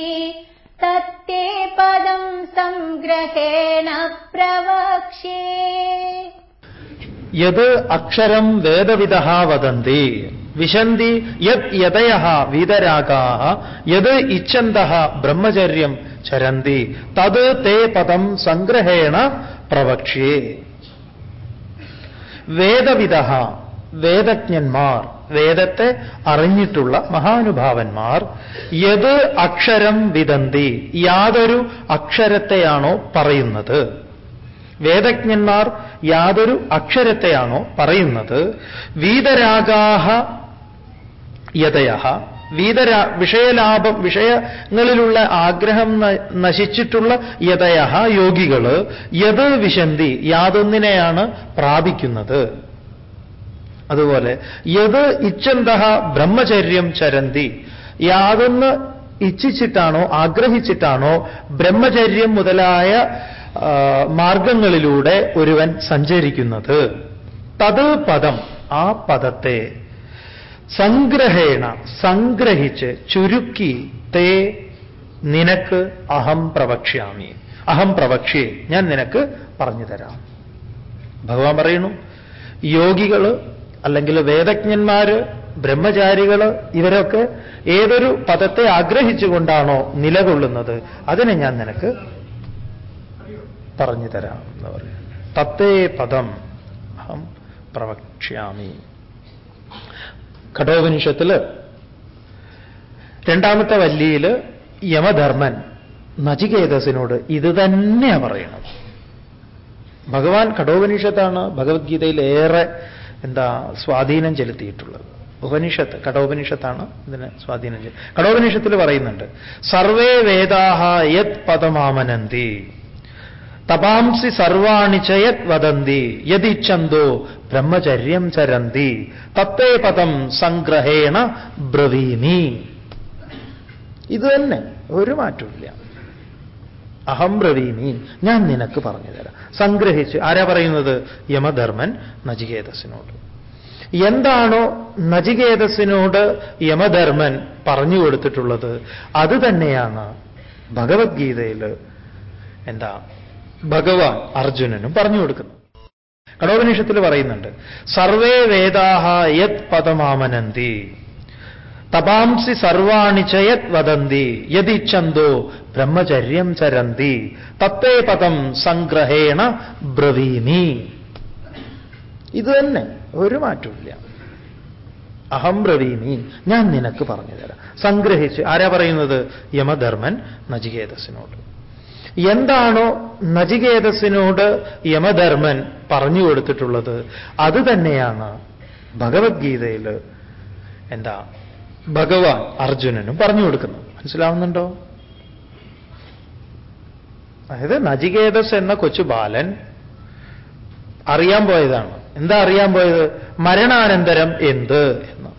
തത്തേ പദം സംഗ്രഹേണ പ്രവക്ഷേ യത് അക്ഷരം വേദവിദ വദന്തി. വിശന്തി യത് യതയ വീതരാഗാ യത് ഇച്ഛന്ത ബ്രഹ്മചര്യം ചരന്തി. തത് തേ പദം സംഗ്രഹേണ പ്രവക്ഷ്യേ. വേദവിദ വേദജ്ഞന്മാർ വേദത്തെ അറിഞ്ഞിട്ടുള്ള മഹാനുഭാവന്മാർ യത് അക്ഷരം വിദന്തി. യാതൊരു അക്ഷരത്തെയാണോ പറയുന്നത്? വേദജ്ഞന്മാർ യാതൊരു അക്ഷരത്തെയാണോ പറയുന്നത്? വീതരാഗാഹ യതയ വീതരാ വിഷയലാഭം വിഷയങ്ങളിലുള്ള ആഗ്രഹം നശിച്ചിട്ടുള്ള യതയ യോഗികൾ യത് വിശന്തി യാതൊന്നിനെയാണ് പ്രാപിക്കുന്നത്. അതുപോലെ യത് ഇച്ഛന്ത ബ്രഹ്മചര്യം ചരന്തി യാതൊന്ന് ഇച്ഛിച്ചിട്ടാണോ ആഗ്രഹിച്ചിട്ടാണോ ബ്രഹ്മചര്യം മുതലായ മാർഗങ്ങളിലൂടെ ഒരുവൻ സഞ്ചരിക്കുന്നത്. തത് പദം ആ പദത്തെ സംഗ്രഹേണ സംഗ്രഹിച്ച് ചുരുക്കി തേ നിനക്ക് അഹം പ്രവക്ഷ്യാമി. അഹം പ്രവക്ഷ്യേ ഞാൻ നിനക്ക് പറഞ്ഞു തരാം. ഭഗവാൻ പറയുന്നു യോഗികൾ അല്ലെങ്കിൽ വേദജ്ഞന്മാര് ബ്രഹ്മചാരികൾ ഇവരൊക്കെ ഏതൊരു പദത്തെ ആഗ്രഹിച്ചുകൊണ്ടാണോ നിലകൊള്ളുന്നത്? അതിനെ ഞാൻ നിനക്ക് പറഞ്ഞു തരാം എന്ന് പറയും തത്തേ പദം അഹം പ്രവക്ഷ്യാമി. ഘടോപനിഷത്തിൽ രണ്ടാമത്തെ വല്ലിയിൽ യമധർമ്മൻ നചികേതസിനോട് ഇത് തന്നെയാ പറയണത്. ഭഗവാൻ കഠോപനിഷത്താണ് ഭഗവത്ഗീതയിൽ ഏറെ എന്താ സ്വാധീനം ചെലുത്തിയിട്ടുള്ളത്. ഉപനിഷത്ത് കഠോപനിഷത്താണ് ഇതിന് സ്വാധീനം ചെലുത്തി കഠോപനിഷത്തിൽ പറയുന്നുണ്ട് സർവേ വേദാഹ യത് പദമാമനന്തി തപാംസി സർവാണി ചയത് വദന്തി. യതിച്ഛന്തോ ബ്രഹ്മചര്യം ചരന്തി. തത്തേ പദം സംഗ്രഹേണ ബ്രവീമി. ഇത് തന്നെ ഒരു മാറ്റമില്ല അഹം ബ്രവീമി. ഞാൻ നിനക്ക് പറഞ്ഞു തരാം സംഗ്രഹിച്ച് ആരാ പറയുന്നത്? യമധർമ്മൻ നചികേതസിനോട്. എന്താണോ നചികേതസിനോട് യമധർമ്മൻ പറഞ്ഞു കൊടുത്തിട്ടുള്ളത്? അത് തന്നെയാണ് ഭഗവത്ഗീതയിൽ എന്താ ഭഗവാൻ അർജുനനും പറഞ്ഞു കൊടുക്കുന്നു. കടോപനിഷത്തിൽ പറയുന്നുണ്ട് സർവേ വേദാഹ യത് പദമാമനന്തി തപാംസി സർവാണി ചയത് വദന്തി യതിച്ഛന്തോ ബ്രഹ്മചര്യം ചരന്തി തത്തേ പദം സംഗ്രഹേണ ബ്രവീമി. ഇത് തന്നെ ഒരു മാറ്റമില്ല അഹം ബ്രവീമി ഞാൻ നിനക്ക് പറഞ്ഞു തരാം. സംഗ്രഹിച്ച് ആരാ പറയുന്നത്? യമധർമ്മൻ നചികേതസിനോട്. എന്താണോ നചികേതസിനോട് യമധർമ്മൻ പറഞ്ഞു കൊടുത്തിട്ടുള്ളത് അത് തന്നെയാണ് ഭഗവത്ഗീതയിൽ എന്താ ഭഗവാൻ അർജുനനും പറഞ്ഞു കൊടുക്കുന്നത്. മനസ്സിലാവുന്നുണ്ടോ? അതായത് നചികേതസ് എന്ന കൊച്ചു ബാലൻ അറിയാൻ പോയതാണ്. എന്താ അറിയാൻ പോയത്? മരണാനന്തരം എന്ത് എന്ന്.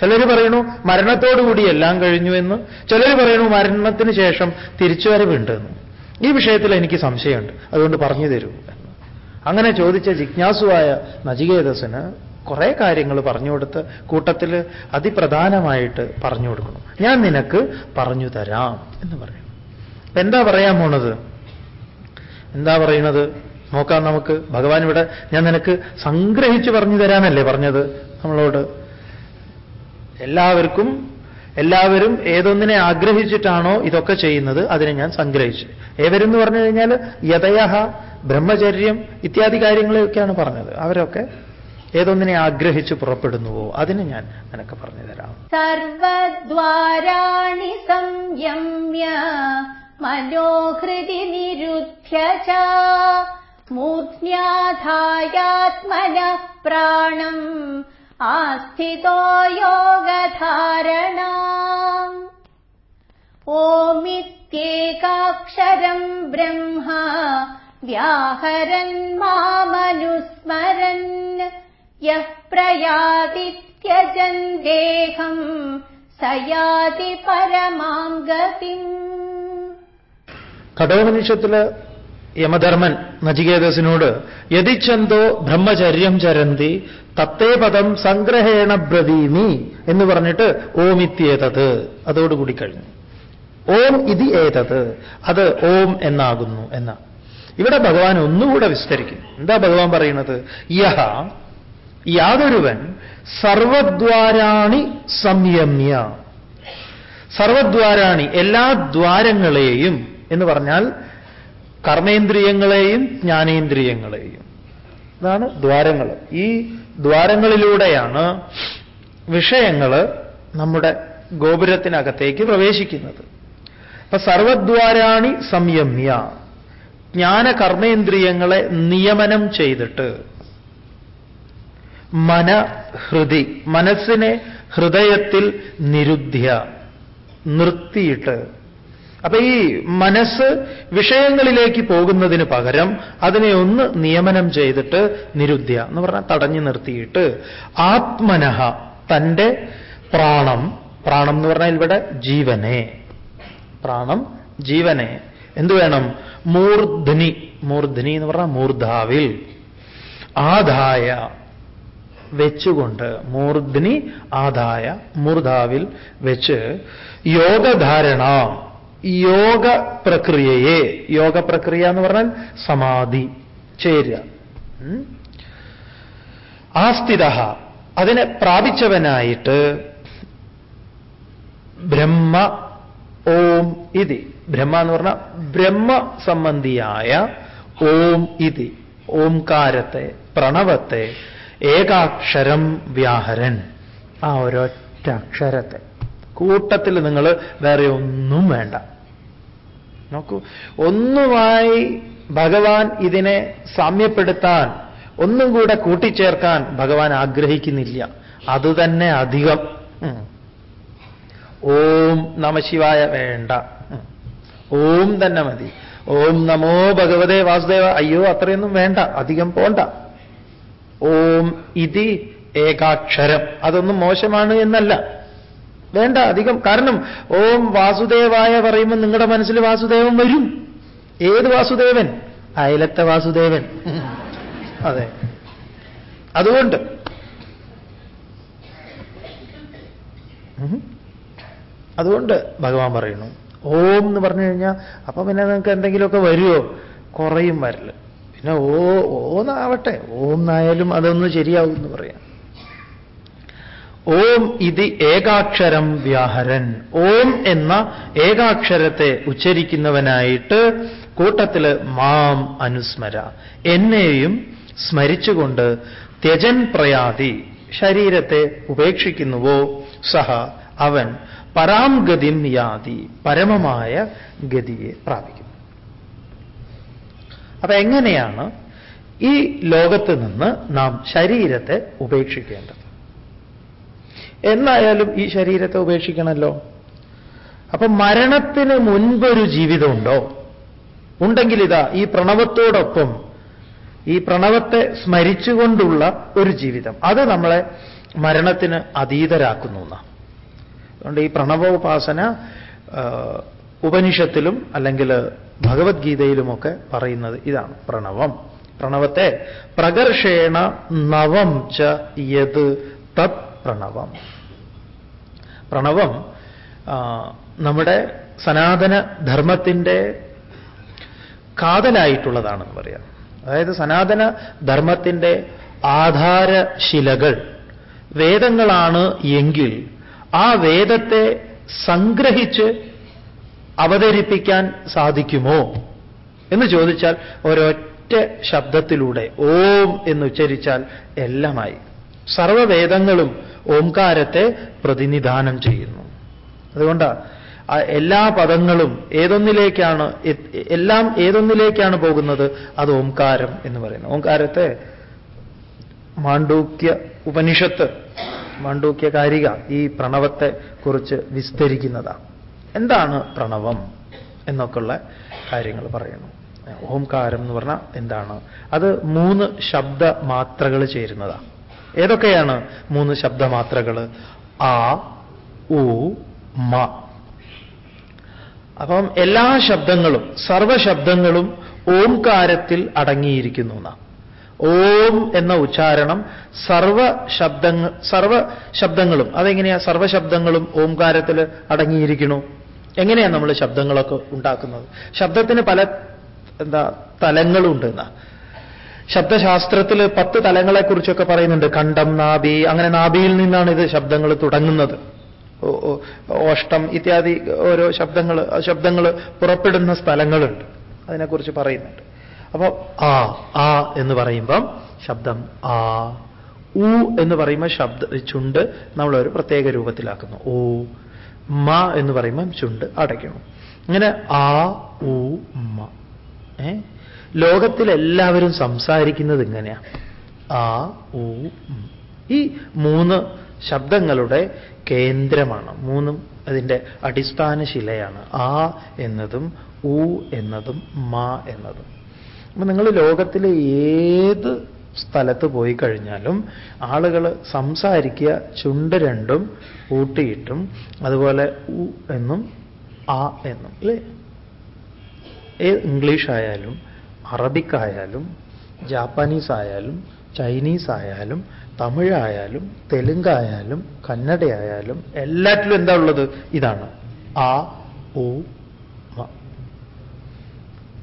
ചിലർ പറയണു മരണത്തോടുകൂടി എല്ലാം കഴിഞ്ഞു എന്ന്. ചിലർ പറയണു മരണത്തിന് ശേഷം തിരിച്ചുവരവുണ്ട് എന്ന്. ഈ വിഷയത്തിൽ എനിക്ക് സംശയമുണ്ട്. അതുകൊണ്ട് പറഞ്ഞു തരൂ. അങ്ങനെ ചോദിച്ച ജിജ്ഞാസുവായ നചികേതസിന് കുറെ കാര്യങ്ങൾ പറഞ്ഞു കൊടുത്ത് കൂട്ടത്തിൽ അതിപ്രധാനമായിട്ട് പറഞ്ഞു കൊടുക്കണം ഞാൻ നിനക്ക് പറഞ്ഞു തരാം എന്ന് പറയും. അപ്പൊ എന്താ പറയാൻ പോണത്? എന്താ പറയുന്നത്? നോക്കാം നമുക്ക്. ഭഗവാൻ ഇവിടെ ഞാൻ നിനക്ക് സംഗ്രഹിച്ച് പറഞ്ഞു തരാനല്ലേ പറഞ്ഞത്? നമ്മളോട് എല്ലാവർക്കും എല്ലാവരും ഏതൊന്നിനെ ആഗ്രഹിച്ചിട്ടാണോ ഇതൊക്കെ ചെയ്യുന്നത് അതിനെ ഞാൻ സംഗ്രഹിച്ചു. ഏവരും എന്ന് പറഞ്ഞു കഴിഞ്ഞാൽ യഥയഹ ബ്രഹ്മചര്യം ഇത്യാദി കാര്യങ്ങളെയൊക്കെയാണ് പറഞ്ഞത്. അവരൊക്കെ ഏതൊന്നിനെ ആഗ്രഹിച്ച് പുറപ്പെടുന്നുവോ അതിന് ഞാൻ നിനക്ക് പറഞ്ഞു തരാം. സർവദ്വാരാണി സംയമ്യ മനോഹൃതി നിരുദ്ധ്യ മൂർധ്യാധായാത്മന പ്രാണം. ആസ്ഥിതോ യോഗധാരണ ഓമിത്യേകാക്ഷരം ബ്രഹ്മ വ്യാഹരൻ മാമനുസ്മരൻ त्यजन् देहम् ദേഹം സയാതി പരമാം गतिम्। കഠോപനിഷത്തിൽ യമധർമ്മൻ നചികേതസിനോട് യതിച്ചന്തോ ബ്രഹ്മചര്യം ചരന്തി തത്തേ പദം സംഗ്രഹേണ ബ്രതീമി എന്ന് പറഞ്ഞിട്ട് ഓമിത്യേതത് അതോടുകൂടി കഴിഞ്ഞു. ഓം ഇതി ഏതത്. അത് ഓം എന്നാകുന്നു എന്ന. ഇവിടെ ഭഗവാൻ ഒന്നുകൂടെ വിസ്തരിക്കും എന്താ ഭഗവാൻ പറയുന്നത്? യഹ യാതൊരുവൻ സർവദ്വാരാണി സംയമ്യ. സർവദ്വാരാണി എല്ലാ ദ്വാരങ്ങളെയും എന്ന് പറഞ്ഞാൽ കർമ്മേന്ദ്രിയങ്ങളെയും ജ്ഞാനേന്ദ്രിയങ്ങളെയും. ഇതാണ് ദ്വാരങ്ങൾ. ഈ ദ്വാരങ്ങളിലൂടെയാണ് വിഷയങ്ങൾ നമ്മുടെ ഗോപുരത്തിനകത്തേക്ക് പ്രവേശിക്കുന്നത്. അപ്പൊ സർവദ്വാരാണി സംയമ്യ ജ്ഞാനകർമ്മേന്ദ്രിയങ്ങളെ നിയമനം ചെയ്തിട്ട് മന ഹൃദി മനസ്സിനെ ഹൃദയത്തിൽ നിരുദ്ധ്യ നിർത്തിയിട്ട് അപ്പൊ ഈ മനസ്സ് വിഷയങ്ങളിലേക്ക് പോകുന്നതിന് പകരം അതിനെ ഒന്ന് നിയമനം ചെയ്തിട്ട് നിരുദ്ധ്യ എന്ന് പറഞ്ഞാൽ തടഞ്ഞു നിർത്തിയിട്ട് ആത്മനഹ തന്റെ പ്രാണം പ്രാണം എന്ന് പറഞ്ഞാൽ ഇവിടെ ജീവനെ പ്രാണം ജീവനെ. എന്തു വേണം? മൂർധനി മൂർധനി എന്ന് പറഞ്ഞാൽ മൂർധാവിൽ. ആദായ വെച്ചുകൊണ്ട് മൂർധനി ആദായ മൂർധാവിൽ വെച്ച് യോഗധാരണ യോഗ പ്രക്രിയയെ യോഗ പ്രക്രിയ എന്ന് പറഞ്ഞാൽ സമാധി ചേരുക. ആ ആസ്ഥിത അതിനെ പ്രാപിച്ചവനായിട്ട് ബ്രഹ്മ ഓം ഇതി. ബ്രഹ്മ എന്ന് പറഞ്ഞാൽ ബ്രഹ്മ സംബന്ധിയായ ഓം ഇതി ഓംകാരത്തെ പ്രണവത്തെ ഏകാക്ഷരം വ്യാഹരൻ. ആ ഒരൊറ്റ അക്ഷരത്തെ. കൂട്ടത്തിൽ നിങ്ങൾ വേറെ ഒന്നും വേണ്ട. നോക്കൂ ഒന്നുമായി ഭഗവാൻ ഇതിനെ സാമ്യപ്പെടുത്താൻ ഒന്നും കൂടെ കൂട്ടിച്ചേർക്കാൻ ഭഗവാൻ ആഗ്രഹിക്കുന്നില്ല. അതുതന്നെ അധികം. ഓം നമശിവായ വേണ്ട. ഓം തന്നെ മതി. ഓം നമോ ഭഗവതേ വാസുദേവ. അയ്യോ അത്രയൊന്നും വേണ്ട. അധികം പോണ്ട. ഓം ഇതി ഏകാക്ഷരം. അതൊന്നും മോശമാണ് എന്നല്ല. വേണ്ട അധികം. കാരണം ഓം വാസുദേവായ പറയുമ്പോൾ നിങ്ങളുടെ മനസ്സിൽ വാസുദേവൻ വരും. ഏത് വാസുദേവൻ? അയലത്തെ വാസുദേവൻ. അതെ. അതുകൊണ്ട്. അതുകൊണ്ട് ഭഗവാൻ പറയുന്നു ഓം എന്ന് പറഞ്ഞു കഴിഞ്ഞാൽ അപ്പൊ പിന്നെ നിങ്ങൾക്ക് എന്തെങ്കിലുമൊക്കെ വരുമോ കുറയും വരൽ. പിന്നെ ഓ ഓന്നാവട്ടെ ഓം എന്നായാലും അതൊന്ന് ശരിയാവും എന്ന് പറയാം. ഓം ഇത് ഏകാക്ഷരം വ്യാഹരൻ. ഓം എന്ന ഏകാക്ഷരത്തെ ഉച്ചരിക്കുന്നവനായിട്ട് കൂട്ടത്തിൽ മാം അനുസ്മര. എന്നെയും സ്മരിച്ചുകൊണ്ട് ത്യജൻ പ്രയാതി ശരീരത്തെ ഉപേക്ഷിക്കുന്നുവോ? സഹ അവൻ പരാം ഗതിം യാതി പരമമായ ഗതിയെ പ്രാപിക്കും അപ്പൊ എങ്ങനെയാണ് ഈ ലോകത്ത് നിന്ന് നാം ശരീരത്തെ ഉപേക്ഷിക്കേണ്ടത്? എന്നായാലും ഈ ശരീരത്തെ ഉപേക്ഷിക്കണമല്ലോ അപ്പൊ മരണത്തിന് മുൻപൊരു ജീവിതമുണ്ടോ? ഉണ്ടെങ്കിൽ ഇതാ ഈ പ്രണവത്തോടൊപ്പം ഈ പ്രണവത്തെ സ്മരിച്ചുകൊണ്ടുള്ള ഒരു ജീവിതം. അത് നമ്മളെ മരണത്തിന് അതീതരാക്കുന്നു എന്നാണ് അതുകൊണ്ട് ഈ പ്രണവോപാസന ഉപനിഷത്തിലും അല്ലെങ്കിൽ ഭഗവത്ഗീതയിലുമൊക്കെ പറയുന്നത് ഇതാണ്. പ്രണവം. പ്രണവത്തെ പ്രകർഷേണ നവം ച യത് തത് പ്രണവം. പ്രണവം നമ്മുടെ സനാതന ധർമ്മത്തിന്റെ കാതലായിട്ടുള്ളതാണെന്ന് പറയാം. അതായത് സനാതന ധർമ്മത്തിന്റെ ആധാരശിലകൾ വേദങ്ങളാണ് എങ്കിൽ ആ വേദത്തെ സംഗ്രഹിച്ച് അവതരിപ്പിക്കാൻ സാധിക്കുമോ എന്ന് ചോദിച്ചാൽ ഒരൊറ്റ ശബ്ദത്തിലൂടെ ഓം എന്ന് ഉച്ചരിച്ചാൽ എല്ലാമായി. സർവവേദങ്ങളും ഓംകാരത്തെ പ്രതിനിധാനം ചെയ്യുന്നു. അതുകൊണ്ടാണ് ആ എല്ലാ പദങ്ങളും ഏതൊന്നിലേക്കാണ് എല്ലാം ഏതൊന്നിലേക്കാണ് പോകുന്നത്? അത് ഓംകാരം എന്ന് പറയുന്നത് ഓംകാരത്തെ മാണ്ഡൂക്യ ഉപനിഷത്ത് മാണ്ഡൂക്യ കാരിക ഈ പ്രണവത്തെ കുറിച്ച് വിസ്തരിക്കുന്നതാണ് എന്താണ് പ്രണവം എന്നൊക്കെയുള്ള കാര്യങ്ങൾ പറയുന്നു. ഓംകാരം എന്ന് പറഞ്ഞാൽ എന്താണ്? അത് മൂന്ന് ശബ്ദ മാത്രകൾ ചേരുന്നതാണ് ഏതൊക്കെയാണ് മൂന്ന് ശബ്ദമാത്രകൾ? ആ ഉ മ. അപ്പം എല്ലാ ശബ്ദങ്ങളും സർവശബ്ദങ്ങളും ഓംകാരത്തിൽ അടങ്ങിയിരിക്കുന്നു എന്നാണ് ഓം എന്ന ഉച്ചാരണം സർവ ശബ്ദങ്ങൾ സർവ ശബ്ദങ്ങളും അതെങ്ങനെയാ സർവശബ്ദങ്ങളും ഓംകാരത്തിൽ അടങ്ങിയിരിക്കണു എങ്ങനെയാണ് നമ്മൾ ശബ്ദങ്ങളൊക്കെ ഉണ്ടാക്കുന്നത്? ശബ്ദത്തിന് പല എന്താ തലങ്ങളുണ്ട് എന്നാ. ശബ്ദശാസ്ത്രത്തിൽ പത്ത് തലങ്ങളെക്കുറിച്ചൊക്കെ പറയുന്നുണ്ട്. കണ്ടം നാഭി അങ്ങനെ നാഭിയിൽ നിന്നാണ് ഇത് ശബ്ദങ്ങൾ തുടങ്ങുന്നത്. ഓഷ്ടം ഇത്യാദി ഓരോ ശബ്ദങ്ങൾ ശബ്ദങ്ങൾ പുറപ്പെടുന്ന സ്ഥലങ്ങളുണ്ട്. അതിനെക്കുറിച്ച് പറയുന്നുണ്ട്. അപ്പോൾ ആ ആ എന്ന് പറയുമ്പം ശബ്ദം ആ ഉ എന്ന് പറയുമ്പോൾ ശബ്ദ ചുണ്ട് നമ്മൾ ഒരു പ്രത്യേക രൂപത്തിലാക്കുന്നു. ഓ മ എന്ന് പറയുമ്പം ചുണ്ട് അടയ്ക്കണം ഇങ്ങനെ ആ ഉ മ ഏ? ലോകത്തിലെല്ലാവരും സംസാരിക്കുന്നത് ഇങ്ങനെയാ. ആ ഊ ഈ മൂന്ന് ശബ്ദങ്ങളുടെ കേന്ദ്രമാണ്. മൂന്നും അതിന്റെ അടിസ്ഥാന ശിലയാണ്. ആ എന്നതും ഊ എന്നതും മാ എന്നതും. അപ്പൊ നിങ്ങൾ ലോകത്തിലെ ഏത് സ്ഥലത്ത് പോയി കഴിഞ്ഞാലും ആളുകൾ സംസാരിക്കുക ചുണ്ട് രണ്ടും ഊട്ടിയിട്ടും അതുപോലെ ഉ എന്നും ആ എന്നും അല്ലേ? ഏത് ഇംഗ്ലീഷ് ആയാലും അറബിക് ആയാലും ജാപ്പാനീസ് ആയാലും ചൈനീസ് ആയാലും തമിഴായാലും തെലുങ്കായാലും കന്നഡയായാലും എല്ലാറ്റിലും എന്താ ഉള്ളത്? ഇതാണ്. ആ ഉ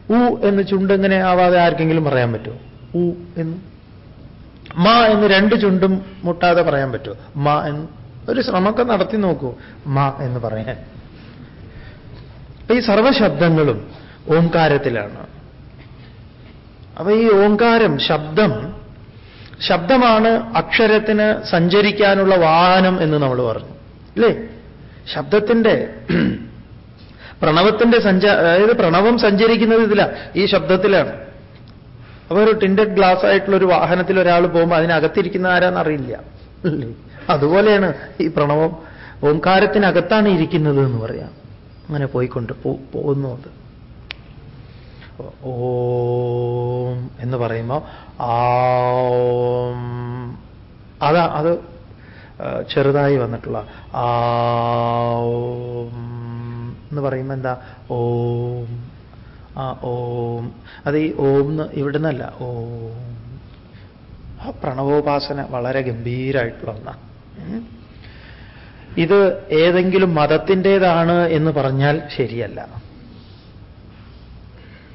ഉ എന്ന് ചുണ്ടെങ്ങനെ ആവാതെ ആർക്കെങ്കിലും പറയാൻ പറ്റുമോ? ഉ എന്ന്. മ എന്ന് രണ്ട് ചുണ്ടും മുട്ടാതെ പറയാൻ പറ്റുമോ? മ എന്ന്. ഒരു ശ്രമമൊക്കെ നടത്തി നോക്കൂ. മ എന്ന് പറയാൻ. ഈ സർവശബ്ദങ്ങളും ഓംകാരത്തിലാണ്. അപ്പൊ ഈ ഓങ്കാരം ശബ്ദം ശബ്ദമാണ് അക്ഷരത്തിന് സഞ്ചരിക്കാനുള്ള വാഹനം എന്ന് നമ്മൾ പറഞ്ഞു. അല്ലേ ശബ്ദത്തിന്റെ പ്രണവത്തിന്റെ സഞ്ച അതായത് പ്രണവം സഞ്ചരിക്കുന്നത് ഇതില ഈ ശബ്ദത്തിലാണ്. അപ്പൊ ഒരു ടിൻഡഡ് ഗ്ലാസ് ആയിട്ടുള്ള ഒരു വാഹനത്തിൽ ഒരാൾ പോകുമ്പോൾ അതിനകത്തിരിക്കുന്ന ആരാന്നറിയില്ല അല്ലേ? അതുപോലെയാണ് ഈ പ്രണവം ഓംകാരത്തിനകത്താണ് ഇരിക്കുന്നത് എന്ന് പറയാം. അങ്ങനെ പോയിക്കൊണ്ട് പോകുന്നുണ്ട്. ഓം എന്ന് പറയുമ്പോൾ ആ. അതാ അത് ചെറുതായി വന്നിട്ടുള്ള ആ എന്ന് പറയുമ്പോൾ എന്താ? ഓം. ആ ഓം. അത് ഈ ഓം ഇവിടുന്നല്ല ഓം. ആ പ്രണവോപാസന വളരെ ഗംഭീരമായിട്ടുള്ള ഒന്നാണ് ഇത് ഏതെങ്കിലും മതത്തിന്റെതാണ് എന്ന് പറഞ്ഞാൽ ശരിയല്ല.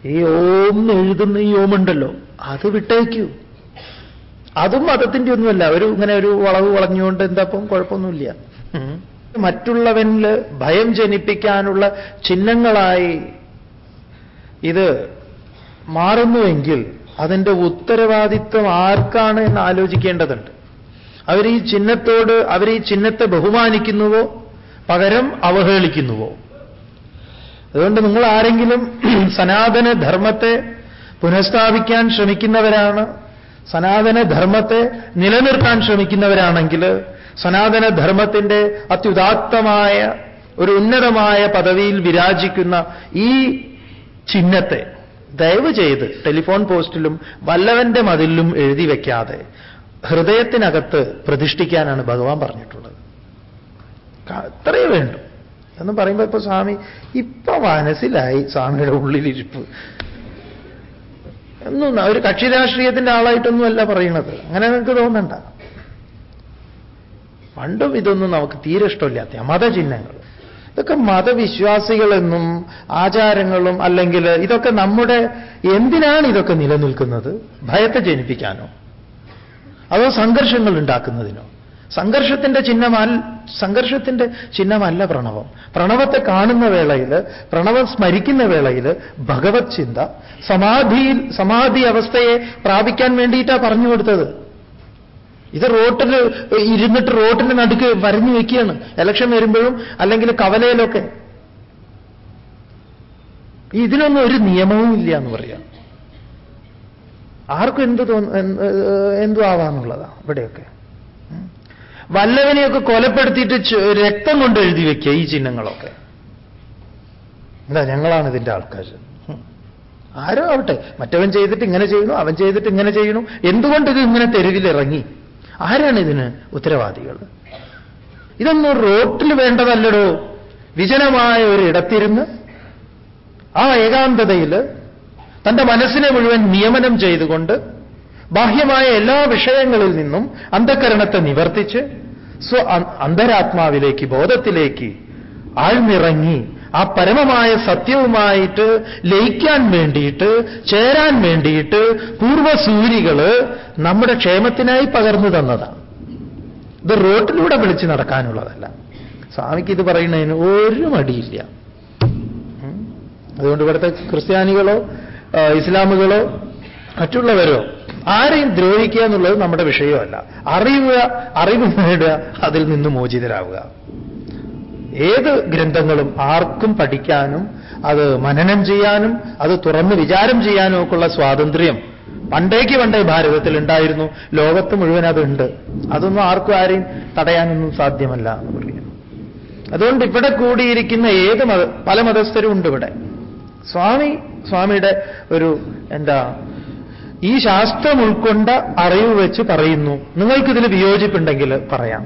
ഈ ഓം എഴുതുന്ന ഈ ഓമുണ്ടല്ലോ അത് വിട്ടേക്കൂ. അതും മതത്തിന്റെ ഒന്നുമല്ല. ഒരു ഇങ്ങനെ ഒരു വളവ് വളഞ്ഞുകൊണ്ട് എന്താപ്പം കുഴപ്പമൊന്നുമില്ല. മറ്റുള്ളവനിൽ ഭയം ജനിപ്പിക്കാനുള്ള ചിഹ്നങ്ങളായി ഇത് മാറുന്നുവെങ്കിൽ അതിന്റെ ഉത്തരവാദിത്വം ആർക്കാണ് എന്ന് ആലോചിക്കേണ്ടതുണ്ട്. അവർ ഈ ചിഹ്നത്തോട് അവർ ഈ ചിഹ്നത്തെ ബഹുമാനിക്കുന്നുവോ? പകരം അവഹേളിക്കുന്നുവോ? അതുകൊണ്ട് നിങ്ങൾ ആരെങ്കിലും [CLEARS THROAT] സനാതന ധർമ്മത്തെ പുനഃസ്ഥാപിക്കാൻ ശ്രമിക്കുന്നവരാണ് സനാതന ധർമ്മത്തെ നിലനിർത്താൻ ശ്രമിക്കുന്നവരാണെങ്കിൽ സനാതന ധർമ്മത്തിന്റെ അത്യുദാത്തമായ ഒരു ഉന്നതമായ പദവിയിൽ വിരാജിക്കുന്ന ഈ ചിഹ്നത്തെ ദയവ് ചെയ്ത് ടെലിഫോൺ പോസ്റ്റിലും വല്ലവന്റെ മതിലും എഴുതി വയ്ക്കാതെ ഹൃദയത്തിനകത്ത് പ്രതിഷ്ഠിക്കാനാണ് ഭഗവാൻ പറഞ്ഞിട്ടുള്ളത്. അത്രയേ വേണ്ടു. എന്ന് പറയുമ്പോൾ ഇപ്പൊ സ്വാമി ഇപ്പൊ മനസ്സിലായി സ്വാമിയുടെ ഉള്ളിലിരിപ്പ്. ഒന്നും ഒരു കക്ഷി രാഷ്ട്രീയത്തിന്റെ ആളായിട്ടൊന്നുമല്ല പറയണത്. അങ്ങനെ നിങ്ങൾക്ക് തോന്നണ്ട. പണ്ടും ഇതൊന്നും നമുക്ക് തീരെ ഇഷ്ടമില്ലാത്ത മതചിഹ്നങ്ങൾ. ഇതൊക്കെ മതവിശ്വാസികളെന്നും ആചാരങ്ങളും അല്ലെങ്കിൽ ഇതൊക്കെ നമ്മുടെ എന്തിനാണ് ഇതൊക്കെ നിലനിൽക്കുന്നത്? ഭയത്തെ ജനിപ്പിക്കാനോ? അതോ സംഘർഷങ്ങൾ ഉണ്ടാക്കുന്നതിനോ? സംഘർഷത്തിന്റെ ചിഹ്നമല്ല സംഘർഷത്തിന്റെ ചിഹ്നമല്ല പ്രണവം. പ്രണവത്തെ കാണുന്ന വേളയിൽ പ്രണവം സ്മരിക്കുന്ന വേളയിൽ ഭഗവത് ചിന്ത സമാധിയിൽ സമാധി അവസ്ഥയെ പ്രാപിക്കാൻ വേണ്ടിയിട്ടാണ് പറഞ്ഞു കൊടുത്തത്. ഇത് റോട്ടിൽ ഇരുന്നിട്ട് റോട്ടിന്റെ നടുക്ക് വരഞ്ഞു വെക്കുകയാണ്. ഇലക്ഷൻ വരുമ്പോഴും അല്ലെങ്കിൽ കവലയിലൊക്കെ. ഇതിനൊന്നും ഒരു നിയമവും ഇല്ല എന്ന് പറയാം. ആർക്കും എന്ത് തോന്നു എന്തു ആവാന്നുള്ളതാ ഇവിടെയൊക്കെ. വല്ലവനെയൊക്കെ കൊലപ്പെടുത്തിയിട്ട് രക്തം കൊണ്ട് എഴുതി വെക്കുക ഈ ചിഹ്നങ്ങളൊക്കെ. എന്താ ഞങ്ങളാണ് ഇതിന്റെ ആൾക്കാർ ആരോ ആവട്ടെ മറ്റവൻ ചെയ്തിട്ട് ഇങ്ങനെ ചെയ്യുന്നു അവൻ ചെയ്തിട്ട് ഇങ്ങനെ ചെയ്യുന്നു. എന്തുകൊണ്ട് ഇത് ഇങ്ങനെ തെരുവിലിറങ്ങി? ആരാണ് ഇതിന് ഉത്തരവാദികൾ? ഇതൊന്നും റോട്ടിൽ വേണ്ടതല്ലടോ. വിജനമായ ഒരു ഇടത്തിരുന്ന് ആ ഏകാന്തതയിൽ തന്റെ മനസ്സിനെ മുഴുവൻ നിയമനം ചെയ്തുകൊണ്ട് ബാഹ്യമായ എല്ലാ വിഷയങ്ങളിൽ നിന്നും അന്ധകരണത്തെ നിവർത്തിച്ച് സ്വ അന്തരാത്മാവിലേക്ക് ബോധത്തിലേക്ക് ആഴ്ന്നിറങ്ങി ആ പരമമായ സത്യവുമായിട്ട് ലയിക്കാൻ വേണ്ടിയിട്ട് ചേരാൻ വേണ്ടിയിട്ട് പൂർവസൂരികൾ നമ്മുടെ ക്ഷേമത്തിനായി പകർന്നു തന്നതാണ് ഇത് റോട്ടിലൂടെ വിളിച്ച് നടക്കാനുള്ളതല്ല. സ്വാമിക്ക് ഇത് പറയുന്നതിന് ഒരു മടിയില്ല. അതുകൊണ്ട് ഇവിടുത്തെ ക്രിസ്ത്യാനികളോ ഇസ്ലാമുകളോ മറ്റുള്ളവരോ ആരെയും ദ്രോഹിക്കുക എന്നുള്ളത് നമ്മുടെ വിഷയമല്ല. അറിയുക അറിവ് നേടുക അതിൽ നിന്ന് മോചിതരാവുക. ഏത് ഗ്രന്ഥങ്ങളും ആർക്കും പഠിക്കാനും അത് മനനം ചെയ്യാനും അത് തുറന്ന് വിചാരം ചെയ്യാനും ഒക്കെയുള്ള സ്വാതന്ത്ര്യം പണ്ടേക്ക് പണ്ടേ ഭാരതത്തിൽ ഉണ്ടായിരുന്നു. ലോകത്ത് മുഴുവൻ അതുണ്ട്. അതൊന്നും ആർക്കും ആരെയും തടയാനൊന്നും സാധ്യമല്ല എന്ന് പറയുന്നു. അതുകൊണ്ട് ഇവിടെ കൂടിയിരിക്കുന്ന ഏത് മത പല മതസ്ഥരും ഉണ്ട് ഇവിടെ. സ്വാമി സ്വാമിയുടെ ഒരു എന്താ ഈ ശാസ്ത്രം ഉൾക്കൊണ്ട അറിവ് വെച്ച് പറയുന്നു. നിങ്ങൾക്കിതിൽ വിയോജിപ്പുണ്ടെങ്കിൽ പറയാം.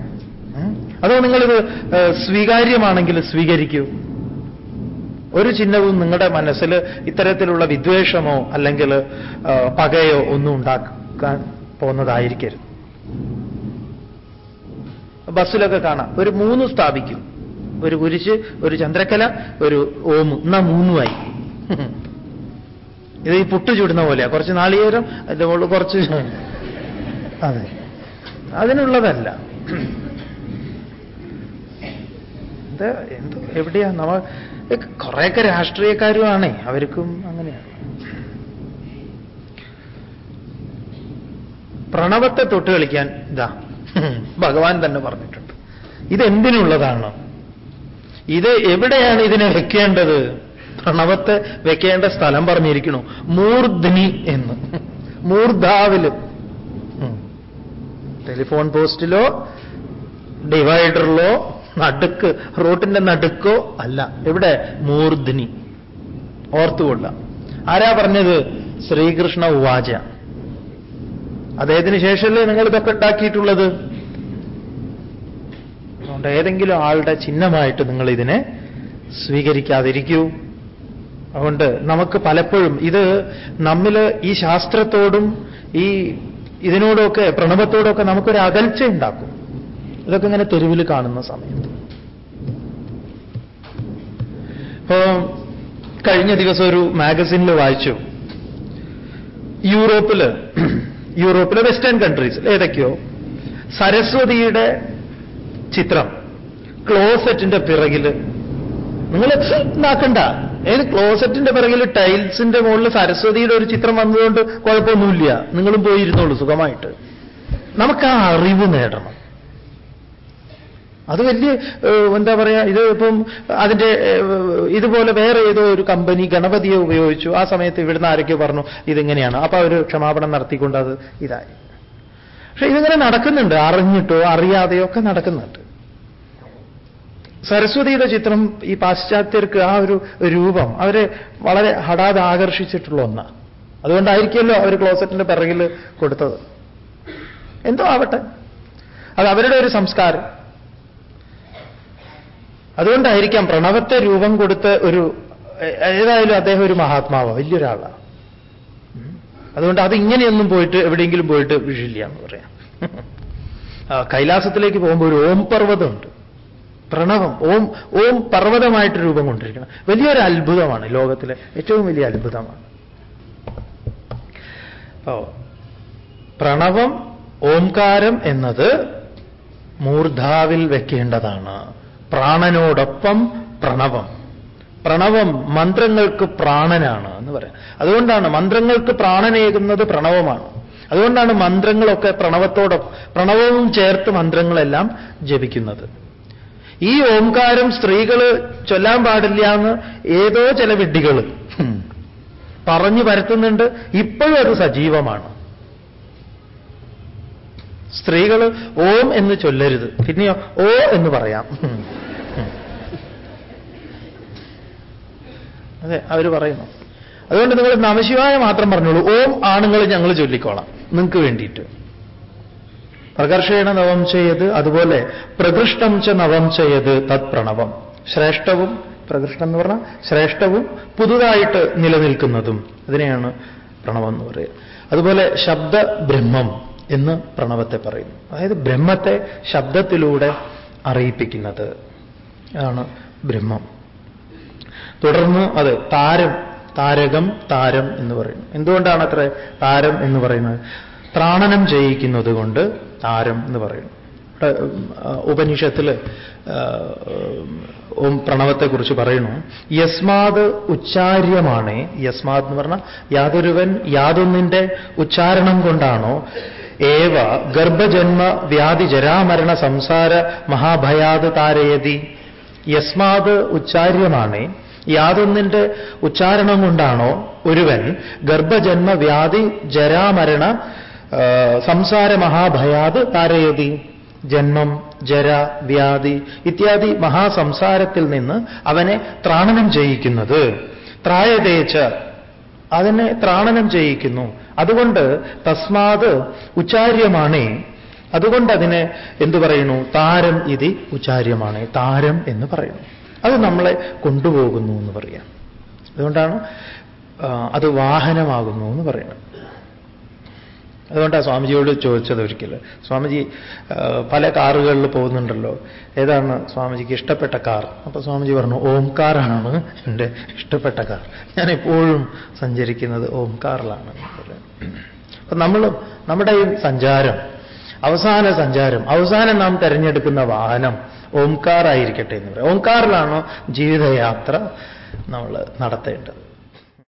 അതോ നിങ്ങളിത് സ്വീകാര്യമാണെങ്കിൽ സ്വീകരിക്കൂ. ഒരു ചിഹ്നവും നിങ്ങളുടെ മനസ്സിൽ ഇത്തരത്തിലുള്ള വിദ്വേഷമോ അല്ലെങ്കിൽ പകയോ ഒന്നും ഉണ്ടാക്കാൻ പോകുന്നതായിരിക്കരുത്. ബസ്സിലൊക്കെ കാണാം. ഒരു മൂന്ന് സ്ഥാപിക്കും. ഒരു കുരിശ് ഒരു ചന്ദ്രക്കല ഒരു ഓമ്. എന്നാ മൂന്നുമായി. ഇത് ഈ പുട്ട് ചുടുന്ന പോലെയാ. കുറച്ച് നാളികേരം അതിന്റെ മുകളിൽ കുറച്ച് അതെ. അതിനുള്ളതല്ല. ഇത് എന്ത് എവിടെയാ നമ്മ കുറേയൊക്കെ രാഷ്ട്രീയക്കാരുമാണേ അവർക്കും അങ്ങനെയാണ് പ്രണവത്തെ തൊട്ട് കളിക്കാൻ ഇതാ ഭഗവാൻ തന്നെ പറഞ്ഞിട്ടുണ്ട്. ഇതെന്തിനുള്ളതാണ്? ഇത് എവിടെയാണ് ഇതിനെ വെക്കേണ്ടത്? പ്രണവത്തെ വെക്കേണ്ട സ്ഥലം പറഞ്ഞിരിക്കണു മൂർധ്നി എന്ന്. മൂർധാവിൽ ടെലിഫോൺ പോസ്റ്റിലോ ഡിവൈഡറിലോ നടുക്ക് റോട്ടിന്റെ നടുക്കോ അല്ല. എവിടെ മൂർധ്നി ഓർത്തുകൊള്ള ആരാ പറഞ്ഞത്? ശ്രീകൃഷ്ണ ഉവാച. അദ്ദേഹത്തിന് ശേഷമല്ലേ നിങ്ങൾ ഇതൊക്കെ ഉണ്ടാക്കിയിട്ടുള്ളത്? അതുകൊണ്ട് ഏതെങ്കിലും ആളുടെ ചിഹ്നമായിട്ട് നിങ്ങൾ ഇതിനെ സ്വീകരിക്കാതിരിക്കൂ. അതുകൊണ്ട് നമുക്ക് പലപ്പോഴും ഇത് നമ്മിൽ ഈ ശാസ്ത്രത്തോടും ഈ ഇതിനോടൊക്കെ പ്രണവത്തോടൊക്കെ നമുക്കൊരു അകൽച്ച ഉണ്ടാക്കും. ഇതൊക്കെ ഇങ്ങനെ തെരുവിൽ കാണുന്ന സമയത്ത്. ഇപ്പോ കഴിഞ്ഞ ദിവസം ഒരു മാഗസിനിൽ വായിച്ചു. യൂറോപ്പിൽ [CLEARS THROAT] യൂറോപ്പിലെ വെസ്റ്റേൺ കൺട്രീസ് ഏതൊക്കെയോ സരസ്വതിയുടെ ചിത്രം ക്ലോസറ്റിന്റെ പിറകിൽ. നിങ്ങൾ ഇതാക്കണ്ട. ഏത് ക്ലോസറ്റിന്റെ പിറകിൽ ടൈൽസിന്റെ മുകളിൽ സരസ്വതിയുടെ ഒരു ചിത്രം വന്നതുകൊണ്ട് കുഴപ്പമൊന്നുമില്ല. നിങ്ങളും പോയി ഇരുന്നോളൂ സുഖമായിട്ട്. നമുക്ക് ആ അറിവ് നേടണം. അത് വലിയ എന്താ പറയാ ഇത് ഇപ്പം അതിന്റെ ഇതുപോലെ വേറെ ഏതോ ഒരു കമ്പനി ഗണപതിയെ ഉപയോഗിച്ചു. ആ സമയത്ത് ഇവിടുന്ന് ആരൊക്കെയോ പറഞ്ഞു ഇതിങ്ങനെയാണ്. അപ്പൊ അവർ ക്ഷമാപണം നടത്തിക്കൊണ്ട് അത് ഇതായി. പക്ഷെ ഇതിങ്ങനെ നടക്കുന്നുണ്ട്. അറിഞ്ഞിട്ടോ അറിയാതെയോ ഒക്കെ നടക്കുന്നുണ്ട്. സരസ്വതിയുടെ ചിത്രം ഈ പാശ്ചാത്യർക്ക് ആ ഒരു രൂപം അവരെ വളരെ ഹടാതെ ആകർഷിച്ചിട്ടുള്ള ഒന്ന്. അതുകൊണ്ടായിരിക്കുമല്ലോ അവർ ക്ലോസറ്റിന്റെ പിറകിൽ കൊടുത്തത്. എന്തോ ആവട്ടെ. അത് അവരുടെ ഒരു സംസ്കാരം. അതുകൊണ്ടായിരിക്കാം പ്രണവത്തെ രൂപം കൊടുത്ത് ഒരു ഏതായാലും അദ്ദേഹം ഒരു മഹാത്മാവ വലിയൊരാളാണ് അതുകൊണ്ട് അത് ഇങ്ങനെയൊന്നും പോയിട്ട് എവിടെയെങ്കിലും പോയിട്ട് വിഷില്ല എന്ന് പറയാം. കൈലാസത്തിലേക്ക് പോകുമ്പോൾ ഒരു ഓം പർവതമുണ്ട്. പ്രണവം ഓം ഓം പർവതമായിട്ട് രൂപം കൊണ്ടിരിക്കണം. വലിയൊരു അത്ഭുതമാണ് ലോകത്തിലെ ഏറ്റവും വലിയ അത്ഭുതമാണ്. ഓ പ്രണവം ഓംകാരം എന്നത് മൂർധാവിൽ വെക്കേണ്ടതാണ്. പ്രാണനോടൊപ്പം പ്രണവം. പ്രണവം മന്ത്രങ്ങൾക്ക് പ്രാണനാണ് എന്ന് പറയാം. അതുകൊണ്ടാണ് മന്ത്രങ്ങൾക്ക് പ്രാണനേകുന്നത് പ്രണവമാണ്. അതുകൊണ്ടാണ് മന്ത്രങ്ങളൊക്കെ പ്രണവത്തോടൊപ്പം പ്രണവവും ചേർത്ത് മന്ത്രങ്ങളെല്ലാം ജപിക്കുന്നത്. ഈ ഓംകാരം സ്ത്രീകൾ ചൊല്ലാൻ പാടില്ല എന്ന് ഏതോ ചില വിഡ്ഢികൾ പറഞ്ഞു പരത്തുന്നുണ്ട്. ഇപ്പോഴും അത് സജീവമാണ്. സ്ത്രീകൾ ഓം എന്ന് ചൊല്ലരുത്. പിന്നെയോ ഓ എന്ന് പറയാം. അതെ അവർ പറയുന്നു. അതുകൊണ്ട് നിങ്ങൾ നമശിവായ മാത്രം പറഞ്ഞോളൂ. ഓം ആണുങ്ങൾ ഞങ്ങൾ ചൊല്ലിക്കോളാം. നിങ്ങൾക്ക് വേണ്ടിയിട്ട്. പ്രകർഷേണ നവം ചെയ്ത് അതുപോലെ പ്രകൃഷ്ടം ച നവം ചെയ്ത് തത് പ്രണവം. ശ്രേഷ്ഠവും പ്രകൃഷ്ടം എന്ന് പറഞ്ഞാൽ ശ്രേഷ്ഠവും പുതുതായിട്ട് നിലനിൽക്കുന്നതും അതിനെയാണ് പ്രണവം എന്ന് പറയുക. അതുപോലെ ശബ്ദ ബ്രഹ്മം എന്ന് പ്രണവത്തെ പറയുന്നു. അതായത് ബ്രഹ്മത്തെ ശബ്ദത്തിലൂടെ അറിയിപ്പിക്കുന്നത് അതാണ് ബ്രഹ്മം. തുടർന്ന് അത് താരം താരകം താരം എന്ന് പറയുന്നു. എന്തുകൊണ്ടാണ് അത്ര താരം എന്ന് പറയുന്നത്? ത്രാണനം ചെയ്യിക്കുന്നത് കൊണ്ട് താരം എന്ന് പറയുന്നു. ഉപനിഷത്തിൽ ഓം പ്രണവത്തെക്കുറിച്ച് പറയുന്നു. യസ്മാത് ഉച്ചാര്യമാണ്. യസ്മാത് എന്ന് പറഞ്ഞാൽ യാതൊരുവൻ യാതൊന്നിന്റെ ഉച്ചാരണം കൊണ്ടാണോ? ഏവ ഗർഭജന്മ വ്യാധി ജരാമരണ സംസാര മഹാഭയാത് താരയതി. യസ്മാത് ഉച്ചാര്യമാണ്. യാതൊന്നിന്റെ ഉച്ചാരണം കൊണ്ടാണോ ഒരുവൻ ഗർഭജന്മ വ്യാധി ജരാമരണ സംസാര മഹാഭയാത് താരയതി ജന്മം ജര വ്യാധി ഇത്യാദി മഹാസംസാരത്തിൽ നിന്ന് അവനെ ത്രാണനം ചെയ്യിക്കുന്നത്. ത്രായതേച്ച അതിനെ ത്രാണനം ചെയ്യിക്കുന്നു. അതുകൊണ്ട് തസ്മാത് ഉച്ചാര്യമാണേ. അതുകൊണ്ട് അതിനെ എന്തു പറയുന്നു? താരം ഇതി ഉച്ചാര്യമാണ്. താരം എന്ന് പറയുന്നു. അത് നമ്മളെ കൊണ്ടുപോകുന്നു എന്ന് പറയാം. അതുകൊണ്ടാണ് അത് വാഹനമാകുന്നു എന്ന് പറയുന്നത്. അതുകൊണ്ടാണ് സ്വാമിജിയോട് ചോദിച്ചത് ഒരിക്കൽ സ്വാമിജി പല കാറുകളിൽ പോകുന്നുണ്ടല്ലോ. ഏതാണ് സ്വാമിജിക്ക് ഇഷ്ടപ്പെട്ട കാർ? അപ്പൊ സ്വാമിജി പറഞ്ഞു ഓംകാറാണ് എന്റെ ഇഷ്ടപ്പെട്ട കാർ. ഞാൻ എപ്പോഴും സഞ്ചരിക്കുന്നത് ഓംകാറിലാണ് അപ്പൊ നമ്മൾ നമ്മുടെ ഈ സഞ്ചാരം അവസാന സഞ്ചാരം അവസാനം നാം തിരഞ്ഞെടുക്കുന്ന വാഹനം ഓംകാറായിരിക്കട്ടെ എന്ന് പറയാം. ഓംകാറിലാണോ ജീവിതയാത്ര നമ്മൾ നടത്തേണ്ടത്.